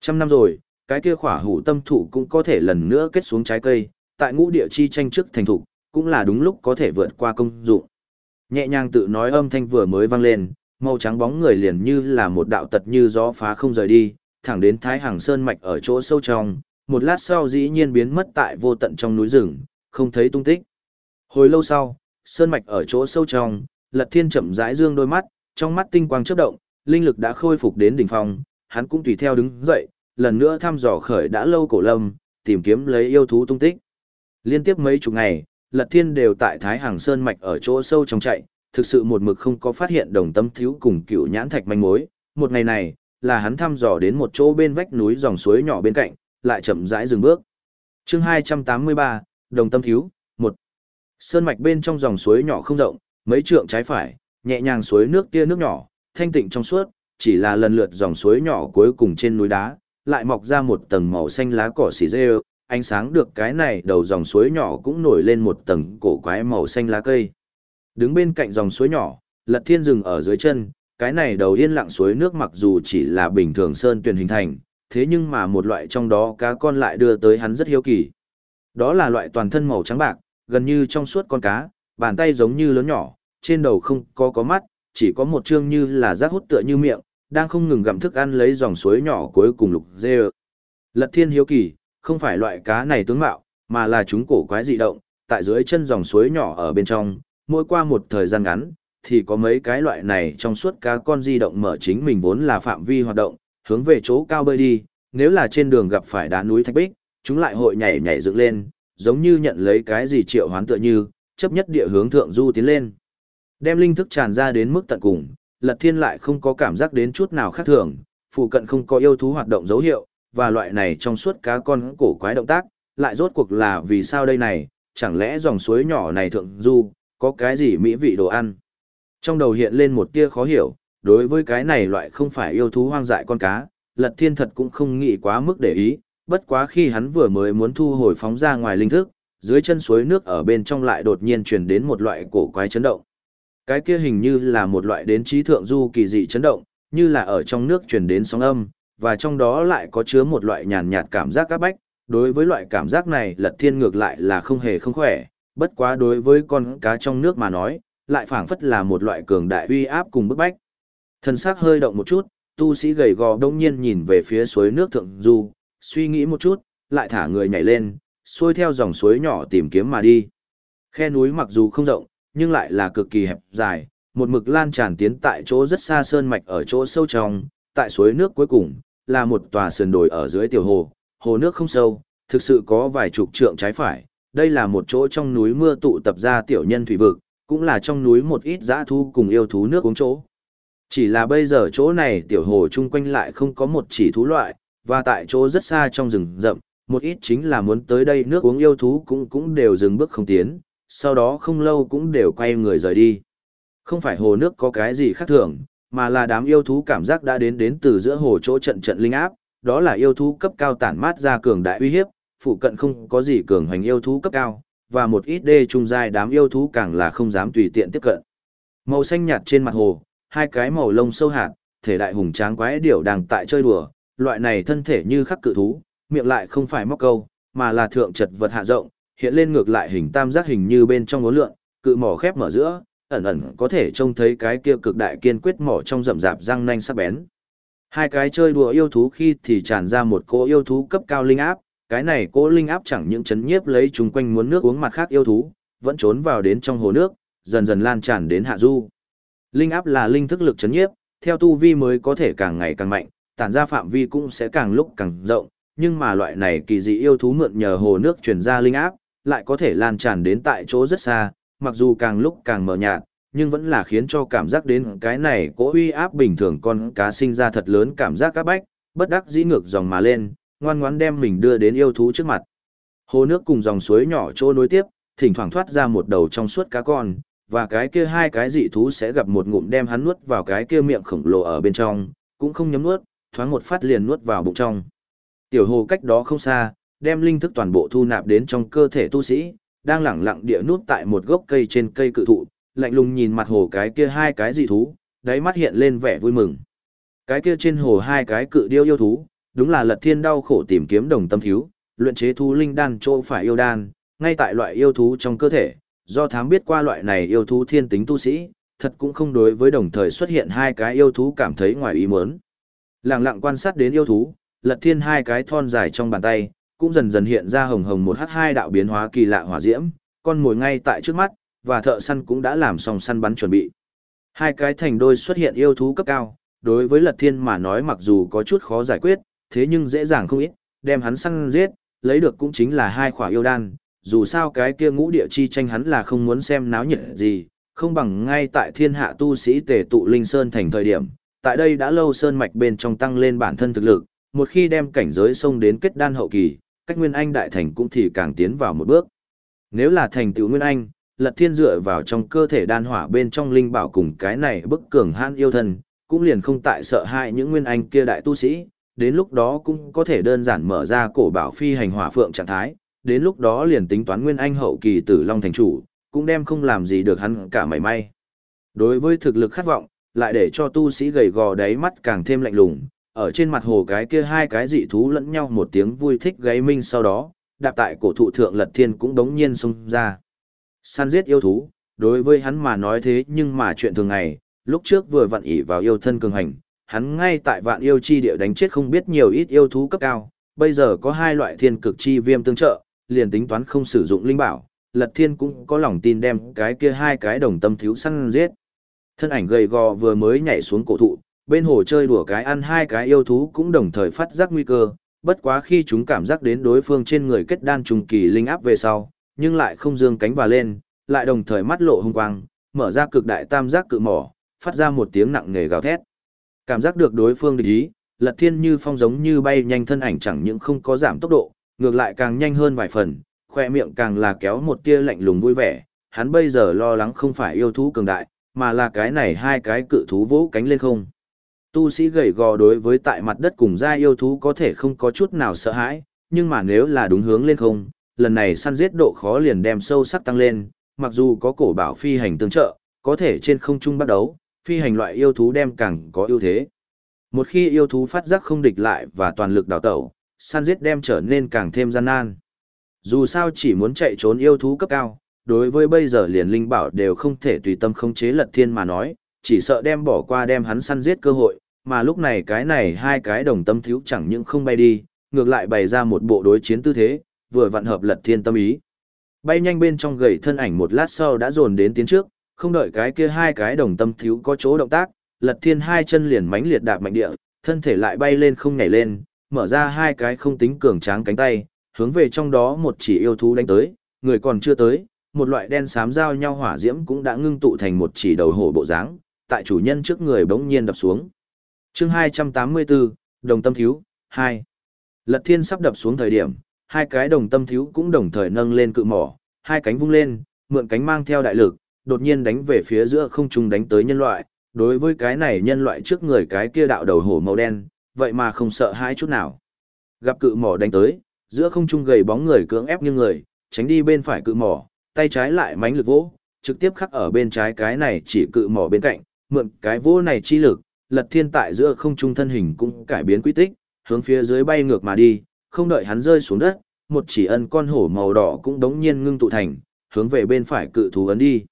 Trăm năm rồi, cái kia khỏa hủ tâm thụ cũng có thể lần nữa kết xuống trái cây, tại ngũ địa chi tranh trước thành thụ, cũng là đúng lúc có thể vượt qua công dụng. Nhẹ nhàng tự nói âm thanh vừa mới vang lên, màu trắng bóng người liền như là một đạo tật như gió phá không rời đi, thẳng đến Thái Hàng Sơn mạch ở chỗ sâu trong, một lát sau dĩ nhiên biến mất tại vô tận trong núi rừng, không thấy tung tích. Hồi lâu sau, Sơn mạch ở chỗ sâu trong, Lật Thiên chậm rãi dương đôi mắt, trong mắt tinh quang chớp động, linh lực đã khôi phục đến đỉnh phong, hắn cũng tùy theo đứng dậy, lần nữa thăm dò khởi đã lâu cổ lâm, tìm kiếm lấy yêu thú tung tích. Liên tiếp mấy chục ngày, Lật Thiên đều tại Thái Hàng Sơn mạch ở chỗ sâu trong chạy, thực sự một mực không có phát hiện đồng tâm thiếu cùng cựu nhãn thạch manh mối. Một ngày này, là hắn thăm dò đến một chỗ bên vách núi dòng suối nhỏ bên cạnh, lại chậm rãi dừng bước. Chương 283, Đồng tâm thiếu, 1. Sơn mạch bên trong dòng suối nhỏ không rộng, mấy trượng trái phải, nhẹ nhàng suối nước tia nước nhỏ, thanh tịnh trong suốt, chỉ là lần lượt dòng suối nhỏ cuối cùng trên núi đá, lại mọc ra một tầng màu xanh lá cỏ xỉ rêu, ánh sáng được cái này đầu dòng suối nhỏ cũng nổi lên một tầng cổ quái màu xanh lá cây. Đứng bên cạnh dòng suối nhỏ, Lật Thiên rừng ở dưới chân, cái này đầu yên lặng suối nước mặc dù chỉ là bình thường sơn tuyền hình thành, thế nhưng mà một loại trong đó cá con lại đưa tới hắn rất hiếu kỳ. Đó là loại toàn thân màu trắng bạc, gần như trong suốt con cá, bàn tay giống như lớn nhỏ, trên đầu không có có mắt, chỉ có một chương như là rác hút tựa như miệng, đang không ngừng gặm thức ăn lấy dòng suối nhỏ cuối cùng lục dê. Lật thiên hiếu kỳ, không phải loại cá này tướng mạo, mà là chúng cổ quái dị động, tại dưới chân dòng suối nhỏ ở bên trong, mỗi qua một thời gian ngắn, thì có mấy cái loại này trong suốt cá con di động mở chính mình vốn là phạm vi hoạt động, hướng về chỗ cao bơi đi, nếu là trên đường gặp phải đá núi thạch bích, chúng lại hội nhảy nhảy dựng lên, giống như nhận lấy cái gì triệu hoán tựa như, chấp nhất địa hướng thượng du tiến lên. Đem linh thức tràn ra đến mức tận cùng, Lật Thiên lại không có cảm giác đến chút nào khác thường, phụ cận không có yêu thú hoạt động dấu hiệu, và loại này trong suốt cá con cổ quái động tác, lại rốt cuộc là vì sao đây này, chẳng lẽ dòng suối nhỏ này thượng du, có cái gì mỹ vị đồ ăn. Trong đầu hiện lên một tia khó hiểu, đối với cái này loại không phải yêu thú hoang dại con cá, Lật Thiên thật cũng không nghĩ quá mức để ý, bất quá khi hắn vừa mới muốn thu hồi phóng ra ngoài linh thức, dưới chân suối nước ở bên trong lại đột nhiên truyền đến một loại cổ quái chấn động. Cái kia hình như là một loại đến trí thượng du kỳ dị chấn động, như là ở trong nước truyền đến sóng âm, và trong đó lại có chứa một loại nhàn nhạt cảm giác các bách. Đối với loại cảm giác này lật thiên ngược lại là không hề không khỏe, bất quá đối với con cá trong nước mà nói, lại phảng phất là một loại cường đại uy áp cùng bức bách. Thân xác hơi động một chút, tu sĩ gầy gò đông nhiên nhìn về phía suối nước thượng du, suy nghĩ một chút, lại thả người nhảy lên, xuôi theo dòng suối nhỏ tìm kiếm mà đi. Khe núi mặc dù không rộng, nhưng lại là cực kỳ hẹp dài, một mực lan tràn tiến tại chỗ rất xa sơn mạch ở chỗ sâu trong, tại suối nước cuối cùng, là một tòa sườn đồi ở dưới tiểu hồ, hồ nước không sâu, thực sự có vài chục trượng trái phải, đây là một chỗ trong núi mưa tụ tập ra tiểu nhân thủy vực, cũng là trong núi một ít dã thu cùng yêu thú nước uống chỗ. Chỉ là bây giờ chỗ này tiểu hồ chung quanh lại không có một chỉ thú loại, và tại chỗ rất xa trong rừng rậm, một ít chính là muốn tới đây nước uống yêu thú cũng cũng đều dừng bước không tiến, sau đó không lâu cũng đều quay người rời đi. Không phải hồ nước có cái gì khác thường, mà là đám yêu thú cảm giác đã đến đến từ giữa hồ chỗ trận trận linh áp, đó là yêu thú cấp cao tản mát ra cường đại uy hiếp, phụ cận không có gì cường hành yêu thú cấp cao, và một ít đê trung giai đám yêu thú càng là không dám tùy tiện tiếp cận. Màu xanh nhạt trên mặt hồ, hai cái màu lông sâu hạt, thể đại hùng tráng quái điểu đang tại chơi đùa, loại này thân thể như khắc cự thú, miệng lại không phải móc câu, mà là thượng trật vật hạ rộng, hiện lên ngược lại hình tam giác hình như bên trong ngố lượn, cự mỏ khép mở giữa, ẩn ẩn có thể trông thấy cái kia cực đại kiên quyết mỏ trong rậm rạp răng nanh sắc bén. Hai cái chơi đùa yêu thú khi thì tràn ra một cỗ yêu thú cấp cao linh áp, cái này cỗ linh áp chẳng những chấn nhiếp lấy chúng quanh muốn nước uống mặt khác yêu thú, vẫn trốn vào đến trong hồ nước, dần dần lan tràn đến hạ du. Linh áp là linh thức lực chấn nhiếp, theo tu vi mới có thể càng ngày càng mạnh, tản ra phạm vi cũng sẽ càng lúc càng rộng, nhưng mà loại này kỳ dị yêu thú mượn nhờ hồ nước truyền ra linh áp, lại có thể lan tràn đến tại chỗ rất xa, mặc dù càng lúc càng mờ nhạt, nhưng vẫn là khiến cho cảm giác đến cái này cố uy áp bình thường con cá sinh ra thật lớn cảm giác các bách, bất đắc dĩ ngược dòng mà lên, ngoan ngoãn đem mình đưa đến yêu thú trước mặt. Hồ nước cùng dòng suối nhỏ chỗ nối tiếp, thỉnh thoảng thoát ra một đầu trong suốt cá con, và cái kia hai cái dị thú sẽ gặp một ngụm đem hắn nuốt vào cái kia miệng khổng lồ ở bên trong, cũng không nhấm nuốt, thoáng một phát liền nuốt vào bụng trong. Tiểu hồ cách đó không xa, đem linh thức toàn bộ thu nạp đến trong cơ thể tu sĩ, đang lẳng lặng địa nút tại một gốc cây trên cây cự thụ, lạnh lùng nhìn mặt hồ cái kia hai cái dị thú, đáy mắt hiện lên vẻ vui mừng. Cái kia trên hồ hai cái cự điêu yêu thú, đúng là Lật Thiên đau khổ tìm kiếm đồng tâm thiếu, luyện chế thú linh đan chỗ phải yêu đan, ngay tại loại yêu thú trong cơ thể, do thám biết qua loại này yêu thú thiên tính tu sĩ, thật cũng không đối với đồng thời xuất hiện hai cái yêu thú cảm thấy ngoài ý muốn. Lặng lặng quan sát đến yêu thú, Lật Thiên hai cái thon dài trong bàn tay, cũng dần dần hiện ra hồng hồng một h hai đạo biến hóa kỳ lạ hỏa diễm, con mồi ngay tại trước mắt, và thợ săn cũng đã làm xong săn bắn chuẩn bị. Hai cái thành đôi xuất hiện yêu thú cấp cao, đối với Lật Thiên mà nói mặc dù có chút khó giải quyết, thế nhưng dễ dàng không ít, đem hắn săn giết, lấy được cũng chính là hai khỏa yêu đan, dù sao cái kia ngũ địa chi tranh hắn là không muốn xem náo nhiệt gì, không bằng ngay tại thiên hạ tu sĩ tề tụ linh sơn thành thời điểm, tại đây đã lâu sơn mạch bên trong tăng lên bản thân thực lực, một khi đem cảnh giới xông đến kết đan hậu kỳ, cách Nguyên Anh đại thành cũng thì càng tiến vào một bước. Nếu là thành tựu Nguyên Anh, Lật Thiên dựa vào trong cơ thể đan hỏa bên trong linh bảo cùng cái này bức cường hãn yêu thân, cũng liền không tại sợ hãi những Nguyên Anh kia đại tu sĩ, đến lúc đó cũng có thể đơn giản mở ra cổ bảo phi hành hỏa phượng trạng thái, đến lúc đó liền tính toán Nguyên Anh hậu kỳ tử Long thành chủ, cũng đem không làm gì được hắn cả mảy may. Đối với thực lực khát vọng, lại để cho tu sĩ gầy gò đáy mắt càng thêm lạnh lùng, ở trên mặt hồ cái kia hai cái dị thú lẫn nhau một tiếng vui thích gáy minh sau đó, đạp tại cổ thụ thượng lật thiên cũng đống nhiên xông ra. Săn giết yêu thú, đối với hắn mà nói thế nhưng mà chuyện thường ngày, lúc trước vừa vặn ỉ vào yêu thân cường hành, hắn ngay tại vạn yêu chi địa đánh chết không biết nhiều ít yêu thú cấp cao, bây giờ có hai loại thiên cực chi viêm tương trợ, liền tính toán không sử dụng linh bảo, Lật Thiên cũng có lòng tin đem cái kia hai cái đồng tâm thiếu săn giết. Thân ảnh gầy gò vừa mới nhảy xuống cổ thụ, bên hồ chơi đùa cái ăn hai cái yêu thú cũng đồng thời phát giác nguy cơ, bất quá khi chúng cảm giác đến đối phương trên người kết đan trùng kỳ linh áp về sau, nhưng lại không dương cánh và lên, lại đồng thời mắt lộ hung quang, mở ra cực đại tam giác cự mỏ, phát ra một tiếng nặng nề gào thét. Cảm giác được đối phương địch ý, Lật Thiên như phong giống như bay nhanh thân ảnh chẳng những không có giảm tốc độ, ngược lại càng nhanh hơn vài phần, khoe miệng càng là kéo một tia lạnh lùng vui vẻ, hắn bây giờ lo lắng không phải yêu thú cường đại, mà là cái này hai cái cự thú vỗ cánh lên không. Tu sĩ gầy gò đối với tại mặt đất cùng gia yêu thú có thể không có chút nào sợ hãi, nhưng mà nếu là đúng hướng lên không, lần này săn giết độ khó liền đem sâu sắc tăng lên, mặc dù có cổ bảo phi hành tương trợ, có thể trên không trung bắt đấu, phi hành loại yêu thú đem càng có ưu thế. Một khi yêu thú phát giác không địch lại và toàn lực đào tẩu, săn giết đem trở nên càng thêm gian nan. Dù sao chỉ muốn chạy trốn yêu thú cấp cao, đối với bây giờ liền linh bảo đều không thể tùy tâm không chế lật thiên mà nói, chỉ sợ đem bỏ qua đem hắn săn giết cơ hội, mà lúc này cái này hai cái đồng tâm thiếu chẳng những không bay đi, ngược lại bày ra một bộ đối chiến tư thế, vừa vặn hợp lật thiên tâm ý. Bay nhanh bên trong gầy thân ảnh một lát sau đã dồn đến tiến trước, không đợi cái kia hai cái đồng tâm thiếu có chỗ động tác, lật thiên hai chân liền mánh liệt đạp mạnh địa, thân thể lại bay lên không nhảy lên, mở ra hai cái không tính cường tráng cánh tay, hướng về trong đó một chỉ yêu thú đánh tới, người còn chưa tới, một loại đen xám giao nhau hỏa diễm cũng đã ngưng tụ thành một chỉ đầu hổ bộ dáng, tại chủ nhân trước người bỗng nhiên đập xuống. Chương 284, Đồng Tâm Thiếu, 2. Lật Thiên sắp đập xuống thời điểm, hai cái đồng tâm thiếu cũng đồng thời nâng lên cự mỏ, hai cánh vung lên, mượn cánh mang theo đại lực, đột nhiên đánh về phía giữa không trung đánh tới nhân loại. Đối với cái này nhân loại trước người cái kia đạo đầu hổ màu đen, vậy mà không sợ hãi chút nào. Gặp cự mỏ đánh tới, giữa không trung gầy bóng người cưỡng ép như người, tránh đi bên phải cự mỏ, tay trái lại mánh lực vỗ, trực tiếp khắc ở bên trái cái này chỉ cự mỏ bên cạnh, mượn cái vỗ này chi lực, lật thiên tại giữa không trung thân hình cũng cải biến quy tích, hướng phía dưới bay ngược mà đi, không đợi hắn rơi xuống đất, một chỉ ân con hổ màu đỏ cũng đống nhiên ngưng tụ thành, hướng về bên phải cự thú ấn đi.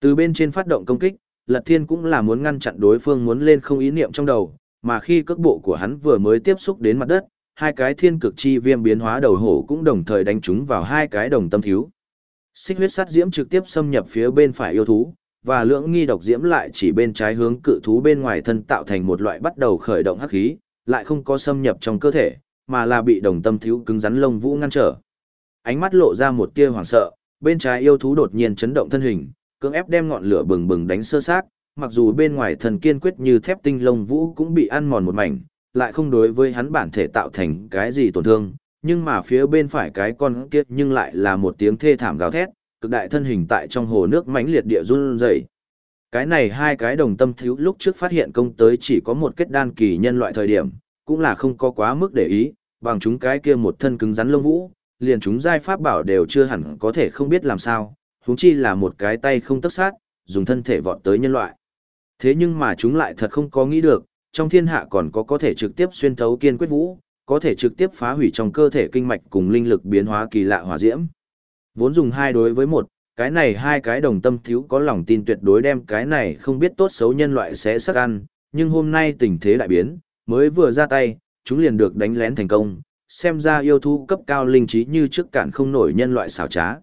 Từ bên trên phát động công kích, Lật Thiên cũng là muốn ngăn chặn đối phương muốn lên không ý niệm trong đầu, mà khi cước bộ của hắn vừa mới tiếp xúc đến mặt đất, hai cái thiên cực chi viêm biến hóa đầu hổ cũng đồng thời đánh trúng vào hai cái đồng tâm thiếu. Xích huyết sát diễm trực tiếp xâm nhập phía bên phải yêu thú, và lưỡng nghi độc diễm lại chỉ bên trái hướng cự thú bên ngoài thân tạo thành một loại bắt đầu khởi động hắc khí, lại không có xâm nhập trong cơ thể, mà là bị đồng tâm thiếu cứng rắn lông vũ ngăn trở. Ánh mắt lộ ra một tia hoảng sợ, bên trái yêu thú đột nhiên chấn động thân hình, cưỡng ép đem ngọn lửa bừng bừng đánh sơ xác, mặc dù bên ngoài thần kiên quyết như thép tinh lông vũ cũng bị ăn mòn một mảnh, lại không đối với hắn bản thể tạo thành cái gì tổn thương, nhưng mà phía bên phải cái con kia nhưng lại là một tiếng thê thảm gào thét, cực đại thân hình tại trong hồ nước mãnh liệt địa run rẩy. Cái này hai cái đồng tâm thiếu lúc trước phát hiện công tới chỉ có một kết đan kỳ nhân loại thời điểm, cũng là không có quá mức để ý, bằng chúng cái kia một thân cứng rắn lông vũ, liền chúng giai pháp bảo đều chưa hẳn có thể không biết làm sao, huống chi là một cái tay không tấc sát, dùng thân thể vọt tới nhân loại. Thế nhưng mà chúng lại thật không có nghĩ được, trong thiên hạ còn có có thể trực tiếp xuyên thấu kiên quyết vũ, có thể trực tiếp phá hủy trong cơ thể kinh mạch cùng linh lực biến hóa kỳ lạ hỏa diễm. Vốn dùng hai đối với một, cái này hai cái đồng tâm thiếu có lòng tin tuyệt đối đem cái này không biết tốt xấu nhân loại sẽ sắc ăn, nhưng hôm nay tình thế đại biến, mới vừa ra tay, chúng liền được đánh lén thành công, xem ra yêu thú cấp cao linh trí như trước cản không nổi nhân loại xảo trá.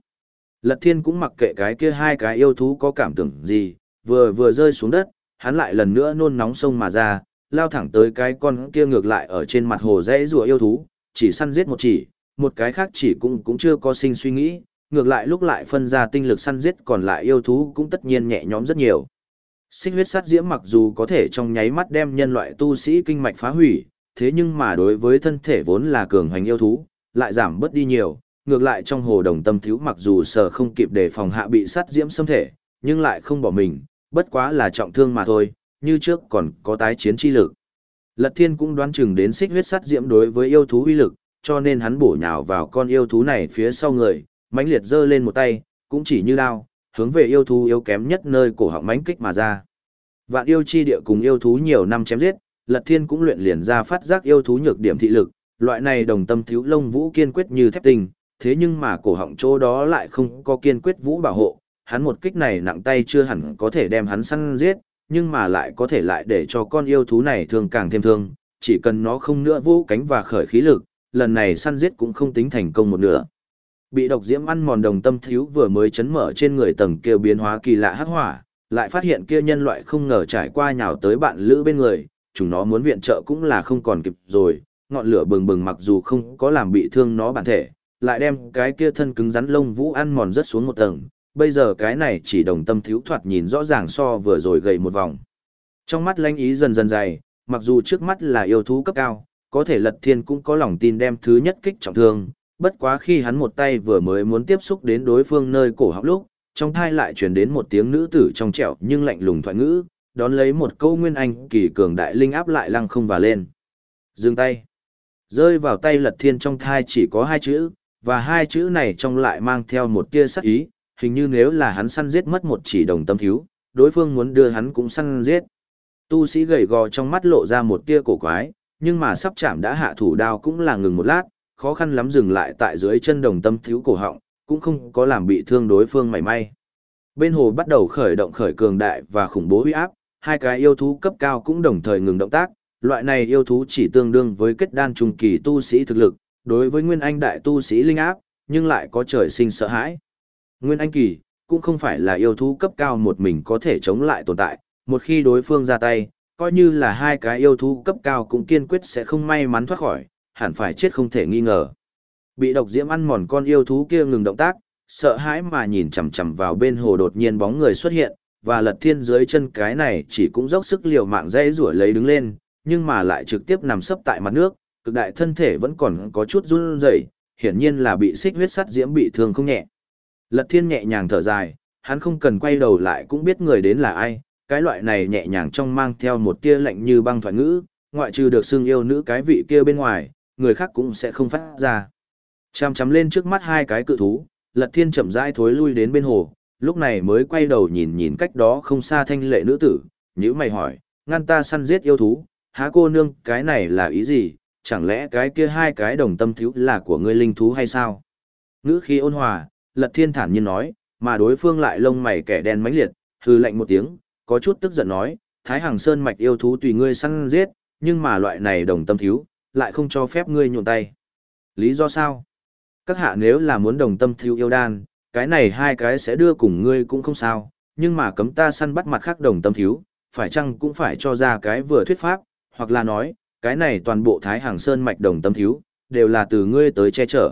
Lật thiên cũng mặc kệ cái kia hai cái yêu thú có cảm tưởng gì, vừa vừa rơi xuống đất, hắn lại lần nữa nôn nóng sông mà ra, lao thẳng tới cái con kia ngược lại ở trên mặt hồ dãy rùa yêu thú, chỉ săn giết một chỉ, một cái khác chỉ cũng cũng chưa có sinh suy nghĩ, ngược lại lúc lại phân ra tinh lực săn giết còn lại yêu thú cũng tất nhiên nhẹ nhõm rất nhiều. Xích huyết sát diễm mặc dù có thể trong nháy mắt đem nhân loại tu sĩ kinh mạch phá hủy, thế nhưng mà đối với thân thể vốn là cường hành yêu thú, lại giảm bớt đi nhiều, ngược lại trong hồ đồng tâm thiếu mặc dù sở không kịp để phòng hạ bị sát diễm xâm thể, nhưng lại không bỏ mình, bất quá là trọng thương mà thôi, như trước còn có tái chiến chi lực. Lật thiên cũng đoán chừng đến xích huyết sát diễm đối với yêu thú uy lực, cho nên hắn bổ nhào vào con yêu thú này phía sau người, mãnh liệt giơ lên một tay, cũng chỉ như đao, hướng về yêu thú yếu kém nhất nơi cổ họng mãnh kích mà ra. Vạn yêu chi địa cùng yêu thú nhiều năm chém giết, Lật Thiên cũng luyện liền ra phát giác yêu thú nhược điểm thị lực, loại này đồng tâm thiếu lông vũ kiên quyết như thép tình, thế nhưng mà cổ họng chỗ đó lại không có kiên quyết vũ bảo hộ, hắn một kích này nặng tay chưa hẳn có thể đem hắn săn giết, nhưng mà lại có thể lại để cho con yêu thú này thường càng thêm thương, chỉ cần nó không nữa vũ cánh và khởi khí lực, lần này săn giết cũng không tính thành công một nửa. Bị độc diễm ăn mòn đồng tâm thiếu vừa mới chấn mở trên người tầng kia biến hóa kỳ lạ hắc hỏa, lại phát hiện kia nhân loại không ngờ trải qua nhào tới bạn lữ bên người, chúng nó muốn viện trợ cũng là không còn kịp rồi, ngọn lửa bừng bừng mặc dù không có làm bị thương nó bản thể, lại đem cái kia thân cứng rắn lông vũ ăn mòn rất xuống một tầng, bây giờ cái này chỉ đồng tâm thiếu thoạt nhìn rõ ràng so vừa rồi gầy một vòng. Trong mắt lanh ý dần dần dày, mặc dù trước mắt là yêu thú cấp cao, có thể lật thiên cũng có lòng tin đem thứ nhất kích trọng thương, bất quá khi hắn một tay vừa mới muốn tiếp xúc đến đối phương nơi cổ họng lúc, trong thai lại truyền đến một tiếng nữ tử trong trẻo nhưng lạnh lùng thoại ngữ, đón lấy một câu nguyên anh kỳ cường đại linh áp lại lăng không và lên. Dừng tay. Rơi vào tay lật thiên trong thai chỉ có hai chữ, và hai chữ này trong lại mang theo một tia sắc ý, hình như nếu là hắn săn giết mất một chỉ đồng tâm thiếu, đối phương muốn đưa hắn cũng săn giết. Tu sĩ gầy gò trong mắt lộ ra một tia cổ quái, nhưng mà sắp chạm đã hạ thủ đao cũng là ngừng một lát, khó khăn lắm dừng lại tại dưới chân đồng tâm thiếu cổ họng, cũng không có làm bị thương đối phương mảy may. Bên hồ bắt đầu khởi động khởi cường đại và khủng bố uy áp, hai cái yêu thú cấp cao cũng đồng thời ngừng động tác, loại này yêu thú chỉ tương đương với kết đan trung kỳ tu sĩ thực lực, đối với nguyên anh đại tu sĩ linh áp, nhưng lại có trời sinh sợ hãi. Nguyên anh kỳ, cũng không phải là yêu thú cấp cao một mình có thể chống lại tồn tại, một khi đối phương ra tay, coi như là hai cái yêu thú cấp cao cũng kiên quyết sẽ không may mắn thoát khỏi, hẳn phải chết không thể nghi ngờ. Bị độc diễm ăn mòn con yêu thú kia ngừng động tác, sợ hãi mà nhìn chằm chằm vào bên hồ đột nhiên bóng người xuất hiện, và lật thiên dưới chân cái này chỉ cũng dốc sức liều mạng dây rủa lấy đứng lên, nhưng mà lại trực tiếp nằm sấp tại mặt nước, cực đại thân thể vẫn còn có chút run rẩy, hiển nhiên là bị xích huyết sắt diễm bị thương không nhẹ. Lật thiên nhẹ nhàng thở dài, hắn không cần quay đầu lại cũng biết người đến là ai, cái loại này nhẹ nhàng trong mang theo một tia lạnh như băng thoại ngữ, ngoại trừ được xưng yêu nữ cái vị kia bên ngoài, người khác cũng sẽ không phát ra. Chăm chăm lên trước mắt hai cái cự thú, lật thiên chậm rãi thối lui đến bên hồ, lúc này mới quay đầu nhìn nhìn cách đó không xa thanh lệ nữ tử, nhữ mày hỏi, ngăn ta săn giết yêu thú, há cô nương, cái này là ý gì, chẳng lẽ cái kia hai cái đồng tâm thiếu là của ngươi linh thú hay sao? Ngữ khí ôn hòa, lật thiên thản nhiên nói, mà đối phương lại lông mày kẻ đen mãnh liệt, hư lạnh một tiếng, có chút tức giận nói, Thái Hàng Sơn mạch yêu thú tùy ngươi săn giết, nhưng mà loại này đồng tâm thiếu, lại không cho phép ngươi nhuộn tay. Lý do sao? Các hạ nếu là muốn đồng tâm thiếu yêu đan, cái này hai cái sẽ đưa cùng ngươi cũng không sao, nhưng mà cấm ta săn bắt mặt khác đồng tâm thiếu, phải chăng cũng phải cho ra cái vừa thuyết pháp, hoặc là nói, cái này toàn bộ Thái Hàng Sơn mạch đồng tâm thiếu, đều là từ ngươi tới che chở.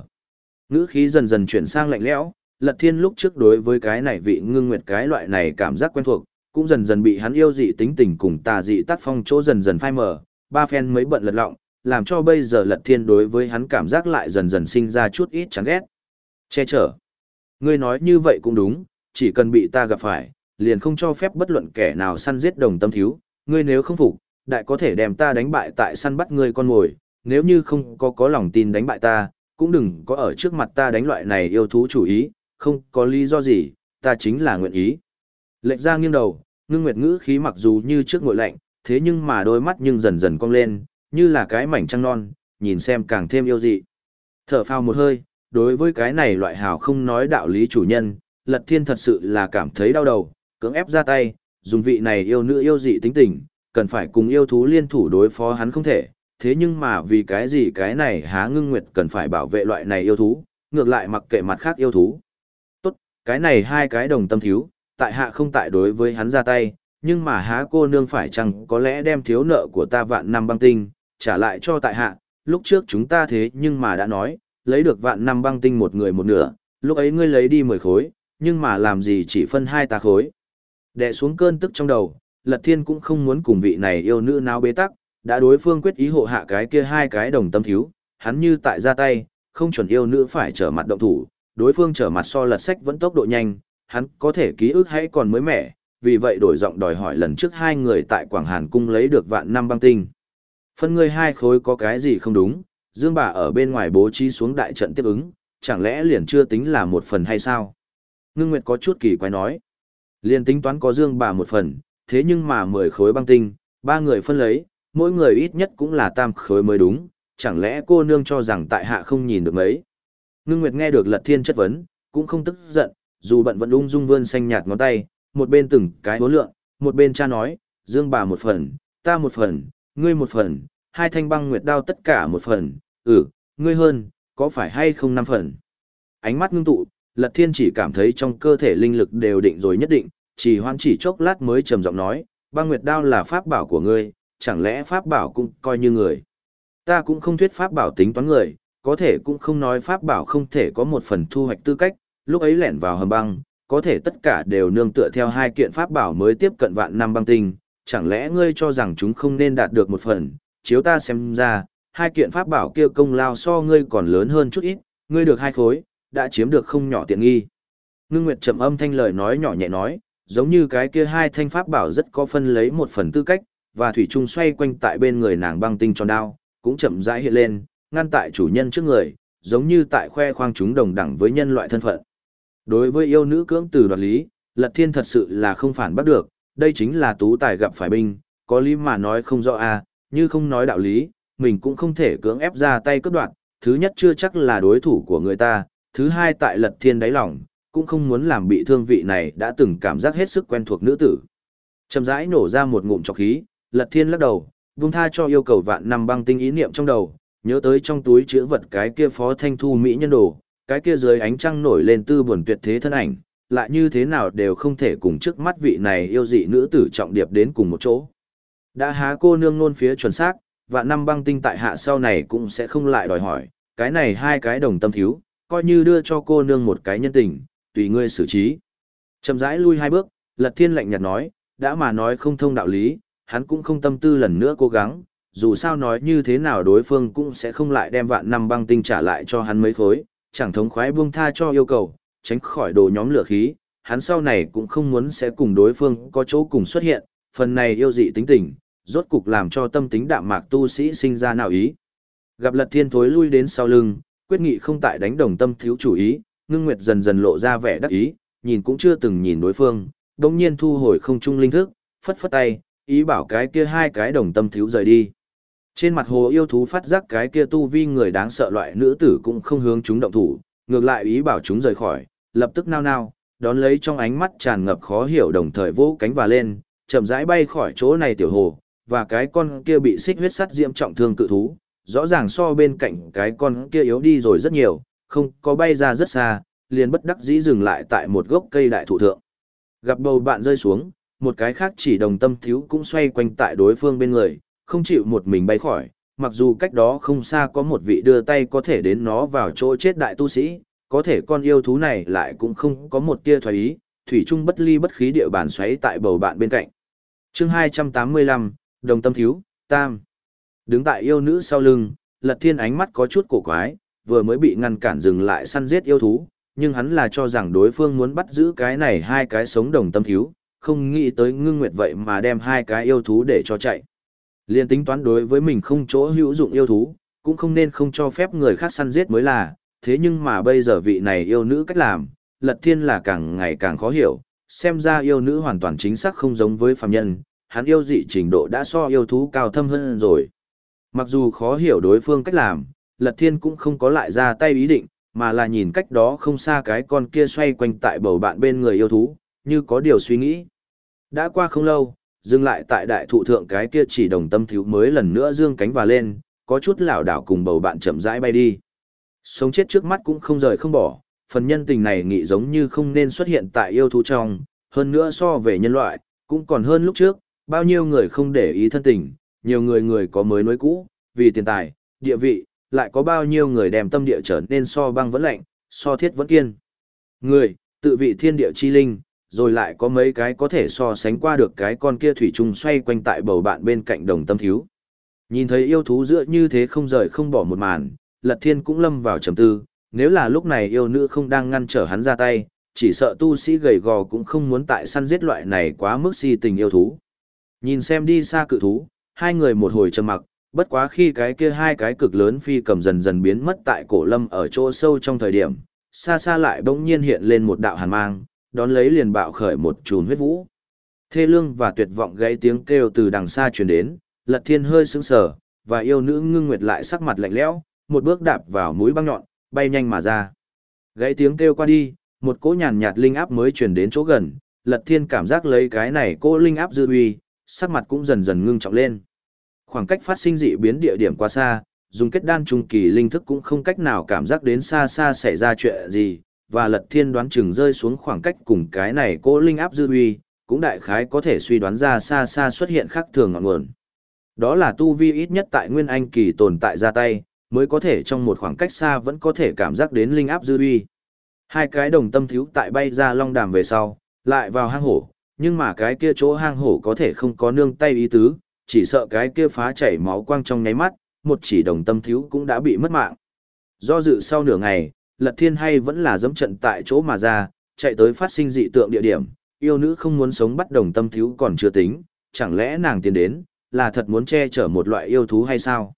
Ngữ khí dần dần chuyển sang lạnh lẽo, Lật Thiên lúc trước đối với cái này vị ngưng nguyệt cái loại này cảm giác quen thuộc, cũng dần dần bị hắn yêu dị tính tình cùng tà dị tác phong chỗ dần dần phai mờ, ba phen mới bận lật lọng, làm cho bây giờ Lật Thiên đối với hắn cảm giác lại dần dần sinh ra chút ít chán ghét. Che chở. Ngươi nói như vậy cũng đúng, chỉ cần bị ta gặp phải, liền không cho phép bất luận kẻ nào săn giết đồng tâm thiếu, ngươi nếu không phục, đại có thể đem ta đánh bại tại săn bắt ngươi con mồi, nếu như không có có lòng tin đánh bại ta, cũng đừng có ở trước mặt ta đánh loại này yêu thú chủ ý, không có lý do gì, ta chính là nguyện ý. Lệnh ra nghiêng đầu, ngưng nguyệt ngữ khí mặc dù như trước ngội lạnh, thế nhưng mà đôi mắt nhưng dần dần cong lên, như là cái mảnh trăng non, nhìn xem càng thêm yêu dị. Thở phào một hơi, đối với cái này loại hào không nói đạo lý chủ nhân, Lật Thiên thật sự là cảm thấy đau đầu, cưỡng ép ra tay, dùng vị này yêu nữ yêu dị tính tình, cần phải cùng yêu thú liên thủ đối phó hắn không thể, thế nhưng mà vì cái gì cái này há ngưng nguyệt cần phải bảo vệ loại này yêu thú, ngược lại mặc kệ mặt khác yêu thú. Tốt, cái này hai cái đồng tâm thiếu, tại hạ không tại đối với hắn ra tay, nhưng mà há cô nương phải chăng có lẽ đem thiếu nợ của ta vạn năm băng tinh, trả lại cho tại hạ, lúc trước chúng ta thế nhưng mà đã nói, lấy được vạn năm băng tinh một người một nửa, lúc ấy ngươi lấy đi mười khối, nhưng mà làm gì chỉ phân hai ta khối. Đè xuống cơn tức trong đầu, Lật Thiên cũng không muốn cùng vị này yêu nữ nào bế tắc, đã đối phương quyết ý hộ hạ cái kia hai cái đồng tâm thiếu, hắn như tại ra tay, không chuẩn yêu nữ phải trở mặt động thủ, đối phương trở mặt so lật sách vẫn tốc độ nhanh, hắn có thể ký ức hãy còn mới mẻ, vì vậy đổi giọng đòi hỏi lần trước hai người tại Quảng Hàn Cung lấy được vạn năm băng tinh. Phân ngươi hai khối có cái gì không đúng, Dương bà ở bên ngoài bố trí xuống đại trận tiếp ứng, chẳng lẽ liền chưa tính là một phần hay sao? Ngưng Nguyệt có chút kỳ quái nói. Liền tính toán có Dương bà một phần, thế nhưng mà mười khối băng tinh, ba người phân lấy, mỗi người ít nhất cũng là tam khối mới đúng, chẳng lẽ cô nương cho rằng tại hạ không nhìn được mấy. Ngưng Nguyệt nghe được Lật Thiên chất vấn, cũng không tức giận, dù bận vẫn ung dung vươn xanh nhạt ngón tay, một bên từng cái hố lượng, một bên cha nói, Dương bà một phần, ta một phần, ngươi một phần, hai thanh băng nguyệt đao tất cả một phần, ừ, ngươi hơn, có phải hay không năm phần. Ánh mắt ngưng tụ, Lật Thiên chỉ cảm thấy trong cơ thể linh lực đều định rồi nhất định, chỉ hoan chỉ chốc lát mới trầm giọng nói, băng nguyệt đao là pháp bảo của ngươi, chẳng lẽ pháp bảo cũng coi như người. Ta cũng không thuyết pháp bảo tính toán người, có thể cũng không nói pháp bảo không thể có một phần thu hoạch tư cách, lúc ấy lẻn vào hầm băng, có thể tất cả đều nương tựa theo hai kiện pháp bảo mới tiếp cận vạn năm băng tinh, chẳng lẽ ngươi cho rằng chúng không nên đạt được một phần, chiếu ta xem ra, hai kiện pháp bảo kia công lao so ngươi còn lớn hơn chút ít, ngươi được hai khối, đã chiếm được không nhỏ tiện nghi. Ngưng Nguyệt trầm âm thanh lời nói nhỏ nhẹ nói, giống như cái kia hai thanh pháp bảo rất có phân lấy một phần tư cách, và thủy trung xoay quanh tại bên người nàng băng tinh tròn đao, cũng chậm rãi hiện lên, ngăn tại chủ nhân trước người, giống như tại khoe khoang chúng đồng đẳng với nhân loại thân phận. Đối với yêu nữ cưỡng từ đoạt lý, Lật Thiên thật sự là không phản bắt được, đây chính là tú tài gặp phải binh, có lý mà nói không rõ à, như không nói đạo lý, mình cũng không thể cưỡng ép ra tay cướp đoạt, thứ nhất chưa chắc là đối thủ của người ta, thứ hai tại Lật Thiên đáy lòng, cũng không muốn làm bị thương vị này đã từng cảm giác hết sức quen thuộc nữ tử. Chầm rãi nổ ra một ngụm trọc khí, Lật Thiên lắc đầu, buông tha cho yêu cầu vạn năm băng tinh ý niệm trong đầu, nhớ tới trong túi chứa vật cái kia phó thanh thu mỹ nhân đồ, cái kia dưới ánh trăng nổi lên tư buồn tuyệt thế thân ảnh, lại như thế nào đều không thể cùng trước mắt vị này yêu dị nữ tử trọng điệp đến cùng một chỗ. Đã há cô nương nôn phía chuẩn xác, và năm băng tinh tại hạ sau này cũng sẽ không lại đòi hỏi, cái này hai cái đồng tâm thiếu, coi như đưa cho cô nương một cái nhân tình, tùy ngươi xử trí. Chậm rãi lui hai bước, Lật Thiên lạnh nhạt nói, đã mà nói không thông đạo lý, hắn cũng không tâm tư lần nữa cố gắng, dù sao nói như thế nào đối phương cũng sẽ không lại đem vạn năm băng tinh trả lại cho hắn mấy khối, chẳng thống khoái buông tha cho yêu cầu, tránh khỏi đồ nhóm lửa khí, hắn sau này cũng không muốn sẽ cùng đối phương có chỗ cùng xuất hiện, phần này yêu dị tính tình, rốt cục làm cho tâm tính đạm mạc tu sĩ sinh ra nào ý. Gặp lật thiên thối lui đến sau lưng, quyết nghị không tại đánh đồng tâm thiếu chủ ý, ngưng nguyệt dần dần lộ ra vẻ đắc ý, nhìn cũng chưa từng nhìn đối phương, đồng nhiên thu hồi không trung linh thức, phất phất tay, ý bảo cái kia hai cái đồng tâm thiếu rời đi. Trên mặt hồ yêu thú phát giác cái kia tu vi người đáng sợ loại nữ tử cũng không hướng chúng động thủ, ngược lại ý bảo chúng rời khỏi, lập tức nao nao, đón lấy trong ánh mắt tràn ngập khó hiểu đồng thời vỗ cánh và lên, chậm rãi bay khỏi chỗ này tiểu hồ, và cái con kia bị xích huyết sắt diễm trọng thương cự thú, rõ ràng so bên cạnh cái con kia yếu đi rồi rất nhiều, không có bay ra rất xa, liền bất đắc dĩ dừng lại tại một gốc cây đại thụ thượng. Gặp bầu bạn rơi xuống, một cái khác chỉ đồng tâm thiếu cũng xoay quanh tại đối phương bên người, không chịu một mình bay khỏi, mặc dù cách đó không xa có một vị đưa tay có thể đến nó vào chỗ chết đại tu sĩ, có thể con yêu thú này lại cũng không có một tia thoái ý, thủy chung bất ly bất khí địa bàn xoáy tại bầu bạn bên cạnh. chương 285, Đồng Tâm Thiếu, Tam. Đứng tại yêu nữ sau lưng, Lật Thiên ánh mắt có chút cổ quái, vừa mới bị ngăn cản dừng lại săn giết yêu thú, nhưng hắn là cho rằng đối phương muốn bắt giữ cái này hai cái sống đồng tâm thiếu, không nghĩ tới ngưng nguyệt vậy mà đem hai cái yêu thú để cho chạy. Liên tính toán đối với mình không chỗ hữu dụng yêu thú, cũng không nên không cho phép người khác săn giết mới là, thế nhưng mà bây giờ vị này yêu nữ cách làm, lật thiên là càng ngày càng khó hiểu, xem ra yêu nữ hoàn toàn chính xác không giống với phàm nhân, hắn yêu dị trình độ đã so yêu thú cao thâm hơn rồi. Mặc dù khó hiểu đối phương cách làm, lật thiên cũng không có lại ra tay ý định, mà là nhìn cách đó không xa cái con kia xoay quanh tại bầu bạn bên người yêu thú, như có điều suy nghĩ. Đã qua không lâu, dừng lại tại đại thụ thượng cái kia chỉ đồng tâm thiếu mới lần nữa dương cánh và lên, có chút lảo đảo cùng bầu bạn chậm rãi bay đi. Sống chết trước mắt cũng không rời không bỏ, phần nhân tình này nghĩ giống như không nên xuất hiện tại yêu thú trong, hơn nữa so về nhân loại, cũng còn hơn lúc trước, bao nhiêu người không để ý thân tình, nhiều người người có mới nối cũ, vì tiền tài, địa vị, lại có bao nhiêu người đem tâm địa trở nên so băng vẫn lạnh, so thiết vẫn kiên. Người, tự vị thiên địa chi linh, rồi lại có mấy cái có thể so sánh qua được cái con kia thủy trùng xoay quanh tại bầu bạn bên cạnh đồng tâm thiếu. Nhìn thấy yêu thú giữa như thế không rời không bỏ một màn, Lật Thiên cũng lâm vào trầm tư, nếu là lúc này yêu nữ không đang ngăn trở hắn ra tay, chỉ sợ tu sĩ gầy gò cũng không muốn tại săn giết loại này quá mức si tình yêu thú. Nhìn xem đi xa cự thú, hai người một hồi trầm mặc, bất quá khi cái kia hai cái cực lớn phi cầm dần dần biến mất tại cổ lâm ở chỗ sâu trong thời điểm, xa xa lại bỗng nhiên hiện lên một đạo hàn mang, đón lấy liền bạo khởi một chùm huyết vũ. Thê lương và tuyệt vọng gãy tiếng kêu từ đằng xa truyền đến, Lật Thiên hơi sững sờ, và yêu nữ ngưng nguyệt lại sắc mặt lạnh lẽo, một bước đạp vào mũi băng nhọn, bay nhanh mà ra. Gãy tiếng kêu qua đi, một cỗ nhàn nhạt linh áp mới truyền đến chỗ gần, Lật Thiên cảm giác lấy cái này cỗ linh áp dư uy, sắc mặt cũng dần dần ngưng trọng lên. Khoảng cách phát sinh dị biến địa điểm quá xa, dùng kết đan trung kỳ linh thức cũng không cách nào cảm giác đến xa xa xảy ra chuyện gì, và Lật Thiên đoán chừng rơi xuống khoảng cách cùng cái này cỗ linh áp dư uy, cũng đại khái có thể suy đoán ra xa xa xuất hiện khác thường ngọn nguồn. Đó là tu vi ít nhất tại Nguyên Anh kỳ tồn tại ra tay, mới có thể trong một khoảng cách xa vẫn có thể cảm giác đến linh áp dư uy. Hai cái đồng tâm thiếu tại bay ra long đàm về sau, lại vào hang hổ, nhưng mà cái kia chỗ hang hổ có thể không có nương tay ý tứ, chỉ sợ cái kia phá chảy máu quang trong nháy mắt, một chỉ đồng tâm thiếu cũng đã bị mất mạng. Do dự sau nửa ngày, Lật Thiên hay vẫn là dẫm trận tại chỗ mà ra, chạy tới phát sinh dị tượng địa điểm, yêu nữ không muốn sống bắt đồng tâm thiếu còn chưa tính, chẳng lẽ nàng tiến đến, là thật muốn che chở một loại yêu thú hay sao?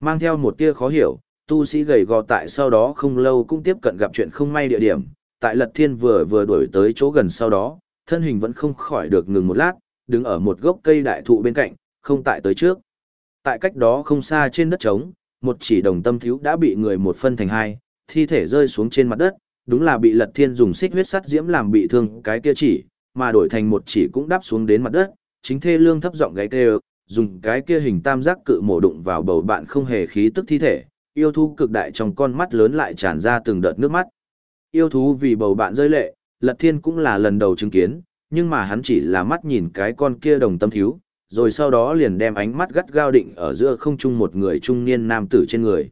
Mang theo một tia khó hiểu, tu sĩ gầy gò tại sau đó không lâu cũng tiếp cận gặp chuyện không may địa điểm, tại Lật Thiên vừa vừa đuổi tới chỗ gần sau đó, thân hình vẫn không khỏi được ngừng một lát, đứng ở một gốc cây đại thụ bên cạnh, không tại tới trước. Tại cách đó không xa trên đất trống, một chỉ đồng tâm thiếu đã bị người một phân thành hai, thi thể rơi xuống trên mặt đất, đúng là bị Lật Thiên dùng xích huyết sắt diễm làm bị thương cái kia chỉ, mà đổi thành một chỉ cũng đáp xuống đến mặt đất, chính thê lương thấp giọng gáy kêu, dùng cái kia hình tam giác cự mổ đụng vào bầu bạn không hề khí tức thi thể, yêu thú cực đại trong con mắt lớn lại tràn ra từng đợt nước mắt. Yêu thú vì bầu bạn rơi lệ, Lật Thiên cũng là lần đầu chứng kiến, nhưng mà hắn chỉ là mắt nhìn cái con kia đồng tâm thiếu, rồi sau đó liền đem ánh mắt gắt gao định ở giữa không trung một người trung niên nam tử trên người.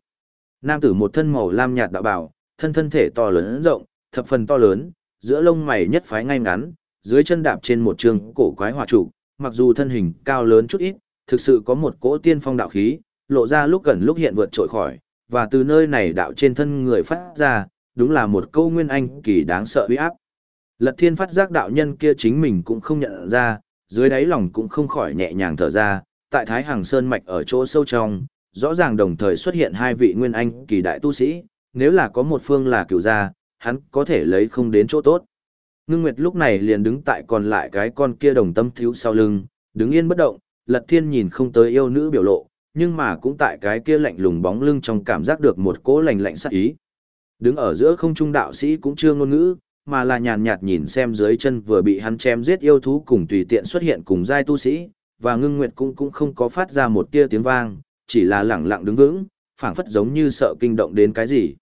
Nam tử một thân màu lam nhạt đạo bảo, thân thân thể to lớn rộng, thập phần to lớn, giữa lông mày nhất phái ngay ngắn, dưới chân đạp trên một trường cổ quái hỏa trụ, mặc dù thân hình cao lớn chút ít, thực sự có một cỗ tiên phong đạo khí, lộ ra lúc gần lúc hiện vượt trội khỏi, và từ nơi này đạo trên thân người phát ra, đúng là một câu nguyên anh kỳ đáng sợ uy áp. Lật thiên phát giác đạo nhân kia chính mình cũng không nhận ra, dưới đáy lòng cũng không khỏi nhẹ nhàng thở ra, tại Thái Hàng Sơn Mạch ở chỗ sâu trong, rõ ràng đồng thời xuất hiện hai vị nguyên anh kỳ đại tu sĩ, nếu là có một phương là cựu gia, hắn có thể lấy không đến chỗ tốt. Ngưng Nguyệt lúc này liền đứng tại còn lại cái con kia đồng tâm thiếu sau lưng, đứng yên bất động, Lật Thiên nhìn không tới yêu nữ biểu lộ, nhưng mà cũng tại cái kia lạnh lùng bóng lưng trong cảm giác được một cỗ lạnh lạnh sát ý. Đứng ở giữa không trung đạo sĩ cũng chưa ngôn ngữ, mà là nhàn nhạt nhìn xem dưới chân vừa bị hắn chém giết yêu thú cùng tùy tiện xuất hiện cùng giai tu sĩ, và ngưng nguyệt cũng cũng không có phát ra một tia tiếng vang, chỉ là lẳng lặng đứng vững, phảng phất giống như sợ kinh động đến cái gì.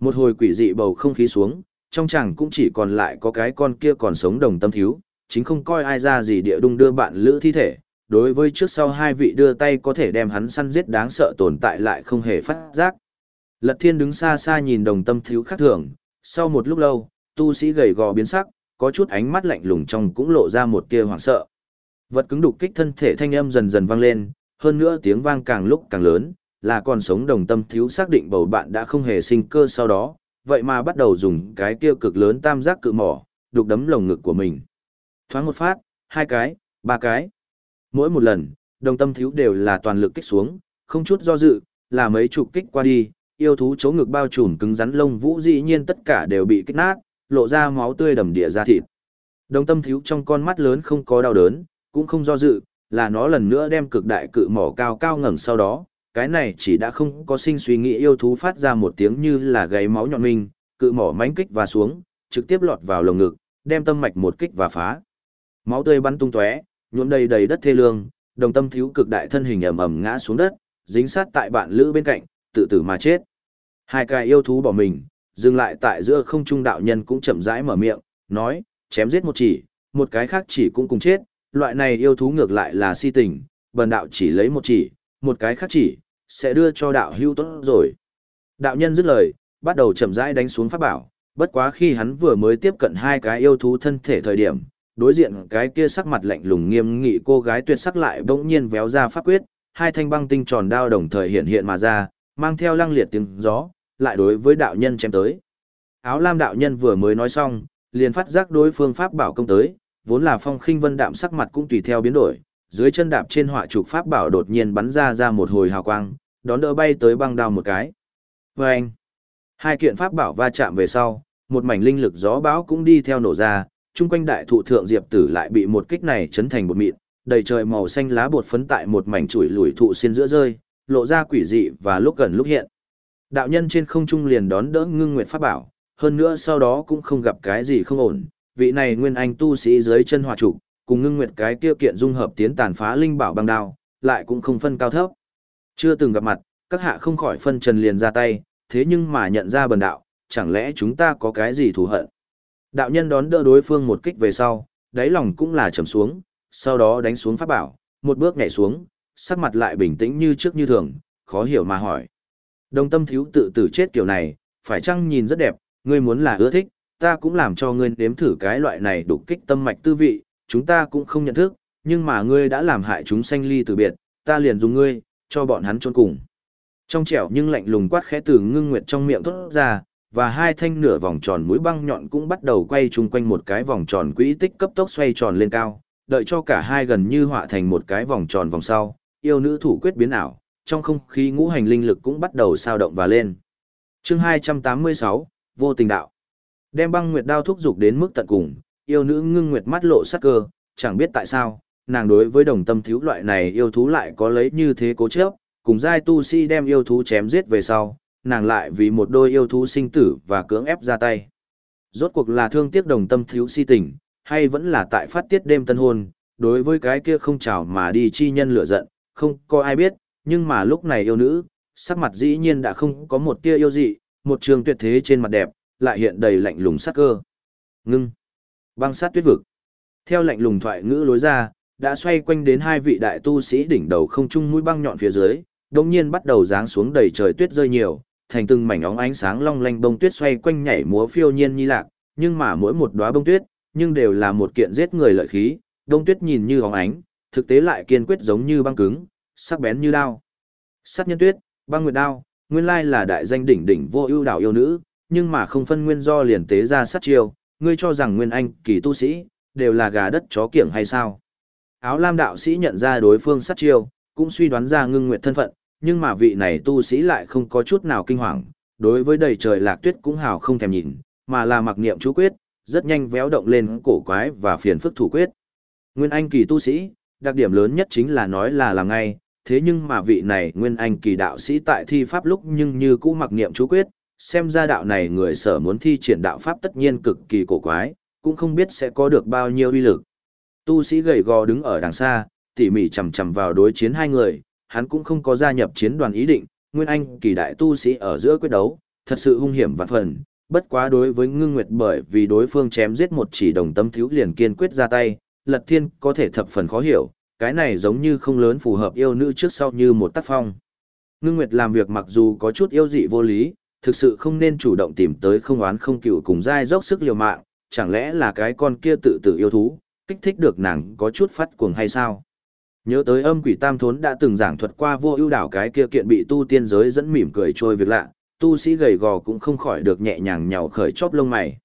Một hồi quỷ dị bầu không khí xuống, trong chàng cũng chỉ còn lại có cái con kia còn sống đồng tâm thiếu, chính không coi ai ra gì địa đung đưa bạn lữ thi thể, đối với trước sau hai vị đưa tay có thể đem hắn săn giết đáng sợ tồn tại lại không hề phát giác. Lật thiên đứng xa xa nhìn đồng tâm thiếu khắc thường, sau một lúc lâu, tu sĩ gầy gò biến sắc, có chút ánh mắt lạnh lùng trong cũng lộ ra một tia hoảng sợ. Vật cứng đục kích thân thể thanh âm dần dần vang lên, hơn nữa tiếng vang càng lúc càng lớn, là còn sống đồng tâm thiếu xác định bầu bạn đã không hề sinh cơ sau đó, vậy mà bắt đầu dùng cái kia cực lớn tam giác cự mỏ, đục đấm lồng ngực của mình. Thoáng một phát, hai cái, ba cái. Mỗi một lần, đồng tâm thiếu đều là toàn lực kích xuống, không chút do dự, là mấy chục kích qua đi, yêu thú chỗ ngực bao trùm cứng rắn lông vũ dĩ nhiên tất cả đều bị kích nát, lộ ra máu tươi đầm địa ra thịt. Đồng tâm thiếu trong con mắt lớn không có đau đớn, cũng không do dự, là nó lần nữa đem cực đại cự mỏ cao cao ngẩng sau đó, cái này chỉ đã không có sinh suy nghĩ yêu thú phát ra một tiếng như là gáy máu nhọn mình, cự mỏ mánh kích và xuống, trực tiếp lọt vào lồng ngực, đem tâm mạch một kích và phá. Máu tươi bắn tung tóe, nhuộm đầy đầy đất thê lương, đồng tâm thiếu cực đại thân hình ầm ầm ngã xuống đất, dính sát tại bạn lữ bên cạnh, tự tử mà chết. Hai cái yêu thú bỏ mình, dừng lại tại giữa không trung đạo nhân cũng chậm rãi mở miệng, nói, chém giết một chỉ, một cái khác chỉ cũng cùng chết, loại này yêu thú ngược lại là si tình, bần đạo chỉ lấy một chỉ, một cái khác chỉ, sẽ đưa cho đạo hưu tốt rồi. Đạo nhân dứt lời, bắt đầu chậm rãi đánh xuống pháp bảo, bất quá khi hắn vừa mới tiếp cận hai cái yêu thú thân thể thời điểm, đối diện cái kia sắc mặt lạnh lùng nghiêm nghị cô gái tuyệt sắc lại bỗng nhiên véo ra pháp quyết, hai thanh băng tinh tròn đao đồng thời hiện hiện mà ra, mang theo lăng liệt tiếng gió, lại đối với đạo nhân chém tới. Áo lam đạo nhân vừa mới nói xong, liền phát giác đối phương pháp bảo công tới, vốn là phong khinh vân đạm sắc mặt cũng tùy theo biến đổi, dưới chân đạp trên họa trục pháp bảo đột nhiên bắn ra ra một hồi hào quang, đón đỡ bay tới băng đao một cái. Vâng! Hai kiện pháp bảo va chạm về sau, một mảnh linh lực gió bão cũng đi theo nổ ra, chung quanh đại thụ thượng diệp tử lại bị một kích này chấn thành một mịn, đầy trời màu xanh lá bột phấn tại một mảnh chuỗi lùi thụ xiên giữa rơi, lộ ra quỷ dị và lúc gần lúc hiện. Đạo nhân trên không trung liền đón đỡ ngưng nguyệt pháp bảo, hơn nữa sau đó cũng không gặp cái gì không ổn, vị này nguyên anh tu sĩ dưới chân hòa trụ, cùng ngưng nguyệt cái kia kiện dung hợp tiến tàn phá linh bảo băng đao, lại cũng không phân cao thấp. Chưa từng gặp mặt, các hạ không khỏi phân trần liền ra tay, thế nhưng mà nhận ra bần đạo, chẳng lẽ chúng ta có cái gì thù hận. Đạo nhân đón đỡ đối phương một kích về sau, đáy lòng cũng là trầm xuống, sau đó đánh xuống pháp bảo, một bước nhảy xuống, sắc mặt lại bình tĩnh như trước như thường, khó hiểu mà hỏi. Đồng tâm thiếu tự tử chết kiểu này, phải chăng nhìn rất đẹp, ngươi muốn là ưa thích, ta cũng làm cho ngươi nếm thử cái loại này đục kích tâm mạch tư vị, chúng ta cũng không nhận thức, nhưng mà ngươi đã làm hại chúng sanh ly từ biệt, ta liền dùng ngươi, cho bọn hắn trôn cùng. Trong trẻo nhưng lạnh lùng quát khẽ từ ngưng nguyệt trong miệng thốt ra, và hai thanh nửa vòng tròn mũi băng nhọn cũng bắt đầu quay chung quanh một cái vòng tròn quỹ tích cấp tốc xoay tròn lên cao, đợi cho cả hai gần như họa thành một cái vòng tròn vòng sau, yêu nữ thủ quyết biến ảo, trong không khí ngũ hành linh lực cũng bắt đầu sao động và lên. Chương 286, Vô tình đạo. Đem băng nguyệt đao thúc dục đến mức tận cùng, yêu nữ ngưng nguyệt mắt lộ sắc cơ, chẳng biết tại sao, nàng đối với đồng tâm thiếu loại này yêu thú lại có lấy như thế cố chấp, cùng giai tu si đem yêu thú chém giết về sau, nàng lại vì một đôi yêu thú sinh tử và cưỡng ép ra tay. Rốt cuộc là thương tiếc đồng tâm thiếu si tình, hay vẫn là tại phát tiết đêm tân hôn, đối với cái kia không chào mà đi chi nhân lửa giận, không có ai biết, nhưng mà lúc này yêu nữ, sắc mặt dĩ nhiên đã không có một tia yêu dị, một trường tuyệt thế trên mặt đẹp, lại hiện đầy lạnh lùng sắc cơ. Ngưng. Băng sát tuyết vực. Theo lạnh lùng thoại ngữ lối ra, đã xoay quanh đến hai vị đại tu sĩ đỉnh đầu không trung mũi băng nhọn phía dưới, đồng nhiên bắt đầu giáng xuống đầy trời tuyết rơi nhiều, thành từng mảnh óng ánh sáng long lanh bông tuyết xoay quanh nhảy múa phiêu nhiên như lạc, nhưng mà mỗi một đóa bông tuyết, nhưng đều là một kiện giết người lợi khí, bông tuyết nhìn như óng ánh, thực tế lại kiên quyết giống như băng cứng, sắc bén như đao. Sát nhân tuyết, băng nguyệt đao, nguyên lai là đại danh đỉnh đỉnh vô ưu đảo yêu nữ, nhưng mà không phân nguyên do liền tế ra sát chiêu, ngươi cho rằng nguyên anh kỳ tu sĩ đều là gà đất chó kiểng hay sao? Áo lam đạo sĩ nhận ra đối phương sát chiêu, cũng suy đoán ra ngưng nguyệt thân phận, nhưng mà vị này tu sĩ lại không có chút nào kinh hoàng, đối với đầy trời lạc tuyết cũng hào không thèm nhìn, mà là mặc niệm chú quyết, rất nhanh véo động lên cổ quái và phiền phức thủ quyết. Nguyên anh kỳ tu sĩ, đặc điểm lớn nhất chính là nói là làm ngay, thế nhưng mà vị này nguyên anh kỳ đạo sĩ tại thi pháp lúc nhưng như cũ mặc niệm chú quyết, xem ra đạo này người sở muốn thi triển đạo pháp tất nhiên cực kỳ cổ quái, cũng không biết sẽ có được bao nhiêu uy lực. Tu sĩ gầy gò đứng ở đằng xa, tỉ mỉ chầm chầm vào đối chiến hai người, hắn cũng không có gia nhập chiến đoàn ý định, nguyên anh kỳ đại tu sĩ ở giữa quyết đấu, thật sự hung hiểm vạn phần, bất quá đối với ngưng nguyệt bởi vì đối phương chém giết một chỉ đồng tâm thiếu liền kiên quyết ra tay, lật thiên có thể thập phần khó hiểu, cái này giống như không lớn phù hợp yêu nữ trước sau như một tác phong. Ngưng nguyệt làm việc mặc dù có chút yêu dị vô lý, thực sự không nên chủ động tìm tới không oán không cựu cùng dai dốc sức liều mạng, chẳng lẽ là cái con kia tự tử yêu thú, kích thích được nàng có chút phát cuồng hay sao? Nhớ tới âm quỷ tam thốn đã từng giảng thuật qua vô ưu đảo cái kia kiện bị tu tiên giới dẫn mỉm cười trôi việc lạ, tu sĩ gầy gò cũng không khỏi được nhẹ nhàng nhào khởi chóp lông mày.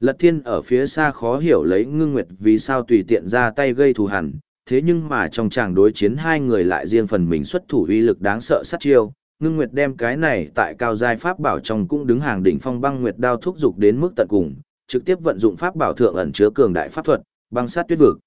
Lật thiên ở phía xa khó hiểu lấy ngưng nguyệt vì sao tùy tiện ra tay gây thù hằn, thế nhưng mà trong tràng đối chiến hai người lại riêng phần mình xuất thủ uy lực đáng sợ sát chiêu, ngưng nguyệt đem cái này tại cao giai pháp bảo trong cũng đứng hàng đỉnh phong băng nguyệt đao thúc dục đến mức tận cùng, trực tiếp vận dụng pháp bảo thượng ẩn chứa cường đại pháp thuật, băng sát tuyết vực.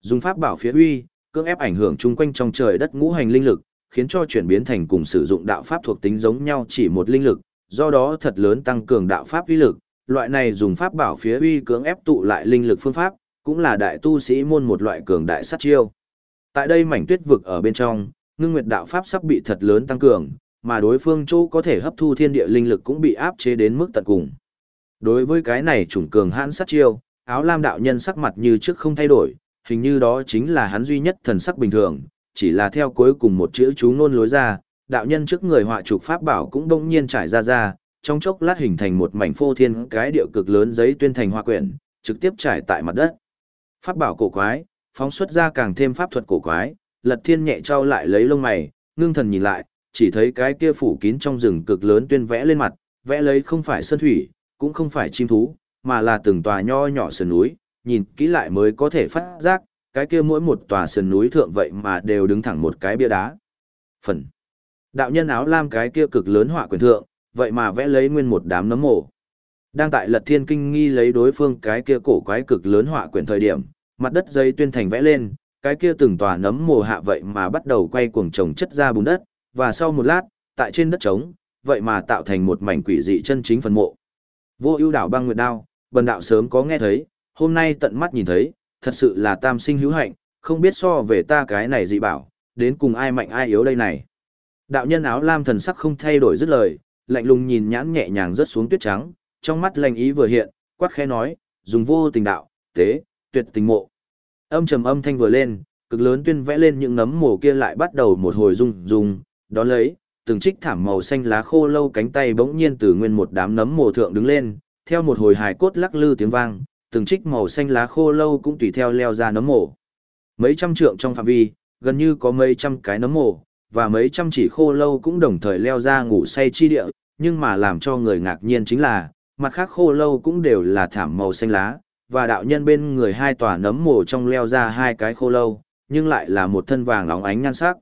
Dùng pháp bảo phía uy, cưỡng ép ảnh hưởng chung quanh trong trời đất ngũ hành linh lực, khiến cho chuyển biến thành cùng sử dụng đạo pháp thuộc tính giống nhau chỉ một linh lực, do đó thật lớn tăng cường đạo pháp uy lực, loại này dùng pháp bảo phía uy cưỡng ép tụ lại linh lực phương pháp, cũng là đại tu sĩ môn một loại cường đại sát chiêu. Tại đây mảnh tuyết vực ở bên trong, ngưng nguyệt đạo pháp sắp bị thật lớn tăng cường, mà đối phương chỗ có thể hấp thu thiên địa linh lực cũng bị áp chế đến mức tận cùng. Đối với cái này chủng cường hãn sát chiêu, áo lam đạo nhân sắc mặt như trước không thay đổi, hình như đó chính là hắn duy nhất thần sắc bình thường, chỉ là theo cuối cùng một chữ chú ngôn lối ra, đạo nhân trước người họa trục pháp bảo cũng đông nhiên trải ra ra, trong chốc lát hình thành một mảnh phô thiên cái điệu cực lớn giấy tuyên thành hoa quyển, trực tiếp trải tại mặt đất. Pháp bảo cổ quái, phóng xuất ra càng thêm pháp thuật cổ quái, lật thiên nhẹ trao lại lấy lông mày, ngưng thần nhìn lại, chỉ thấy cái kia phủ kín trong rừng cực lớn tuyên vẽ lên mặt, vẽ lấy không phải sơn thủy, cũng không phải chim thú, mà là từng tòa nho nhỏ sườn núi, nhìn kỹ lại mới có thể phát giác, cái kia mỗi một tòa sườn núi thượng vậy mà đều đứng thẳng một cái bia đá. Phần. Đạo nhân áo lam cái kia cực lớn họa quyền thượng, vậy mà vẽ lấy nguyên một đám nấm mồ. Đang tại lật thiên kinh nghi lấy đối phương cái kia cổ quái cực lớn họa quyền thời điểm, mặt đất dây tuyên thành vẽ lên, cái kia từng tòa nấm mồ hạ vậy mà bắt đầu quay cuồng trồng chất ra bùn đất, và sau một lát, tại trên đất trống, vậy mà tạo thành một mảnh quỷ dị chân chính phần mộ. Vô ưu đảo băng nguyệt đao, bần đạo sớm có nghe thấy, hôm nay tận mắt nhìn thấy, thật sự là tam sinh hữu hạnh, không biết so về ta cái này dị bảo, đến cùng ai mạnh ai yếu đây này. Đạo nhân áo lam thần sắc không thay đổi dứt lời, lạnh lùng nhìn nhãn nhẹ nhàng rớt xuống tuyết trắng, trong mắt lành ý vừa hiện, quát khẽ nói, dùng vô tình đạo, tế, tuyệt tình mộ. Âm trầm âm thanh vừa lên, cực lớn tuyên vẽ lên những nấm mồ kia lại bắt đầu một hồi rung rung, đó lấy, từng trích thảm màu xanh lá khô lâu cánh tay bỗng nhiên từ nguyên một đám nấm mồ thượng đứng lên, theo một hồi hài cốt lắc lư tiếng vang, từng trích màu xanh lá khô lâu cũng tùy theo leo ra nấm mồ. Mấy trăm trượng trong phạm vi, gần như có mấy trăm cái nấm mồ, và mấy trăm chỉ khô lâu cũng đồng thời leo ra ngủ say chi địa, nhưng mà làm cho người ngạc nhiên chính là, mặt khác khô lâu cũng đều là thảm màu xanh lá, và đạo nhân bên người hai tòa nấm mồ trong leo ra hai cái khô lâu, nhưng lại là một thân vàng óng ánh nhan sắc.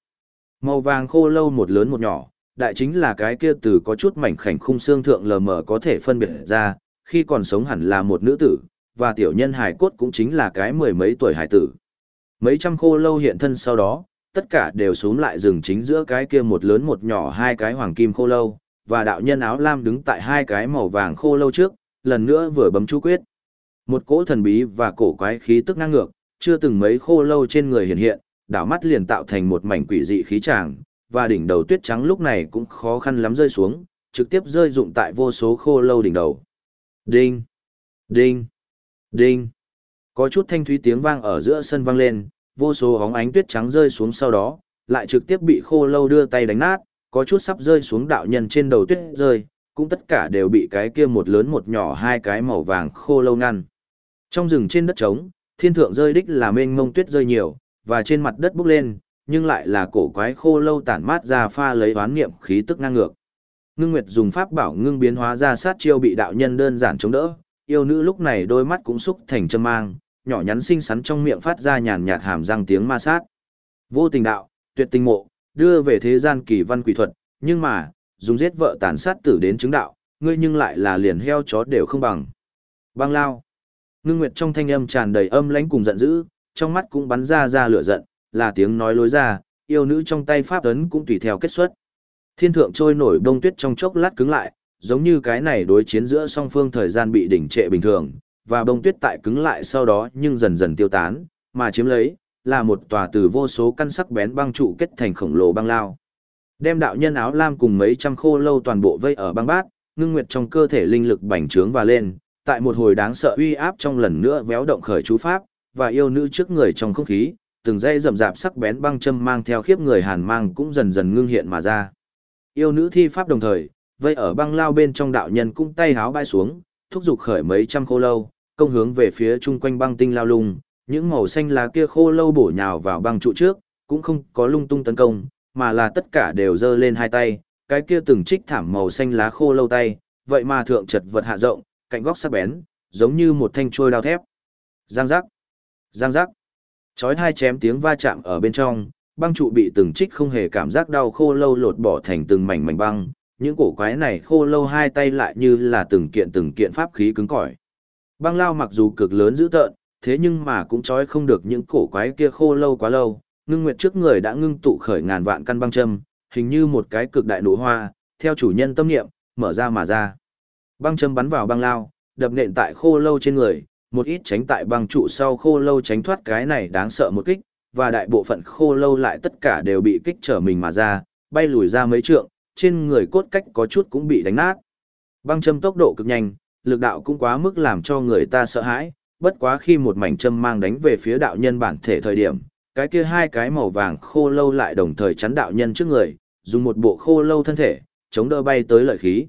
Màu vàng khô lâu một lớn một nhỏ, đại chính là cái kia từ có chút mảnh khảnh khung xương thượng lờ mờ có thể phân biệt ra, khi còn sống hẳn là một nữ tử, và tiểu nhân hải cốt cũng chính là cái mười mấy tuổi hải tử. Mấy trăm khô lâu hiện thân sau đó, tất cả đều xuống lại rừng chính giữa cái kia một lớn một nhỏ hai cái hoàng kim khô lâu, và đạo nhân áo lam đứng tại hai cái màu vàng khô lâu trước, lần nữa vừa bấm chú quyết. Một cỗ thần bí và cổ quái khí tức ngang ngược, chưa từng mấy khô lâu trên người hiện hiện, đảo mắt liền tạo thành một mảnh quỷ dị khí tràng, và đỉnh đầu tuyết trắng lúc này cũng khó khăn lắm rơi xuống, trực tiếp rơi dụng tại vô số khô lâu đỉnh đầu. Đinh! Đinh! Đinh! Có chút thanh thúy tiếng vang ở giữa sân vang lên, vô số hóng ánh tuyết trắng rơi xuống sau đó, lại trực tiếp bị khô lâu đưa tay đánh nát, có chút sắp rơi xuống đạo nhân trên đầu tuyết rơi, cũng tất cả đều bị cái kia một lớn một nhỏ hai cái màu vàng khô lâu ngăn. Trong rừng trên đất trống, thiên thượng rơi đích là mênh mông tuyết rơi nhiều, và trên mặt đất bốc lên, nhưng lại là cổ quái khô lâu tản mát ra pha lấy oán niệm khí tức ngang ngược. Ngưng Nguyệt dùng pháp bảo ngưng biến hóa ra sát chiêu bị đạo nhân đơn giản chống đỡ, yêu nữ lúc này đôi mắt cũng xúc thành châm mang, nhỏ nhắn xinh xắn trong miệng phát ra nhàn nhạt hàm răng tiếng ma sát. Vô tình đạo, tuyệt tình mộ, đưa về thế gian kỳ văn quỷ thuật, nhưng mà, dùng giết vợ tàn sát tử đến chứng đạo, ngươi nhưng lại là liền heo chó đều không bằng. Băng lao. Ngưng Nguyệt trong thanh âm tràn đầy âm lãnh cùng giận dữ, trong mắt cũng bắn ra ra lửa giận, là tiếng nói lối ra, yêu nữ trong tay pháp ấn cũng tùy theo kết xuất. Thiên thượng trôi nổi đông tuyết trong chốc lát cứng lại, giống như cái này đối chiến giữa song phương thời gian bị đỉnh trệ bình thường, và bông tuyết tại cứng lại sau đó nhưng dần dần tiêu tán, mà chiếm lấy, là một tòa từ vô số căn sắc bén băng trụ kết thành khổng lồ băng lao. Đem đạo nhân áo lam cùng mấy trăm khô lâu toàn bộ vây ở băng bát, ngưng nguyệt trong cơ thể linh lực bành trướng và lên, tại một hồi đáng sợ uy áp trong lần nữa véo động khởi chú pháp, và yêu nữ trước người trong không khí, từng dây rậm rạp sắc bén băng châm mang theo khiếp người hàn mang cũng dần dần ngưng hiện mà ra. Yêu nữ thi pháp đồng thời, vây ở băng lao bên trong đạo nhân cũng tay háo bay xuống, thúc giục khởi mấy trăm khô lâu, công hướng về phía chung quanh băng tinh lao lung, những màu xanh lá kia khô lâu bổ nhào vào băng trụ trước, cũng không có lung tung tấn công, mà là tất cả đều giơ lên hai tay, cái kia từng trích thảm màu xanh lá khô lâu tay, vậy mà thượng chật vật hạ rộng, cạnh góc sắc bén, giống như một thanh trôi đao thép. Giang giác, giang giác. Chói hai chém tiếng va chạm ở bên trong, băng trụ bị từng trích không hề cảm giác đau khô lâu lột bỏ thành từng mảnh mảnh băng, những cổ quái này khô lâu hai tay lại như là từng kiện từng kiện pháp khí cứng cỏi. Băng lao mặc dù cực lớn dữ tợn, thế nhưng mà cũng trói không được những cổ quái kia khô lâu quá lâu, ngưng nguyệt trước người đã ngưng tụ khởi ngàn vạn căn băng châm, hình như một cái cực đại nụ hoa, theo chủ nhân tâm niệm, mở ra mà ra. Băng châm bắn vào băng lao, đập nện tại khô lâu trên người, một ít tránh tại băng trụ sau khô lâu tránh thoát cái này đáng sợ một kích, và đại bộ phận khô lâu lại tất cả đều bị kích trở mình mà ra, bay lùi ra mấy trượng, trên người cốt cách có chút cũng bị đánh nát. Băng châm tốc độ cực nhanh, lực đạo cũng quá mức làm cho người ta sợ hãi, bất quá khi một mảnh châm mang đánh về phía đạo nhân bản thể thời điểm, cái kia hai cái màu vàng khô lâu lại đồng thời chắn đạo nhân trước người, dùng một bộ khô lâu thân thể, chống đỡ bay tới lợi khí.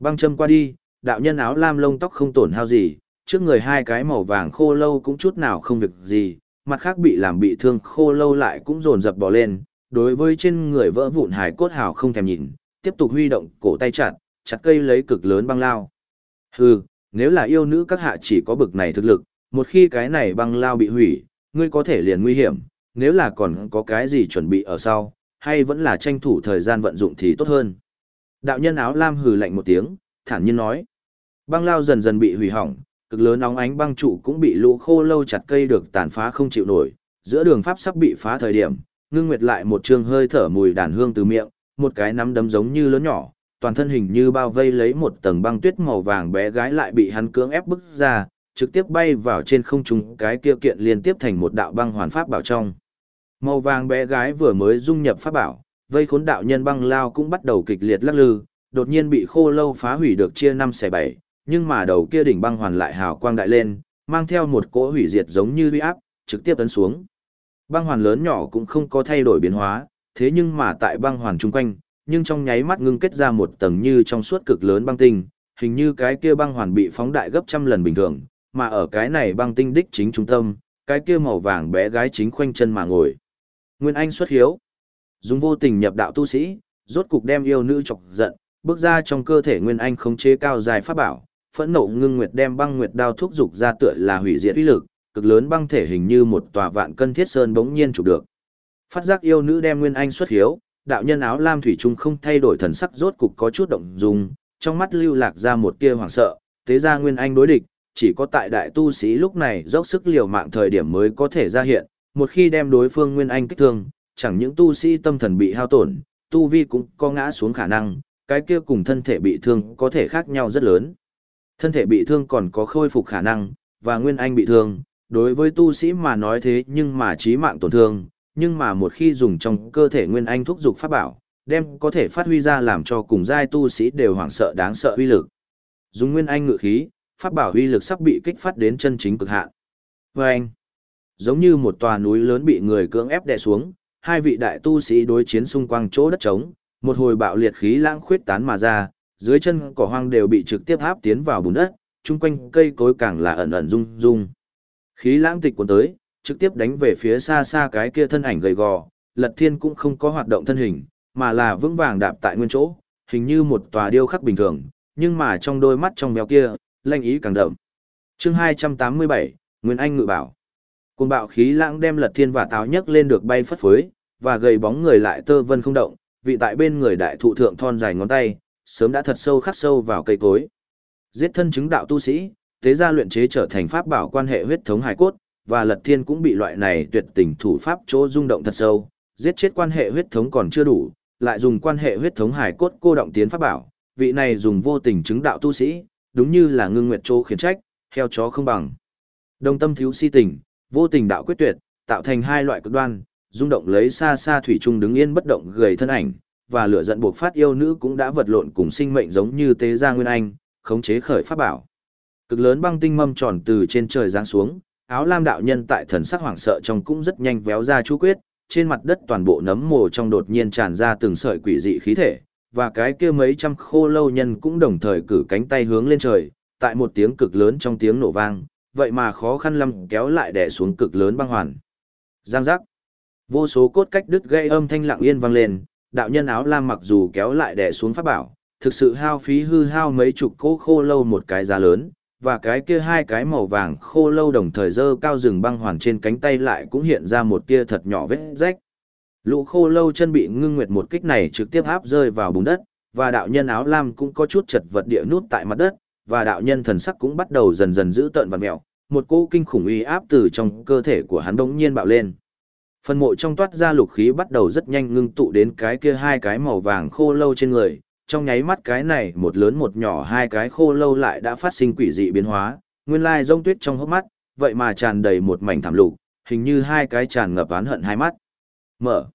Băng châm qua đi, đạo nhân áo lam lông tóc không tổn hao gì, trước người hai cái màu vàng khô lâu cũng chút nào không việc gì, mặt khác bị làm bị thương khô lâu lại cũng dồn dập bỏ lên, đối với trên người vỡ vụn hải cốt hào không thèm nhìn, tiếp tục huy động cổ tay chặt, chặt cây lấy cực lớn băng lao. Hừ, nếu là yêu nữ các hạ chỉ có bực này thực lực, một khi cái này băng lao bị hủy, ngươi có thể liền nguy hiểm, nếu là còn có cái gì chuẩn bị ở sau, hay vẫn là tranh thủ thời gian vận dụng thì tốt hơn. Đạo nhân áo lam hừ lạnh một tiếng, thản nhiên nói. Băng lao dần dần bị hủy hỏng, cực lớn nóng ánh băng trụ cũng bị lũ khô lâu chặt cây được tàn phá không chịu nổi, giữa đường pháp sắp bị phá thời điểm, ngưng nguyệt lại một trường hơi thở mùi đàn hương từ miệng, một cái nắm đấm giống như lớn nhỏ, toàn thân hình như bao vây lấy một tầng băng tuyết màu vàng bé gái lại bị hắn cưỡng ép bức ra, trực tiếp bay vào trên không trung cái kia kiện liên tiếp thành một đạo băng hoàn pháp bảo trong. Màu vàng bé gái vừa mới dung nhập pháp bảo, vây khốn đạo nhân băng lao cũng bắt đầu kịch liệt lắc lư, đột nhiên bị khô lâu phá hủy được chia năm xẻ bảy, nhưng mà đầu kia đỉnh băng hoàn lại hào quang đại lên, mang theo một cỗ hủy diệt giống như uy áp, trực tiếp tấn xuống. Băng hoàn lớn nhỏ cũng không có thay đổi biến hóa, thế nhưng mà tại băng hoàn chung quanh, nhưng trong nháy mắt ngưng kết ra một tầng như trong suốt cực lớn băng tinh, hình như cái kia băng hoàn bị phóng đại gấp trăm lần bình thường, mà ở cái này băng tinh đích chính trung tâm, cái kia màu vàng bé gái chính khoanh chân mà ngồi. Nguyên Anh xuất hiếu, dùng vô tình nhập đạo tu sĩ, rốt cục đem yêu nữ chọc giận, bước ra trong cơ thể Nguyên Anh khống chế cao dài pháp bảo, phẫn nộ ngưng nguyệt đem băng nguyệt đao thúc dục ra tựa là hủy diệt uy lực, cực lớn băng thể hình như một tòa vạn cân thiết sơn bỗng nhiên chụp được. Phát giác yêu nữ đem Nguyên Anh xuất hiếu, đạo nhân áo lam thủy trung không thay đổi thần sắc rốt cục có chút động dung, trong mắt lưu lạc ra một tia hoảng sợ, thế ra Nguyên Anh đối địch, chỉ có tại đại tu sĩ lúc này dốc sức liều mạng thời điểm mới có thể ra hiện, một khi đem đối phương Nguyên Anh kích thương, chẳng những tu sĩ tâm thần bị hao tổn, tu vi cũng có ngã xuống khả năng, cái kia cùng thân thể bị thương có thể khác nhau rất lớn. Thân thể bị thương còn có khôi phục khả năng, và Nguyên Anh bị thương, đối với tu sĩ mà nói thế nhưng mà chí mạng tổn thương, nhưng mà một khi dùng trong cơ thể Nguyên Anh thúc dục pháp bảo, đem có thể phát huy ra làm cho cùng giai tu sĩ đều hoảng sợ đáng sợ uy lực. Dùng Nguyên Anh ngự khí, pháp bảo uy lực sắp bị kích phát đến chân chính cực hạn. Và anh, giống như một tòa núi lớn bị người cưỡng ép đè xuống, hai vị đại tu sĩ đối chiến xung quanh chỗ đất trống, một hồi bạo liệt khí lãng khuyết tán mà ra, dưới chân cỏ hoang đều bị trực tiếp áp tiến vào bùn đất, chung quanh cây cối càng là ẩn ẩn rung rung. Khí lãng tịch cuốn tới, trực tiếp đánh về phía xa xa cái kia thân ảnh gầy gò, Lật Thiên cũng không có hoạt động thân hình, mà là vững vàng đạp tại nguyên chỗ, hình như một tòa điêu khắc bình thường, nhưng mà trong đôi mắt trong béo kia, lanh ý càng đậm. Chương 287, Nguyên Anh ngự bảo. Cuồng bạo khí lãng đem Lật Thiên và Táo nhấc lên được bay phất phới, và gầy bóng người lại tơ vân không động, vị tại bên người đại thụ thượng thon dài ngón tay, sớm đã thật sâu khắc sâu vào cây cối. Giết thân chứng đạo tu sĩ, tế gia luyện chế trở thành pháp bảo quan hệ huyết thống hải cốt, và Lật Thiên cũng bị loại này tuyệt tình thủ pháp chỗ rung động thật sâu, giết chết quan hệ huyết thống còn chưa đủ, lại dùng quan hệ huyết thống hải cốt cô động tiến pháp bảo, vị này dùng vô tình chứng đạo tu sĩ, đúng như là ngưng nguyệt chỗ khiển trách, heo chó không bằng. Đồng tâm thiếu si tình, vô tình đạo quyết tuyệt, tạo thành hai loại cực đoan, rung động lấy xa xa thủy trung đứng yên bất động gầy thân ảnh, và lửa giận buộc phát yêu nữ cũng đã vật lộn cùng sinh mệnh giống như tế gia nguyên anh, khống chế khởi pháp bảo. Cực lớn băng tinh mâm tròn từ trên trời giáng xuống, áo lam đạo nhân tại thần sắc hoảng sợ trong cũng rất nhanh véo ra chú quyết, trên mặt đất toàn bộ nấm mồ trong đột nhiên tràn ra từng sợi quỷ dị khí thể, và cái kia mấy trăm khô lâu nhân cũng đồng thời cử cánh tay hướng lên trời, tại một tiếng cực lớn trong tiếng nổ vang, vậy mà khó khăn lắm kéo lại đè xuống cực lớn băng hoàn. Giang giác. Vô số cốt cách đứt gây âm thanh lặng yên vang lên, đạo nhân áo lam mặc dù kéo lại đè xuống pháp bảo, thực sự hao phí hư hao mấy chục cỗ khô lâu một cái giá lớn, và cái kia hai cái màu vàng khô lâu đồng thời dơ cao rừng băng hoàn trên cánh tay lại cũng hiện ra một tia thật nhỏ vết rách. Lũ khô lâu chân bị ngưng nguyệt một kích này trực tiếp áp rơi vào bùn đất, và đạo nhân áo lam cũng có chút chật vật địa nút tại mặt đất, và đạo nhân thần sắc cũng bắt đầu dần dần giữ tợn và mẹo, một cỗ kinh khủng uy áp từ trong cơ thể của hắn đống nhiên bạo lên. Phần mộ trong toát ra lục khí bắt đầu rất nhanh ngưng tụ đến cái kia hai cái màu vàng khô lâu trên người, trong nháy mắt cái này một lớn một nhỏ hai cái khô lâu lại đã phát sinh quỷ dị biến hóa, nguyên lai rông tuyết trong hốc mắt, vậy mà tràn đầy một mảnh thảm lục, hình như hai cái tràn ngập oán hận hai mắt. Mở.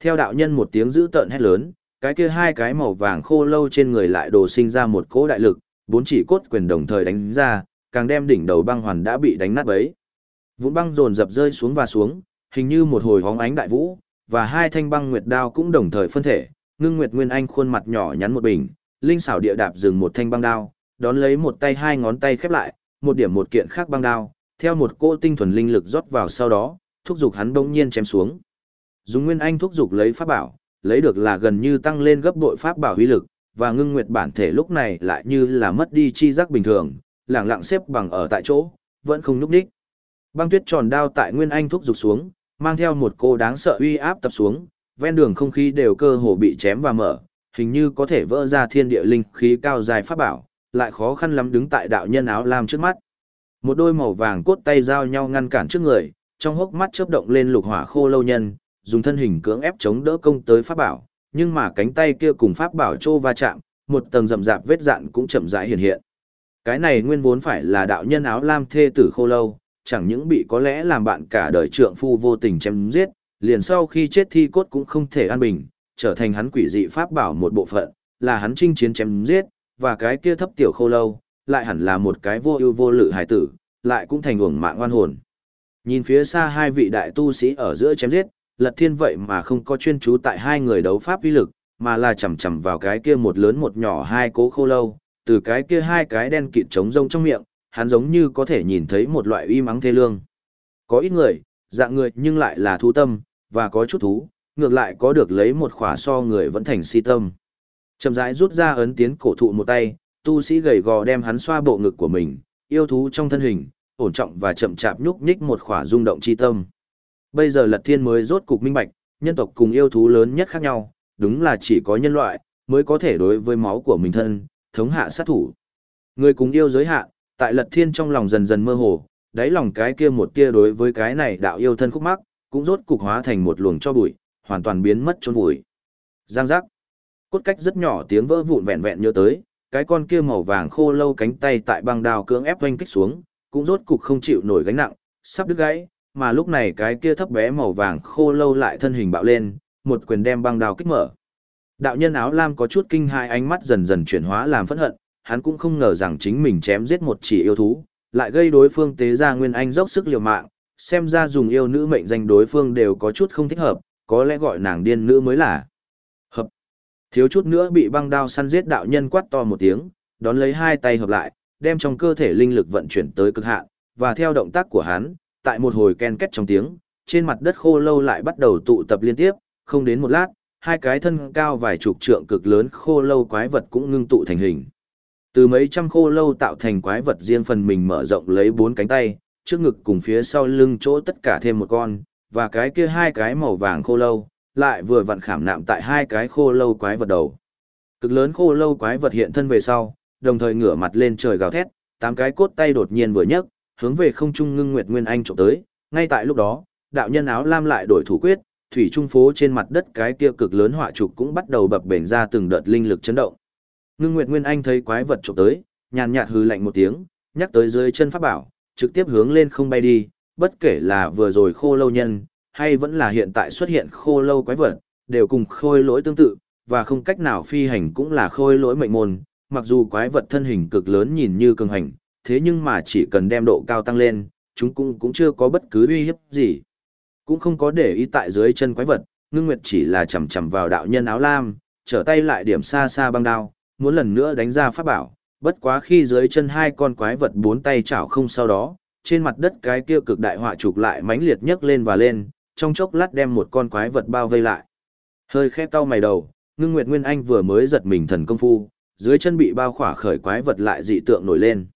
Theo đạo nhân một tiếng dữ tợn hét lớn, cái kia hai cái màu vàng khô lâu trên người lại đồ sinh ra một cỗ đại lực, bốn chỉ cốt quyền đồng thời đánh ra, càng đem đỉnh đầu băng hoàn đã bị đánh nát bấy. Vụn băng dồn dập rơi xuống và xuống, hình như một hồi hóng ánh đại vũ, và hai thanh băng nguyệt đao cũng đồng thời phân thể, ngưng nguyệt nguyên anh khuôn mặt nhỏ nhắn một bình, linh xảo địa đạp dừng một thanh băng đao, đón lấy một tay hai ngón tay khép lại, một điểm một kiện khác băng đao, theo một cỗ tinh thuần linh lực rót vào sau đó, thúc giục hắn bỗng nhiên chém xuống. Dùng nguyên anh thúc giục lấy pháp bảo, lấy được là gần như tăng lên gấp bội pháp bảo uy lực, và ngưng nguyệt bản thể lúc này lại như là mất đi chi giác bình thường, lẳng lặng xếp bằng ở tại chỗ, vẫn không nhúc nhích. Băng tuyết tròn đao tại nguyên anh thúc giục xuống, mang theo một cô đáng sợ uy áp tập xuống, ven đường không khí đều cơ hồ bị chém và mở, hình như có thể vỡ ra thiên địa linh khí cao dài pháp bảo, lại khó khăn lắm đứng tại đạo nhân áo lam trước mắt. Một đôi màu vàng cốt tay giao nhau ngăn cản trước người, trong hốc mắt chớp động lên lục hỏa khô lâu nhân, dùng thân hình cưỡng ép chống đỡ công tới pháp bảo, nhưng mà cánh tay kia cùng pháp bảo trô va chạm, một tầng rậm rạp vết dạn cũng chậm rãi hiện hiện. Cái này nguyên vốn phải là đạo nhân áo lam thê tử khô lâu, chẳng những bị có lẽ làm bạn cả đời trượng phu vô tình chém giết, liền sau khi chết thi cốt cũng không thể an bình, trở thành hắn quỷ dị pháp bảo một bộ phận, là hắn chinh chiến chém giết, và cái kia thấp tiểu khô lâu, lại hẳn là một cái vô ưu vô lự hải tử, lại cũng thành uổng mạng oan hồn. Nhìn phía xa hai vị đại tu sĩ ở giữa chém giết, lật thiên vậy mà không có chuyên chú tại hai người đấu pháp uy lực, mà là chầm chầm vào cái kia một lớn một nhỏ hai cố khô lâu, từ cái kia hai cái đen kịt trống rông trong miệng, hắn giống như có thể nhìn thấy một loại uy mắng thê lương. Có ít người, dạng người nhưng lại là thú tâm, và có chút thú, ngược lại có được lấy một khỏa so người vẫn thành si tâm. Chậm rãi rút ra ấn tiến cổ thụ một tay, tu sĩ gầy gò đem hắn xoa bộ ngực của mình, yêu thú trong thân hình, ổn trọng và chậm chạp nhúc nhích một khỏa rung động chi tâm. Bây giờ Lật Thiên mới rốt cục minh bạch, nhân tộc cùng yêu thú lớn nhất khác nhau, đúng là chỉ có nhân loại mới có thể đối với máu của mình thân, thống hạ sát thủ. Người cùng yêu giới hạ, tại Lật Thiên trong lòng dần dần mơ hồ, đáy lòng cái kia một kia đối với cái này đạo yêu thân khúc mắc, cũng rốt cục hóa thành một luồng cho bụi, hoàn toàn biến mất chôn vùi. Giang giác. Cốt cách rất nhỏ tiếng vỡ vụn vẹn vẹn nhớ tới, cái con kia màu vàng khô lâu cánh tay tại băng đao cưỡng ép oanh kích xuống, cũng rốt cục không chịu nổi gánh nặng, sắp đứt gãy, mà lúc này cái kia thấp bé màu vàng khô lâu lại thân hình bạo lên, một quyền đem băng đao kích mở. Đạo nhân áo lam có chút kinh hai ánh mắt dần dần chuyển hóa làm phẫn hận, hắn cũng không ngờ rằng chính mình chém giết một chỉ yêu thú, lại gây đối phương tế ra nguyên anh dốc sức liều mạng, xem ra dùng yêu nữ mệnh danh đối phương đều có chút không thích hợp, có lẽ gọi nàng điên nữ mới là. Hợp. Thiếu chút nữa bị băng đao săn giết đạo nhân quát to một tiếng, đón lấy hai tay hợp lại, đem trong cơ thể linh lực vận chuyển tới cực hạn, và theo động tác của hắn, tại một hồi ken két trong tiếng, trên mặt đất khô lâu lại bắt đầu tụ tập liên tiếp, không đến một lát, hai cái thân cao vài chục trượng cực lớn khô lâu quái vật cũng ngưng tụ thành hình. Từ mấy trăm khô lâu tạo thành quái vật riêng phần mình mở rộng lấy bốn cánh tay, trước ngực cùng phía sau lưng chỗ tất cả thêm một con, và cái kia hai cái màu vàng khô lâu, lại vừa vặn khảm nạm tại hai cái khô lâu quái vật đầu. Cực lớn khô lâu quái vật hiện thân về sau, đồng thời ngửa mặt lên trời gào thét, tám cái cốt tay đột nhiên vừa nhấc, hướng về không trung ngưng nguyệt nguyên anh trộm tới. Ngay tại lúc đó, đạo nhân áo lam lại đổi thủ quyết, thủy trung phố trên mặt đất cái kia cực lớn họa trục cũng bắt đầu bập bềnh ra từng đợt linh lực chấn động. Ngưng nguyệt nguyên anh thấy quái vật trộm tới, nhàn nhạt hừ lạnh một tiếng, nhắc tới dưới chân pháp bảo, trực tiếp hướng lên không bay đi, bất kể là vừa rồi khô lâu nhân, hay vẫn là hiện tại xuất hiện khô lâu quái vật, đều cùng khôi lỗi tương tự, và không cách nào phi hành cũng là khôi lỗi mệnh môn, mặc dù quái vật thân hình cực lớn nhìn như cường hành, thế nhưng mà chỉ cần đem độ cao tăng lên, chúng cũng cũng chưa có bất cứ uy hiếp gì. Cũng không có để ý tại dưới chân quái vật, ngưng nguyệt chỉ là chầm chầm vào đạo nhân áo lam, trở tay lại điểm xa xa băng đao, muốn lần nữa đánh ra pháp bảo, bất quá khi dưới chân hai con quái vật bốn tay chảo không sau đó, trên mặt đất cái kia cực đại họa trục lại mãnh liệt nhấc lên và lên, trong chốc lát đem một con quái vật bao vây lại. Hơi khẽ cau mày đầu, Ngưng Nguyệt Nguyên Anh vừa mới giật mình thần công phu, dưới chân bị bao khỏa khởi quái vật lại dị tượng nổi lên.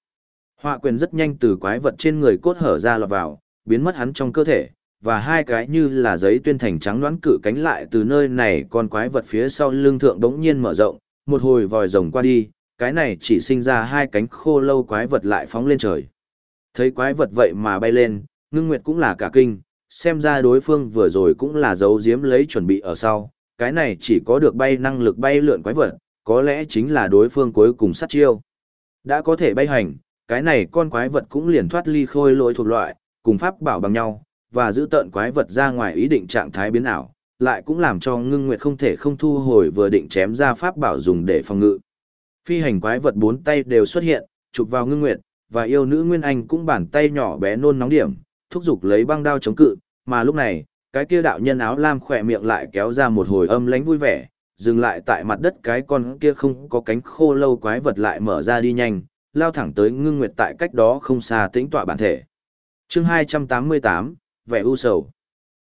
Họa quyền rất nhanh từ quái vật trên người cốt hở ra lọt vào, biến mất hắn trong cơ thể, và hai cái như là giấy tuyên thành trắng đoán cự cánh lại từ nơi này con quái vật phía sau lưng thượng đống nhiên mở rộng, một hồi vòi rồng qua đi, cái này chỉ sinh ra hai cánh khô lâu quái vật lại phóng lên trời. Thấy quái vật vậy mà bay lên, ngưng nguyệt cũng là cả kinh, xem ra đối phương vừa rồi cũng là giấu giếm lấy chuẩn bị ở sau, cái này chỉ có được bay năng lực bay lượn quái vật, có lẽ chính là đối phương cuối cùng sát chiêu. Đã có thể bay hành, cái này con quái vật cũng liền thoát ly khôi lỗi thuộc loại, cùng pháp bảo bằng nhau, và giữ tận quái vật ra ngoài ý định trạng thái biến ảo, lại cũng làm cho ngưng nguyệt không thể không thu hồi vừa định chém ra pháp bảo dùng để phòng ngự. Phi hành quái vật bốn tay đều xuất hiện, chụp vào ngưng nguyệt, và yêu nữ Nguyên Anh cũng bàn tay nhỏ bé nôn nóng điểm, thúc giục lấy băng đao chống cự, mà lúc này, cái kia đạo nhân áo lam khỏe miệng lại kéo ra một hồi âm lánh vui vẻ, dừng lại tại mặt đất cái con kia không có cánh khô lâu quái vật lại mở ra đi nhanh, lao thẳng tới ngưng nguyệt tại cách đó không xa tĩnh tọa bản thể. chương 288, vẻ u sầu.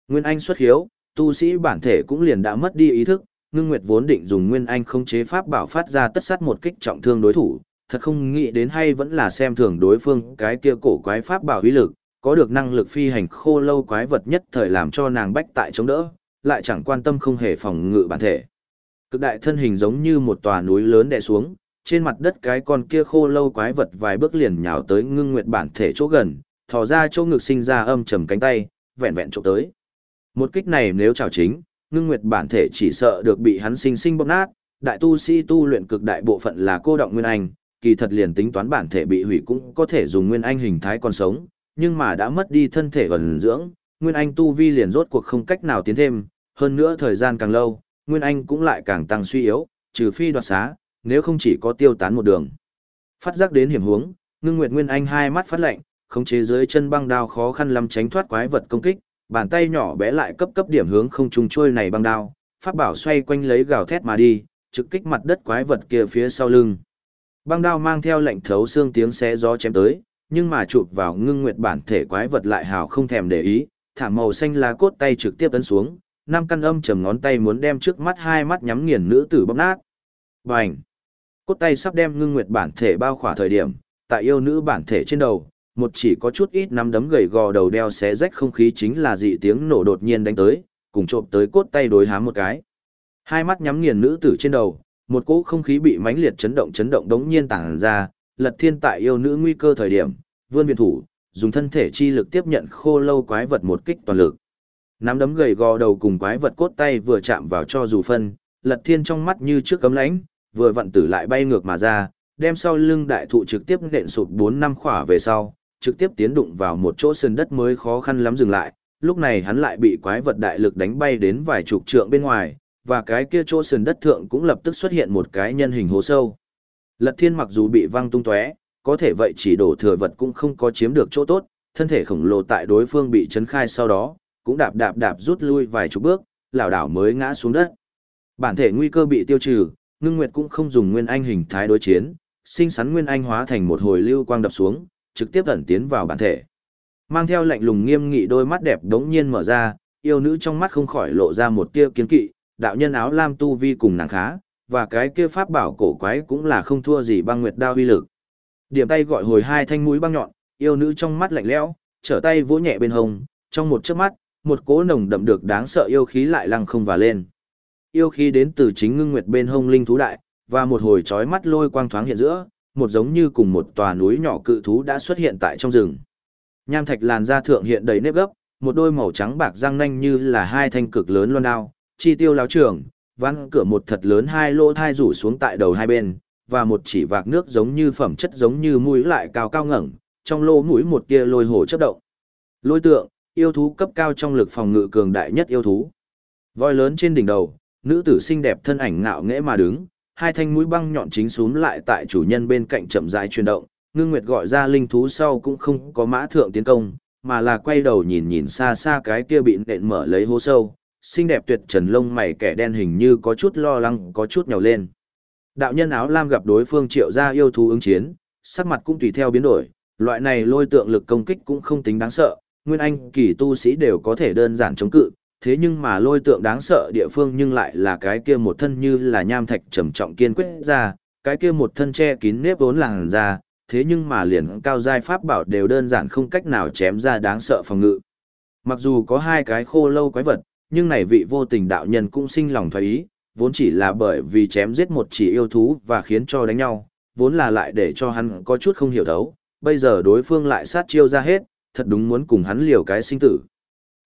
Nguyên Anh xuất hiếu, tu sĩ bản thể cũng liền đã mất đi ý thức, ngưng nguyệt vốn định dùng Nguyên Anh không chế pháp bảo phát ra tất sát một kích trọng thương đối thủ, thật không nghĩ đến hay vẫn là xem thường đối phương cái kia cổ quái pháp bảo uy lực, có được năng lực phi hành khô lâu quái vật nhất thời làm cho nàng bách tại chống đỡ, lại chẳng quan tâm không hề phòng ngự bản thể. Cực đại thân hình giống như một tòa núi lớn đè xuống, trên mặt đất cái con kia khô lâu quái vật vài bước liền nhào tới ngưng nguyệt bản thể chỗ gần, thò ra chỗ ngực sinh ra âm trầm cánh tay, vẹn vẹn trộm tới. Một kích này nếu chảo chính, ngưng nguyệt bản thể chỉ sợ được bị hắn sinh sinh bóp nát, đại tu sĩ tu luyện cực đại bộ phận là cô động nguyên anh, kỳ thật liền tính toán bản thể bị hủy cũng có thể dùng nguyên anh hình thái còn sống, nhưng mà đã mất đi thân thể gần dưỡng, nguyên anh tu vi liền rốt cuộc không cách nào tiến thêm, hơn nữa thời gian càng lâu, nguyên anh cũng lại càng tăng suy yếu, trừ phi đoạt xá, nếu không chỉ có tiêu tán một đường. Phát giác đến hiểm huống, ngưng nguyệt nguyên anh hai mắt phát lạnh, khống chế dưới chân băng đao khó khăn lắm tránh thoát quái vật công kích, bàn tay nhỏ bé lại cấp cấp điểm hướng không trùng trôi này băng đao, pháp bảo xoay quanh lấy gào thét mà đi, trực kích mặt đất quái vật kia phía sau lưng. Băng đao mang theo lệnh thấu xương tiếng xé gió chém tới, nhưng mà chụp vào ngưng nguyệt bản thể quái vật lại hào không thèm để ý, thả màu xanh lá cốt tay trực tiếp tấn xuống, năm căn âm trầm ngón tay muốn đem trước mắt hai mắt nhắm nghiền nữ tử bóp nát. Bành! Cốt tay sắp đem ngưng nguyệt bản thể bao khỏa thời điểm, tại yêu nữ bản thể trên đầu, một chỉ có chút ít nắm đấm gầy gò đầu đeo xé rách không khí chính là dị tiếng nổ đột nhiên đánh tới, cùng trộm tới cốt tay đối hám một cái. Hai mắt nhắm nghiền nữ tử trên đầu, một cỗ không khí bị mãnh liệt chấn động chấn động đống nhiên tàng ra, lật thiên tại yêu nữ nguy cơ thời điểm, vươn viện thủ, dùng thân thể chi lực tiếp nhận khô lâu quái vật một kích toàn lực. Nắm đấm gầy gò đầu cùng quái vật cốt tay vừa chạm vào cho dù phân, lật thiên trong mắt như trước cấm lãnh, vừa vận tử lại bay ngược mà ra, đem sau lưng đại thụ trực tiếp nện sụp 4 năm khỏa về sau, trực tiếp tiến đụng vào một chỗ sườn đất mới khó khăn lắm dừng lại, lúc này hắn lại bị quái vật đại lực đánh bay đến vài chục trượng bên ngoài, và cái kia chỗ sườn đất thượng cũng lập tức xuất hiện một cái nhân hình hố sâu. Lật thiên mặc dù bị văng tung tóe, có thể vậy chỉ đổ thừa vật cũng không có chiếm được chỗ tốt, thân thể khổng lồ tại đối phương bị chấn khai sau đó, cũng đạp đạp đạp rút lui vài chục bước, lảo đảo mới ngã xuống đất. Bản thể nguy cơ bị tiêu trừ, ngưng nguyệt cũng không dùng nguyên anh hình thái đối chiến, sinh sắn nguyên anh hóa thành một hồi lưu quang đập xuống, trực tiếp ẩn tiến vào bản thể. Mang theo lạnh lùng nghiêm nghị đôi mắt đẹp đống nhiên mở ra, yêu nữ trong mắt không khỏi lộ ra một tia kiến kỵ, đạo nhân áo lam tu vi cùng nàng khá, và cái kia pháp bảo cổ quái cũng là không thua gì băng nguyệt đao uy lực. Điểm tay gọi hồi hai thanh mũi băng nhọn, yêu nữ trong mắt lạnh lẽo, trở tay vỗ nhẹ bên hông, trong một chớp mắt, một cỗ nồng đậm được đáng sợ yêu khí lại lăng không và lên. Yêu khí đến từ chính ngưng nguyệt bên hông linh thú đại, và một hồi chói mắt lôi quang thoáng hiện giữa, một giống như cùng một tòa núi nhỏ cự thú đã xuất hiện tại trong rừng. Nham thạch làn da thượng hiện đầy nếp gấp, một đôi màu trắng bạc răng nanh như là hai thanh cực lớn loan đao, chi tiêu láo trưởng, vắn cửa một thật lớn hai lỗ thai rủ xuống tại đầu hai bên, và một chỉ vạc nước giống như phẩm chất giống như mũi lại cao cao ngẩng, trong lỗ mũi một tia lôi hổ chấp động. Lôi tượng, yêu thú cấp cao trong lực phòng ngự cường đại nhất yêu thú. Voi lớn trên đỉnh đầu, nữ tử xinh đẹp thân ảnh ngạo nghễ mà đứng, hai thanh mũi băng nhọn chính xuống lại tại chủ nhân bên cạnh chậm rãi chuyển động, ngưng nguyệt gọi ra linh thú sau cũng không có mã thượng tiến công, mà là quay đầu nhìn nhìn xa xa cái kia bị nện mở lấy hố sâu, xinh đẹp tuyệt trần lông mày kẻ đen hình như có chút lo lắng có chút nhào lên. Đạo nhân áo lam gặp đối phương triệu ra yêu thú ứng chiến, sắc mặt cũng tùy theo biến đổi, loại này lôi tượng lực công kích cũng không tính đáng sợ, nguyên anh kỳ tu sĩ đều có thể đơn giản chống cự, thế nhưng mà lôi tượng đáng sợ địa phương nhưng lại là cái kia một thân như là nham thạch trầm trọng kiên quyết ra, cái kia một thân che kín nếp vốn làng ra, thế nhưng mà liền cao giai pháp bảo đều đơn giản không cách nào chém ra đáng sợ phòng ngự. Mặc dù có hai cái khô lâu quái vật, nhưng này vị vô tình đạo nhân cũng sinh lòng thoái ý, vốn chỉ là bởi vì chém giết một chỉ yêu thú và khiến cho đánh nhau, vốn là lại để cho hắn có chút không hiểu thấu, bây giờ đối phương lại sát chiêu ra hết, thật đúng muốn cùng hắn liều cái sinh tử.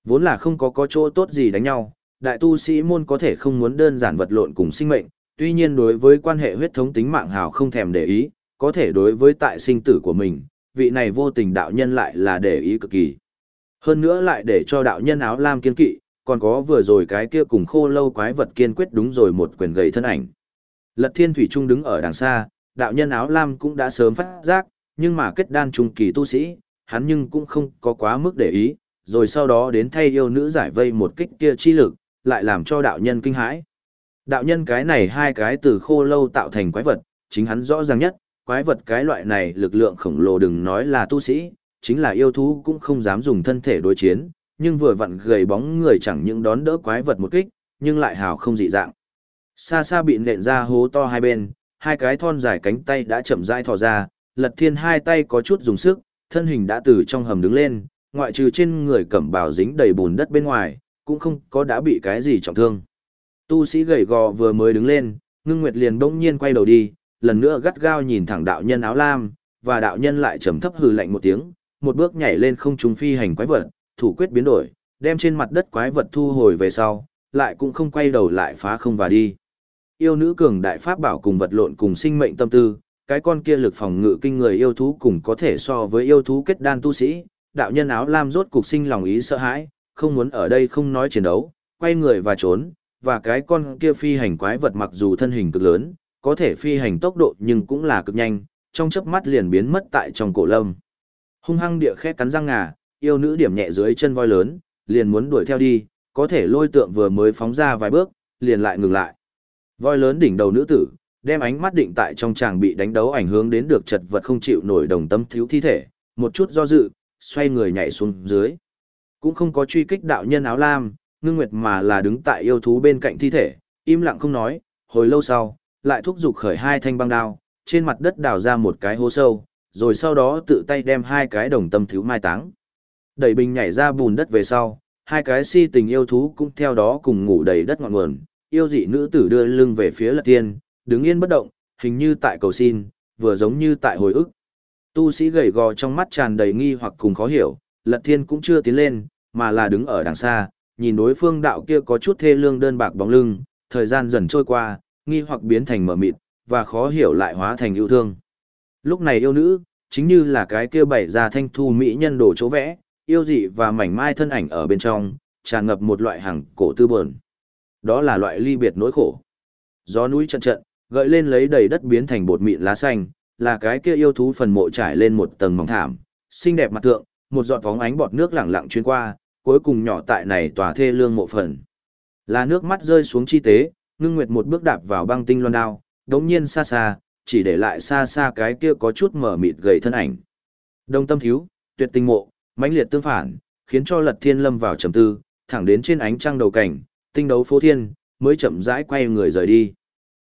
Vốn là không có có chỗ tốt gì đánh nhau, đại tu sĩ môn có thể không muốn đơn giản vật lộn cùng sinh mệnh, tuy nhiên đối với quan hệ huyết thống tính mạng hào không thèm để ý, có thể đối với tại sinh tử của mình, vị này vô tình đạo nhân lại là để ý cực kỳ. Hơn nữa lại để cho đạo nhân áo lam kiên kỵ, còn có vừa rồi cái kia cùng khô lâu quái vật kiên quyết đúng rồi một quyền gầy thân ảnh. Lật thiên thủy trung đứng ở đằng xa, đạo nhân áo lam cũng đã sớm phát giác, nhưng mà kết đan trung kỳ tu sĩ, hắn nhưng cũng không có quá mức để ý, rồi sau đó đến thay yêu nữ giải vây một kích kia chi lực, lại làm cho đạo nhân kinh hãi. Đạo nhân cái này hai cái từ khô lâu tạo thành quái vật, chính hắn rõ ràng nhất, quái vật cái loại này lực lượng khổng lồ đừng nói là tu sĩ, chính là yêu thú cũng không dám dùng thân thể đối chiến, nhưng vừa vặn gầy bóng người chẳng những đón đỡ quái vật một kích, nhưng lại hào không dị dạng. Xa xa bị nện ra hố to hai bên, hai cái thon dài cánh tay đã chậm rãi thò ra, lật thiên hai tay có chút dùng sức, thân hình đã từ trong hầm đứng lên, ngoại trừ trên người cẩm bào dính đầy bùn đất bên ngoài, cũng không có đã bị cái gì trọng thương. Tu sĩ gầy gò vừa mới đứng lên, ngưng nguyệt liền bỗng nhiên quay đầu đi, lần nữa gắt gao nhìn thẳng đạo nhân áo lam, và đạo nhân lại trầm thấp hừ lạnh một tiếng, một bước nhảy lên không trung phi hành quái vật, thủ quyết biến đổi, đem trên mặt đất quái vật thu hồi về sau, lại cũng không quay đầu lại phá không và đi. Yêu nữ cường đại pháp bảo cùng vật lộn cùng sinh mệnh tâm tư, cái con kia lực phòng ngự kinh người yêu thú cùng có thể so với yêu thú kết đan tu sĩ, đạo nhân áo lam rốt cục sinh lòng ý sợ hãi, không muốn ở đây không nói chiến đấu, quay người và trốn, và cái con kia phi hành quái vật mặc dù thân hình cực lớn, có thể phi hành tốc độ nhưng cũng là cực nhanh, trong chớp mắt liền biến mất tại trong cổ lâm. Hung hăng địa khẽ cắn răng ngà, yêu nữ điểm nhẹ dưới chân voi lớn, liền muốn đuổi theo đi, có thể lôi tượng vừa mới phóng ra vài bước, liền lại ngừng lại. Voi lớn đỉnh đầu nữ tử, đem ánh mắt định tại trong chàng bị đánh đấu ảnh hưởng đến được chật vật không chịu nổi đồng tâm thiếu thi thể, một chút do dự, xoay người nhảy xuống dưới. Cũng không có truy kích đạo nhân áo lam, ngưng nguyệt mà là đứng tại yêu thú bên cạnh thi thể, im lặng không nói, hồi lâu sau, lại thúc giục khởi hai thanh băng đao, trên mặt đất đào ra một cái hố sâu, rồi sau đó tự tay đem hai cái đồng tâm thiếu mai táng. Đẩy bình nhảy ra bùn đất về sau, hai cái si tình yêu thú cũng theo đó cùng ngủ đầy đất ngọn nguồn, yêu dị nữ tử đưa lưng về phía lật tiên, đứng yên bất động, hình như tại cầu xin, vừa giống như tại hồi ức. Tu sĩ gầy gò trong mắt tràn đầy nghi hoặc cùng khó hiểu, lật thiên cũng chưa tiến lên, mà là đứng ở đằng xa, nhìn đối phương đạo kia có chút thê lương đơn bạc bóng lưng, thời gian dần trôi qua, nghi hoặc biến thành mở mịt, và khó hiểu lại hóa thành yêu thương. Lúc này yêu nữ, chính như là cái kia bảy ra thanh thu mỹ nhân đổ chỗ vẽ, yêu dị và mảnh mai thân ảnh ở bên trong, tràn ngập một loại hàng cổ tư buồn. Đó là loại ly biệt nỗi khổ. Gió núi trận trận, gợi lên lấy đầy đất biến thành bột mịn lá xanh, là cái kia yêu thú phần mộ trải lên một tầng mỏng thảm, xinh đẹp mặt tượng, một giọt phóng ánh bọt nước lẳng lặng chuyên qua, cuối cùng nhỏ tại này tòa thê lương mộ phần. Là nước mắt rơi xuống chi tế, ngưng nguyệt một bước đạp vào băng tinh loan đao, đống nhiên xa xa, chỉ để lại xa xa cái kia có chút mở mịt gầy thân ảnh. Đông tâm thiếu, tuyệt tình mộ, mãnh liệt tương phản, khiến cho lật thiên lâm vào trầm tư, thẳng đến trên ánh trăng đầu cảnh, tinh đấu phố thiên, mới chậm rãi quay người rời đi.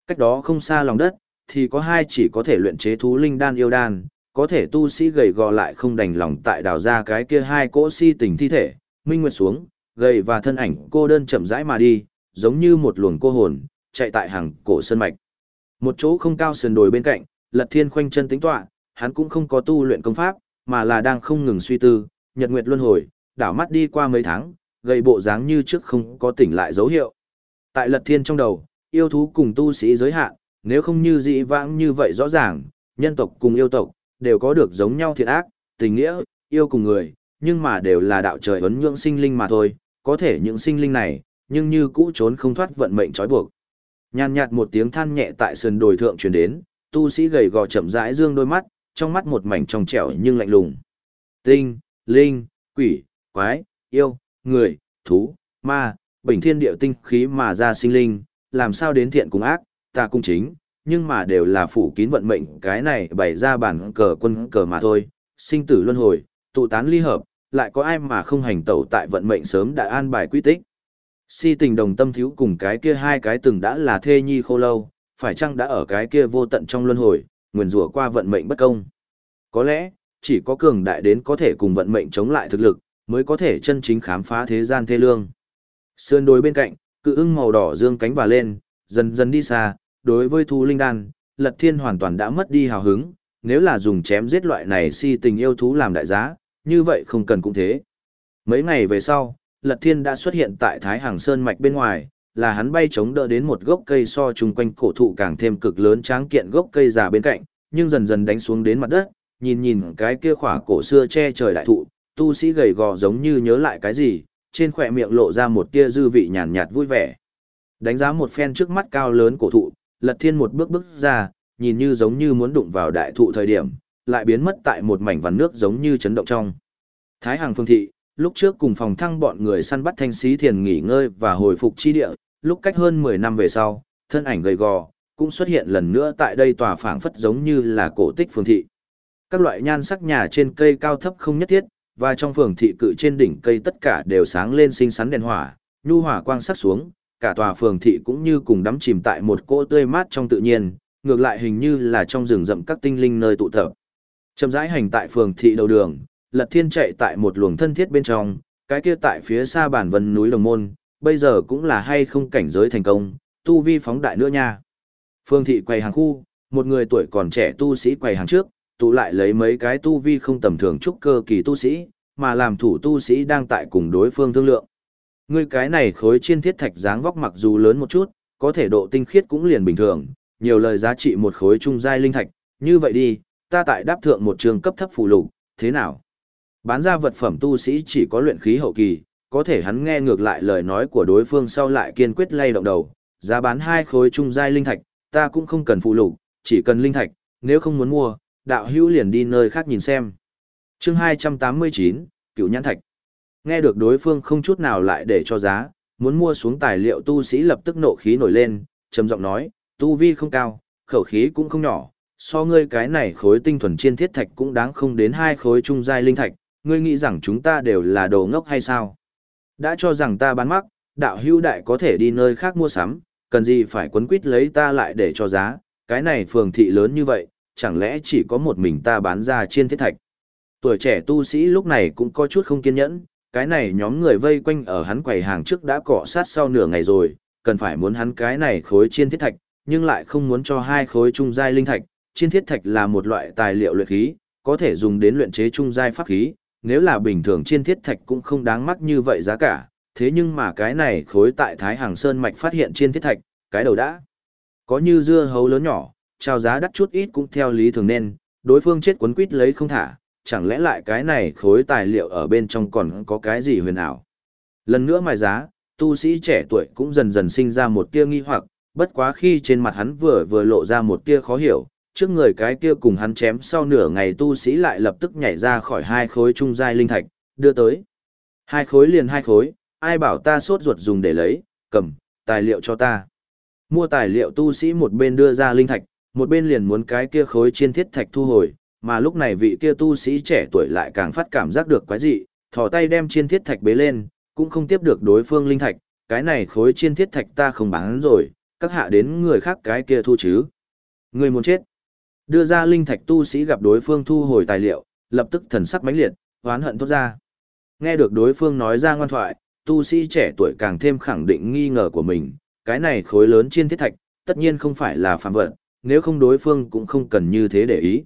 Cách đó không xa lòng đất, thì có hai chỉ có thể luyện chế thú linh đan yêu đan, có thể tu sĩ gầy gò lại không đành lòng tại đào ra cái kia hai cỗ si tình thi thể, minh nguyệt xuống, gầy và thân ảnh cô đơn chậm rãi mà đi, giống như một luồng cô hồn, chạy tại hàng cổ sơn mạch. Một chỗ không cao sườn đồi bên cạnh, Lật Thiên khoanh chân tính tọa, hắn cũng không có tu luyện công pháp, mà là đang không ngừng suy tư, nhật nguyệt luân hồi, đảo mắt đi qua mấy tháng, gầy bộ dáng như trước không có tỉnh lại dấu hiệu. Tại Lật Thiên trong đầu, yêu thú cùng tu sĩ giới hạn, nếu không như dị vãng như vậy rõ ràng, nhân tộc cùng yêu tộc, đều có được giống nhau thiện ác, tình nghĩa, yêu cùng người, nhưng mà đều là đạo trời ấn nhưỡng sinh linh mà thôi, có thể những sinh linh này, nhưng như cũ trốn không thoát vận mệnh trói buộc. Nhàn nhạt một tiếng than nhẹ tại sườn đồi thượng truyền đến, tu sĩ gầy gò chậm rãi dương đôi mắt, trong mắt một mảnh trong trẻo nhưng lạnh lùng. Tinh, linh, quỷ, quái, yêu, người, thú, ma, bình thiên điệu tinh khí mà ra sinh linh, làm sao đến thiện cùng ác, ta cung chính, nhưng mà đều là phủ kín vận mệnh cái này bày ra bản cờ quân cờ mà thôi, sinh tử luân hồi, tụ tán ly hợp, lại có ai mà không hành tẩu tại vận mệnh sớm đã an bài quy tích. Si tình đồng tâm thiếu cùng cái kia hai cái từng đã là thê nhi khô lâu, phải chăng đã ở cái kia vô tận trong luân hồi, nguyền rủa qua vận mệnh bất công. Có lẽ, chỉ có cường đại đến có thể cùng vận mệnh chống lại thực lực, mới có thể chân chính khám phá thế gian thê lương. Sơn đối bên cạnh, cự ưng màu đỏ dương cánh và lên, dần dần đi xa, đối với thú linh đan, Lật Thiên hoàn toàn đã mất đi hào hứng, nếu là dùng chém giết loại này si tình yêu thú làm đại giá, như vậy không cần cũng thế. Mấy ngày về sau, Lật Thiên đã xuất hiện tại Thái Hàng Sơn mạch bên ngoài, là hắn bay chống đỡ đến một gốc cây so chung quanh cổ thụ càng thêm cực lớn tráng kiện gốc cây già bên cạnh, nhưng dần dần đánh xuống đến mặt đất, nhìn nhìn cái kia khỏa cổ xưa che trời đại thụ, tu sĩ gầy gò giống như nhớ lại cái gì, trên khỏe miệng lộ ra một tia dư vị nhàn nhạt vui vẻ. Đánh giá một phen trước mắt cao lớn cổ thụ, Lật Thiên một bước bước ra, nhìn như giống như muốn đụng vào đại thụ thời điểm, lại biến mất tại một mảnh vằn nước giống như chấn động trong. Thái Hàng Phương Thị, lúc trước cùng phòng thăng bọn người săn bắt thanh sĩ thiền nghỉ ngơi và hồi phục chi địa, lúc cách hơn 10 năm về sau, thân ảnh gầy gò, cũng xuất hiện lần nữa tại đây tòa phảng phất giống như là cổ tích phương thị. Các loại nhan sắc nhà trên cây cao thấp không nhất thiết, và trong phường thị cự trên đỉnh cây tất cả đều sáng lên xinh xắn đèn hỏa, nhu hỏa quang sắc xuống, cả tòa phường thị cũng như cùng đắm chìm tại một cỗ tươi mát trong tự nhiên, ngược lại hình như là trong rừng rậm các tinh linh nơi tụ tập. Chậm rãi hành tại phường thị đầu đường, Lật Thiên chạy tại một luồng thân thiết bên trong, cái kia tại phía xa bản vân núi Đồng Môn, bây giờ cũng là hay không cảnh giới thành công, tu vi phóng đại nữa nha. Phương thị quầy hàng khu, một người tuổi còn trẻ tu sĩ quầy hàng trước, tụ lại lấy mấy cái tu vi không tầm thường trúc cơ kỳ tu sĩ, mà làm thủ tu sĩ đang tại cùng đối phương thương lượng. Ngươi cái này khối chiên thiết thạch dáng vóc mặc dù lớn một chút, có thể độ tinh khiết cũng liền bình thường, nhiều lời giá trị một khối trung giai linh thạch, như vậy đi, ta tại đáp thượng một trường cấp thấp phụ lục, thế nào? Bán ra vật phẩm tu sĩ chỉ có luyện khí hậu kỳ, có thể hắn nghe ngược lại lời nói của đối phương sau lại kiên quyết lay động đầu, giá bán hai khối trung giai linh thạch, ta cũng không cần phụ lục, chỉ cần linh thạch, nếu không muốn mua, đạo hữu liền đi nơi khác nhìn xem. Chương 289, Cửu Nhãn Thạch. Nghe được đối phương không chút nào lại để cho giá, muốn mua xuống tài liệu tu sĩ lập tức nộ khí nổi lên, trầm giọng nói, tu vi không cao, khẩu khí cũng không nhỏ, so ngươi cái này khối tinh thuần chiên thiết thạch cũng đáng không đến hai khối trung giai linh thạch, ngươi nghĩ rằng chúng ta đều là đồ ngốc hay sao? Đã cho rằng ta bán mắc, đạo hưu đại có thể đi nơi khác mua sắm, cần gì phải quấn quýt lấy ta lại để cho giá, cái này phường thị lớn như vậy, chẳng lẽ chỉ có một mình ta bán ra chiên thiết thạch. Tuổi trẻ tu sĩ lúc này cũng có chút không kiên nhẫn, cái này nhóm người vây quanh ở hắn quầy hàng trước đã cọ sát sau nửa ngày rồi, cần phải muốn hắn cái này khối chiên thiết thạch, nhưng lại không muốn cho hai khối trung giai linh thạch. Chiên thiết thạch là một loại tài liệu luyện khí, có thể dùng đến luyện chế trung giai pháp khí, nếu là bình thường chiên thiết thạch cũng không đáng mắc như vậy giá cả, thế nhưng mà cái này khối tại Thái Hàng Sơn mạch phát hiện chiên thiết thạch, cái đầu đã có như dưa hấu lớn nhỏ, trao giá đắt chút ít cũng theo lý thường nên, đối phương chết quấn quýt lấy không thả, chẳng lẽ lại cái này khối tài liệu ở bên trong còn có cái gì huyền ảo. Lần nữa mài giá, tu sĩ trẻ tuổi cũng dần dần sinh ra một tia nghi hoặc, bất quá khi trên mặt hắn vừa vừa lộ ra một tia khó hiểu, trước người cái kia cùng hắn chém sau nửa ngày tu sĩ lại lập tức nhảy ra khỏi hai khối trung giai linh thạch, đưa tới. Hai khối liền hai khối, ai bảo ta sốt ruột dùng để lấy, cầm, tài liệu cho ta. Mua tài liệu tu sĩ một bên đưa ra linh thạch, một bên liền muốn cái kia khối chiên thiết thạch thu hồi, mà lúc này vị kia tu sĩ trẻ tuổi lại càng phát cảm giác được quái dị, thò tay đem chiên thiết thạch bế lên, cũng không tiếp được đối phương linh thạch, cái này khối chiên thiết thạch ta không bán rồi, các hạ đến người khác cái kia thu chứ. Người muốn chết. Đưa ra linh thạch tu sĩ gặp đối phương thu hồi tài liệu, lập tức thần sắc mãnh liệt, hoán hận thốt ra. Nghe được đối phương nói ra ngoan thoại, tu sĩ trẻ tuổi càng thêm khẳng định nghi ngờ của mình, cái này khối lớn chiên thiết thạch, tất nhiên không phải là phàm vật, nếu không đối phương cũng không cần như thế để ý.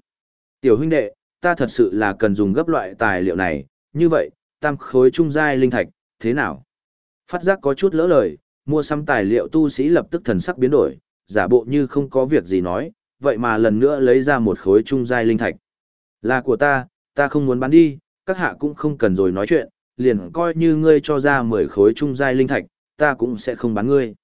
Tiểu huynh đệ, ta thật sự là cần dùng gấp loại tài liệu này, như vậy, tam khối trung giai linh thạch, thế nào? Phát giác có chút lỡ lời, mua xăm tài liệu tu sĩ lập tức thần sắc biến đổi, giả bộ như không có việc gì nói, vậy mà lần nữa lấy ra một khối trung giai linh thạch. Là của ta, ta không muốn bán đi, các hạ cũng không cần rồi nói chuyện, liền coi như ngươi cho ra 10 khối trung giai linh thạch, ta cũng sẽ không bán ngươi.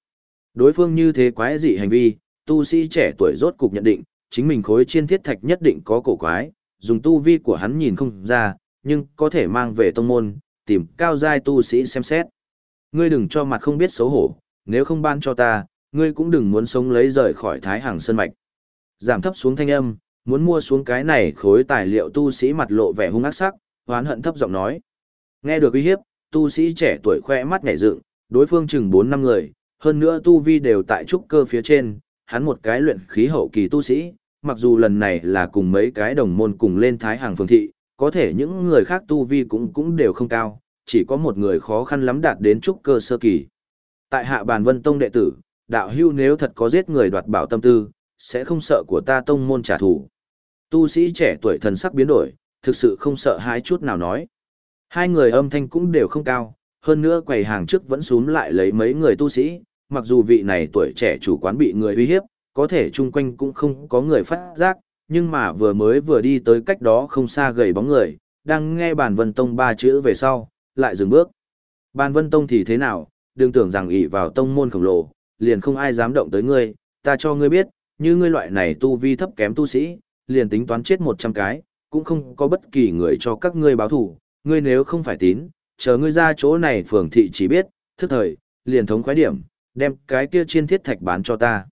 Đối phương như thế quái dị hành vi, tu sĩ trẻ tuổi rốt cục nhận định, chính mình khối chiên thiết thạch nhất định có cổ quái, dùng tu vi của hắn nhìn không ra, nhưng có thể mang về tông môn, tìm cao giai tu sĩ xem xét. Ngươi đừng cho mặt không biết xấu hổ, nếu không ban cho ta, ngươi cũng đừng muốn sống lấy rời khỏi thái hàng sơn mạch. Giảm thấp xuống thanh âm, muốn mua xuống cái này khối tài liệu tu sĩ mặt lộ vẻ hung ác sắc, hoán hận thấp giọng nói. Nghe được uy hiếp, tu sĩ trẻ tuổi khoe mắt nhảy dựng, đối phương chừng 4 năm người, hơn nữa tu vi đều tại trúc cơ phía trên, hắn một cái luyện khí hậu kỳ tu sĩ, mặc dù lần này là cùng mấy cái đồng môn cùng lên thái hàng phương thị, có thể những người khác tu vi cũng cũng đều không cao, chỉ có một người khó khăn lắm đạt đến trúc cơ sơ kỳ. Tại hạ bàn vân tông đệ tử, đạo hưu nếu thật có giết người đoạt bảo tâm tư, sẽ không sợ của ta tông môn trả thù. Tu sĩ trẻ tuổi thần sắc biến đổi, thực sự không sợ hãi chút nào nói. Hai người âm thanh cũng đều không cao, hơn nữa quầy hàng trước vẫn xuống lại lấy mấy người tu sĩ, mặc dù vị này tuổi trẻ chủ quán bị người uy hiếp, có thể chung quanh cũng không có người phát giác, nhưng mà vừa mới vừa đi tới cách đó không xa gầy bóng người, đang nghe bàn vân tông ba chữ về sau, lại dừng bước. Bàn vân tông thì thế nào, đừng tưởng rằng ỷ vào tông môn khổng lồ, liền không ai dám động tới ngươi, ta cho ngươi biết, như ngươi loại này tu vi thấp kém tu sĩ, liền tính toán chết 100 cái, cũng không có bất kỳ người cho các ngươi báo thủ, ngươi nếu không phải tín, chờ ngươi ra chỗ này phường thị chỉ biết, thức thời, liền thống khoái điểm, đem cái kia chiên thiết thạch bán cho ta.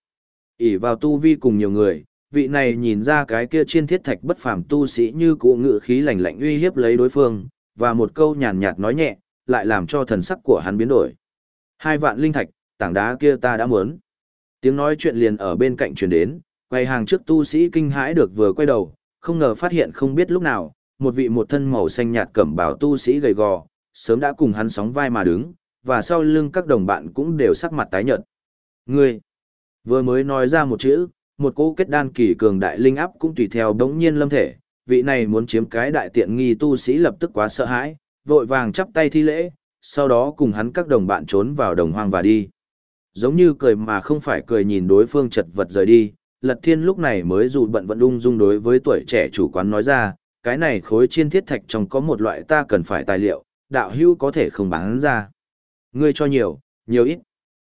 ỷ vào tu vi cùng nhiều người, vị này nhìn ra cái kia chiên thiết thạch bất phàm tu sĩ như cụ ngự khí lạnh lạnh uy hiếp lấy đối phương, và một câu nhàn nhạt nói nhẹ, lại làm cho thần sắc của hắn biến đổi. Hai vạn linh thạch, tảng đá kia ta đã muốn. Tiếng nói chuyện liền ở bên cạnh truyền đến, quay hàng trước tu sĩ kinh hãi được vừa quay đầu, không ngờ phát hiện không biết lúc nào, một vị một thân màu xanh nhạt cẩm bào tu sĩ gầy gò, sớm đã cùng hắn sóng vai mà đứng, và sau lưng các đồng bạn cũng đều sắc mặt tái nhợt. Ngươi, vừa mới nói ra một chữ, một cỗ kết đan kỳ cường đại linh áp cũng tùy theo đống nhiên lâm thể, vị này muốn chiếm cái đại tiện nghi tu sĩ lập tức quá sợ hãi, vội vàng chắp tay thi lễ, sau đó cùng hắn các đồng bạn trốn vào đồng hoang và đi. Giống như cười mà không phải cười nhìn đối phương chật vật rời đi, Lật Thiên lúc này mới dù bận vận ung dung đối với tuổi trẻ chủ quán nói ra, cái này khối chiên thiết thạch trong có một loại ta cần phải tài liệu, đạo hữu có thể không bán ra. Ngươi cho nhiều, nhiều ít.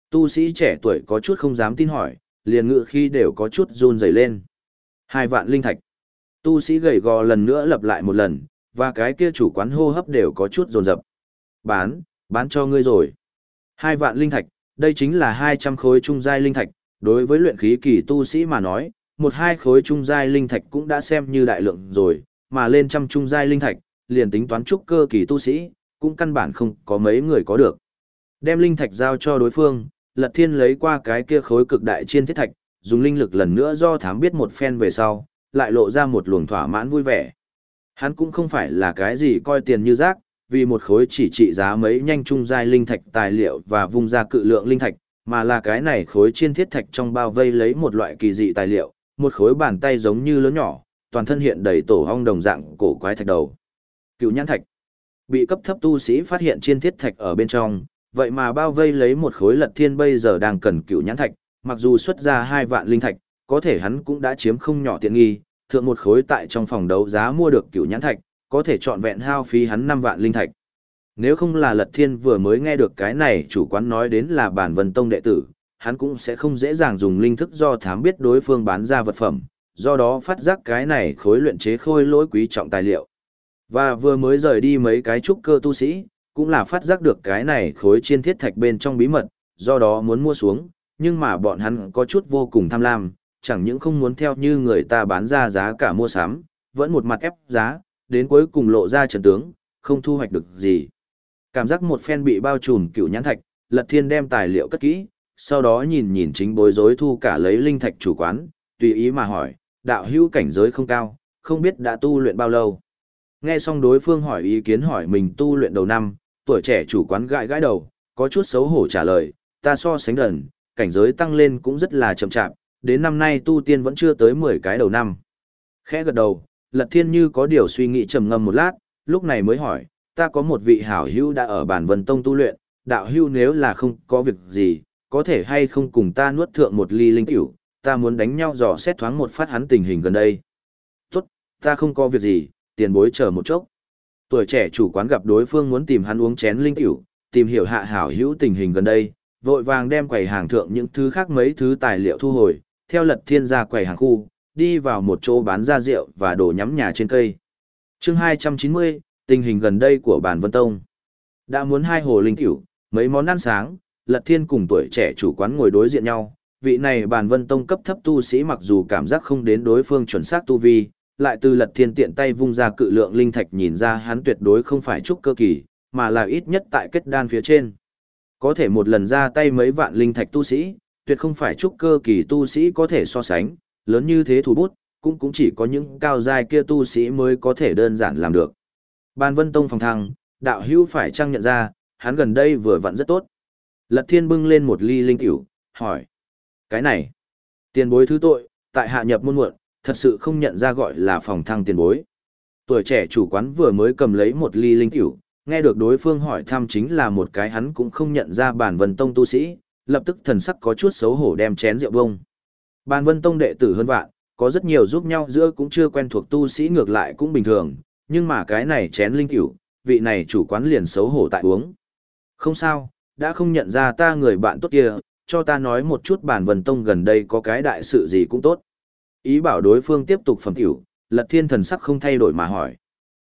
Tu sĩ trẻ tuổi có chút không dám tin hỏi, liền ngự khi đều có chút run rẩy lên. Hai vạn linh thạch. Tu sĩ gầy gò lần nữa lặp lại một lần, và cái kia chủ quán hô hấp đều có chút rồn rập. Bán, bán cho ngươi rồi. Hai vạn linh thạch, đây chính là 200 khối trung giai linh thạch, đối với luyện khí kỳ tu sĩ mà nói, một hai khối trung giai linh thạch cũng đã xem như đại lượng rồi, mà lên trăm trung giai linh thạch, liền tính toán trúc cơ kỳ tu sĩ, cũng căn bản không có mấy người có được. Đem linh thạch giao cho đối phương, Lật Thiên lấy qua cái kia khối cực đại chiên thiết thạch, dùng linh lực lần nữa do thám biết một phen về sau, lại lộ ra một luồng thỏa mãn vui vẻ. Hắn cũng không phải là cái gì coi tiền như rác, vì một khối chỉ trị giá mấy nhanh trung giai linh thạch tài liệu và vung ra cự lượng linh thạch, mà là cái này khối chiên thiết thạch trong bao vây lấy một loại kỳ dị tài liệu, một khối bàn tay giống như lớn nhỏ, toàn thân hiện đầy tổ ong đồng dạng cổ quái thạch đầu. Cựu nhãn thạch. Bị cấp thấp tu sĩ phát hiện chiên thiết thạch ở bên trong, vậy mà bao vây lấy một khối lật thiên bây giờ đang cần cựu nhãn thạch, mặc dù xuất ra hai vạn linh thạch, có thể hắn cũng đã chiếm không nhỏ tiện nghi, thượng một khối tại trong phòng đấu giá mua được cựu nhãn thạch, có thể chọn vẹn hao phí hắn năm vạn linh thạch. Nếu không là Lật Thiên vừa mới nghe được cái này chủ quán nói đến là bản vân tông đệ tử, hắn cũng sẽ không dễ dàng dùng linh thức do thám biết đối phương bán ra vật phẩm, do đó phát giác cái này khối luyện chế khôi lỗi quý trọng tài liệu. Và vừa mới rời đi mấy cái trúc cơ tu sĩ, cũng là phát giác được cái này khối chiên thiết thạch bên trong bí mật, do đó muốn mua xuống, nhưng mà bọn hắn có chút vô cùng tham lam, chẳng những không muốn theo như người ta bán ra giá cả mua sắm, vẫn một mặt ép giá, đến cuối cùng lộ ra trận tướng, không thu hoạch được gì. Cảm giác một phen bị bao trùm cựu nhãn thạch, Lật Thiên đem tài liệu cất kỹ, sau đó nhìn nhìn chính bối rối thu cả lấy linh thạch chủ quán, tùy ý mà hỏi, đạo hữu cảnh giới không cao, không biết đã tu luyện bao lâu. Nghe xong đối phương hỏi ý kiến hỏi mình tu luyện đầu năm, tuổi trẻ chủ quán gãi gãi đầu, có chút xấu hổ trả lời, ta so sánh đần, cảnh giới tăng lên cũng rất là chậm chạp, đến năm nay tu tiên vẫn chưa tới 10 cái đầu năm. Khẽ gật đầu, Lật Thiên như có điều suy nghĩ trầm ngâm một lát, lúc này mới hỏi, ta có một vị hảo hữu đã ở bản vân tông tu luyện, đạo hữu nếu là không có việc gì, có thể hay không cùng ta nuốt thượng một ly linh tiểu, ta muốn đánh nhau dò xét thoáng một phát hắn tình hình gần đây. Tốt, ta không có việc gì, tiền bối chờ một chốc. Tuổi trẻ chủ quán gặp đối phương muốn tìm hắn uống chén linh tiểu, tìm hiểu hạ hảo hữu tình hình gần đây, vội vàng đem quầy hàng thượng những thứ khác mấy thứ tài liệu thu hồi, theo lật thiên ra quầy hàng khu, đi vào một chỗ bán ra rượu và đồ nhắm nhà trên cây. chương 290, tình hình gần đây của bản Vân Tông. Đã muốn hai hồ linh tiểu, mấy món ăn sáng, Lật Thiên cùng tuổi trẻ chủ quán ngồi đối diện nhau. Vị này bản Vân Tông cấp thấp tu sĩ mặc dù cảm giác không đến đối phương chuẩn xác tu vi, lại từ Lật Thiên tiện tay vung ra cự lượng linh thạch nhìn ra hắn tuyệt đối không phải trúc cơ kỳ, mà là ít nhất tại kết đan phía trên. Có thể một lần ra tay mấy vạn linh thạch tu sĩ, tuyệt không phải trúc cơ kỳ tu sĩ có thể so sánh, lớn như thế thủ bút, cũng cũng chỉ có những cao giai kia tu sĩ mới có thể đơn giản làm được. Ban Vân Tông phòng thăng, đạo hữu phải chăng nhận ra, hắn gần đây vừa vặn rất tốt. Lật thiên bưng lên một ly linh tiểu, hỏi. Cái này, tiền bối thứ tội, tại hạ nhập môn muộn, thật sự không nhận ra gọi là phòng thăng tiền bối. Tuổi trẻ chủ quán vừa mới cầm lấy một ly linh tiểu, nghe được đối phương hỏi thăm chính là một cái hắn cũng không nhận ra bản vân tông tu sĩ, lập tức thần sắc có chút xấu hổ đem chén rượu bông. Bản vân tông đệ tử hơn vạn, có rất nhiều giúp nhau giữa cũng chưa quen thuộc tu sĩ ngược lại cũng bình thường, nhưng mà cái này chén linh tiểu, vị này chủ quán liền xấu hổ tại uống. Không sao, đã không nhận ra ta người bạn tốt kia, cho ta nói một chút bản vân tông gần đây có cái đại sự gì cũng tốt. Ý bảo đối phương tiếp tục phẩm tiểu, lật thiên thần sắc không thay đổi mà hỏi.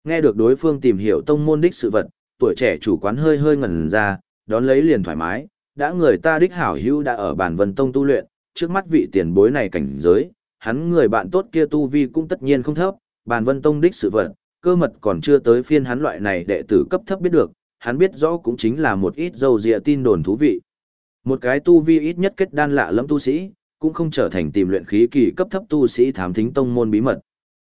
Nghe được đối phương tìm hiểu tông môn đích sự vật, tuổi trẻ chủ quán hơi hơi ngẩn ra, đón lấy liền thoải mái, đã người ta đích hảo hữu đã ở bản vân tông tu luyện, trước mắt vị tiền bối này cảnh giới, hắn người bạn tốt kia tu vi cũng tất nhiên không thấp, bản vân tông đích sự vật, cơ mật còn chưa tới phiên hắn loại này đệ tử cấp thấp biết được, hắn biết rõ cũng chính là một ít dầu dịa tin đồn thú vị. Một cái tu vi ít nhất kết đan lạ lẫm tu sĩ, cũng không trở thành tìm luyện khí kỳ cấp thấp tu sĩ thám thính tông môn bí mật.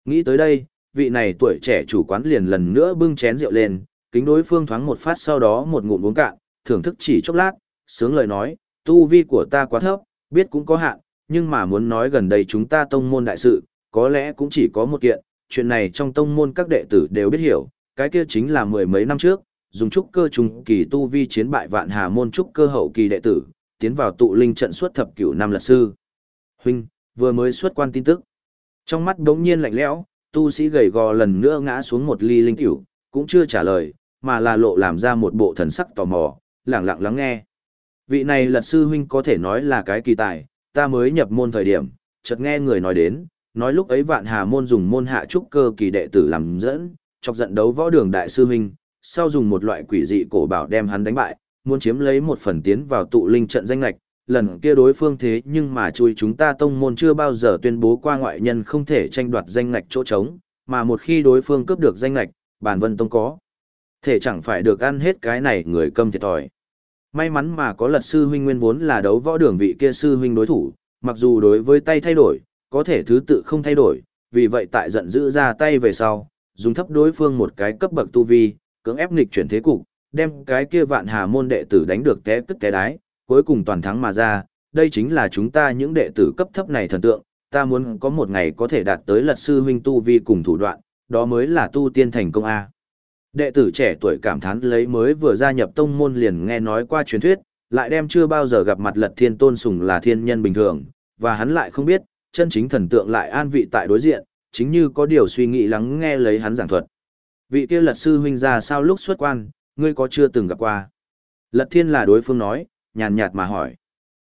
Nghĩ tới đây, vị này tuổi trẻ chủ quán liền lần nữa bưng chén rượu lên, kính đối phương thoáng một phát sau đó một ngụm uống cạn, thưởng thức chỉ chốc lát, sướng lời nói, tu vi của ta quá thấp, biết cũng có hạn, nhưng mà muốn nói gần đây chúng ta tông môn đại sự, có lẽ cũng chỉ có một kiện, chuyện này trong tông môn các đệ tử đều biết hiểu, cái kia chính là mười mấy năm trước, dùng trúc cơ trùng kỳ tu vi chiến bại vạn hà môn trúc cơ hậu kỳ đệ tử, tiến vào tụ linh trận suốt thập cửu năm lật sư. Huynh, vừa mới xuất quan tin tức. Trong mắt đống nhiên lạnh lẽo, tu sĩ gầy gò lần nữa ngã xuống một ly linh tiểu, cũng chưa trả lời, mà là lộ làm ra một bộ thần sắc tò mò, lặng lặng lắng nghe. Vị này lật sư huynh có thể nói là cái kỳ tài, ta mới nhập môn thời điểm, chợt nghe người nói đến, nói lúc ấy vạn hà môn dùng môn hạ trúc cơ kỳ đệ tử làm dẫn, chọc giận đấu võ đường đại sư huynh, sau dùng một loại quỷ dị cổ bảo đem hắn đánh bại, muốn chiếm lấy một phần tiến vào tụ linh trận danh lệch, lần kia đối phương thế nhưng mà chui chúng ta tông môn chưa bao giờ tuyên bố qua ngoại nhân không thể tranh đoạt danh lệch chỗ trống, mà một khi đối phương cướp được danh lệch, bản vân tông có. Thể chẳng phải được ăn hết cái này người câm thiệt thòi. May mắn mà có lật sư huynh nguyên vốn là đấu võ đường vị kia sư huynh đối thủ, mặc dù đối với tay thay đổi, có thể thứ tự không thay đổi, vì vậy tại giận dữ ra tay về sau, dùng thấp đối phương một cái cấp bậc tu vi, cưỡng ép nghịch chuyển thế cục, đem cái kia vạn hà môn đệ tử đánh được té tức té đái, cuối cùng toàn thắng mà ra, đây chính là chúng ta những đệ tử cấp thấp này thần tượng, ta muốn có một ngày có thể đạt tới lật sư huynh tu vi cùng thủ đoạn, đó mới là tu tiên thành công A. Đệ tử trẻ tuổi cảm thán lấy mới vừa gia nhập tông môn liền nghe nói qua truyền thuyết, lại đem chưa bao giờ gặp mặt lật thiên tôn sùng là thiên nhân bình thường, và hắn lại không biết, chân chính thần tượng lại an vị tại đối diện, chính như có điều suy nghĩ lắng nghe lấy hắn giảng thuật. Vị kia lật sư huynh ra sao lúc xuất quan, ngươi có chưa từng gặp qua? Lật thiên là đối phương nói, nhàn nhạt mà hỏi.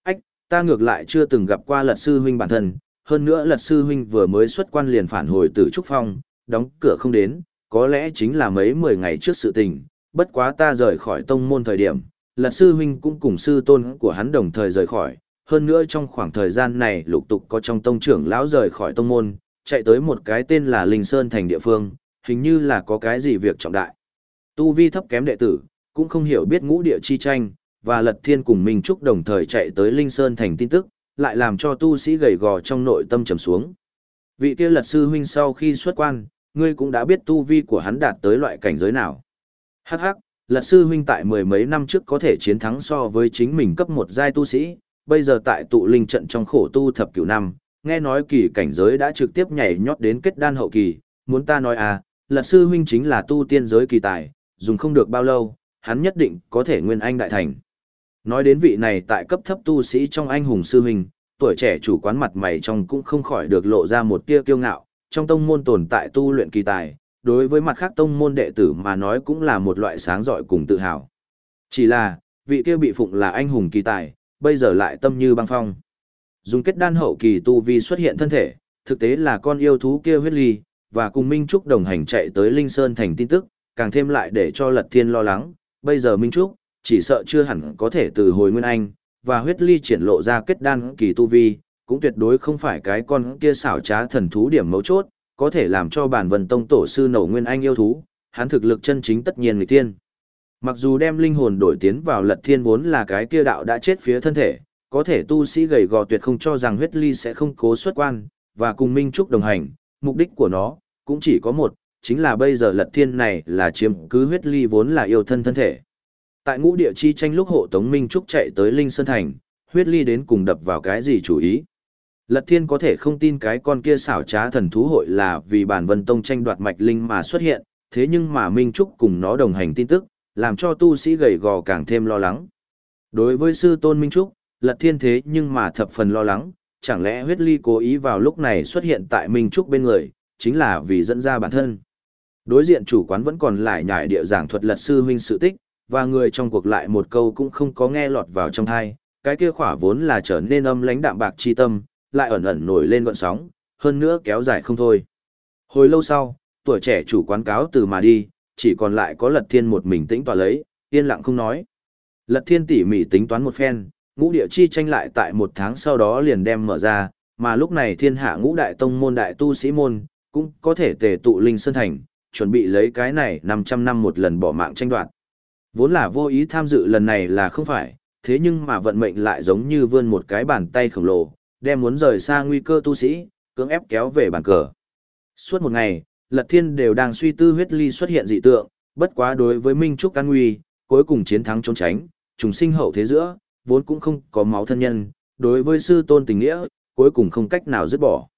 Ách, ta ngược lại chưa từng gặp qua lật sư huynh bản thân, hơn nữa lật sư huynh vừa mới xuất quan liền phản hồi từ Trúc Phong, đóng cửa không đến, có lẽ chính là mấy mười ngày trước sự tình, bất quá ta rời khỏi tông môn thời điểm, lật sư huynh cũng cùng sư tôn của hắn đồng thời rời khỏi, hơn nữa trong khoảng thời gian này lục tục có trong tông trưởng lão rời khỏi tông môn, chạy tới một cái tên là Linh Sơn thành địa phương, hình như là có cái gì việc trọng đại. Tu vi thấp kém đệ tử, cũng không hiểu biết ngũ địa chi tranh, và Lật Thiên cùng Minh Trúc đồng thời chạy tới Linh Sơn thành tin tức, lại làm cho tu sĩ gầy gò trong nội tâm trầm xuống. Vị kia Lật sư huynh sau khi xuất quan, ngươi cũng đã biết tu vi của hắn đạt tới loại cảnh giới nào. Hắc hắc, Lật sư huynh tại mười mấy năm trước có thể chiến thắng so với chính mình cấp một giai tu sĩ, bây giờ tại tụ linh trận trong khổ tu thập cửu năm, nghe nói kỳ cảnh giới đã trực tiếp nhảy nhót đến kết đan hậu kỳ, muốn ta nói à, Lật sư huynh chính là tu tiên giới kỳ tài, dùng không được bao lâu, hắn nhất định có thể nguyên anh đại thành. Nói đến vị này tại cấp thấp tu sĩ trong anh hùng sư huynh, tuổi trẻ chủ quán mặt mày trong cũng không khỏi được lộ ra một tia kiêu ngạo, trong tông môn tồn tại tu luyện kỳ tài, đối với mặt khác tông môn đệ tử mà nói cũng là một loại sáng giỏi cùng tự hào. Chỉ là, vị kia bị phụng là anh hùng kỳ tài, bây giờ lại tâm như băng phong. Dùng kết đan hậu kỳ tu vi xuất hiện thân thể, thực tế là con yêu thú kia huyết ly, và cùng Minh Trúc đồng hành chạy tới Linh Sơn thành tin tức, càng thêm lại để cho Lật Thiên lo lắng, bây giờ Minh Trúc, chỉ sợ chưa hẳn có thể từ hồi nguyên anh, và huyết ly triển lộ ra kết đan kỳ tu vi, cũng tuyệt đối không phải cái con kia xảo trá thần thú điểm mấu chốt, có thể làm cho bản vần tông tổ sư nổ nguyên anh yêu thú, hắn thực lực chân chính tất nhiên người tiên. Mặc dù đem linh hồn đổi tiến vào lật thiên vốn là cái kia đạo đã chết phía thân thể, có thể tu sĩ gầy gò tuyệt không cho rằng huyết ly sẽ không cố xuất quan, và cùng Minh Trúc đồng hành, mục đích của nó, cũng chỉ có một, chính là bây giờ lật thiên này là chiếm cứ huyết ly vốn là yêu thân thân thể. Tại ngũ địa chi tranh lúc hộ Tống Minh Trúc chạy tới Linh Sơn Thành, huyết ly đến cùng đập vào cái gì chủ ý. Lật thiên có thể không tin cái con kia xảo trá thần thú hội là vì bản vân tông tranh đoạt mạch linh mà xuất hiện, thế nhưng mà Minh Trúc cùng nó đồng hành tin tức, làm cho tu sĩ gầy gò càng thêm lo lắng. Đối với sư tôn Minh Trúc, lật thiên thế nhưng mà thập phần lo lắng, chẳng lẽ huyết ly cố ý vào lúc này xuất hiện tại Minh Trúc bên người, chính là vì dẫn ra bản thân. Đối diện chủ quán vẫn còn lại nhải địa giảng thuật lật sư huynh sự tích, và người trong cuộc lại một câu cũng không có nghe lọt vào trong tai, cái kia khỏa vốn là trở nên âm lãnh đạm bạc chi tâm, lại ẩn ẩn nổi lên gọn sóng, hơn nữa kéo dài không thôi. Hồi lâu sau, tuổi trẻ chủ quán cáo từ mà đi, chỉ còn lại có lật thiên một mình tĩnh tỏa lấy, yên lặng không nói. Lật thiên tỉ mỉ tính toán một phen, ngũ địa chi tranh lại tại một tháng sau đó liền đem mở ra, mà lúc này thiên hạ ngũ đại tông môn đại tu sĩ môn, cũng có thể tề tụ linh sơn thành, chuẩn bị lấy cái này 500 năm một lần bỏ mạng tranh đoạt. Vốn là vô ý tham dự lần này là không phải, thế nhưng mà vận mệnh lại giống như vươn một cái bàn tay khổng lồ, đem muốn rời xa nguy cơ tu sĩ, cưỡng ép kéo về bàn cờ. Suốt một ngày, Lật Thiên đều đang suy tư huyết ly xuất hiện dị tượng, bất quá đối với Minh Trúc an nguy, cuối cùng chiến thắng trốn tránh, trùng sinh hậu thế giữa, vốn cũng không có máu thân nhân, đối với sư tôn tình nghĩa, cuối cùng không cách nào dứt bỏ.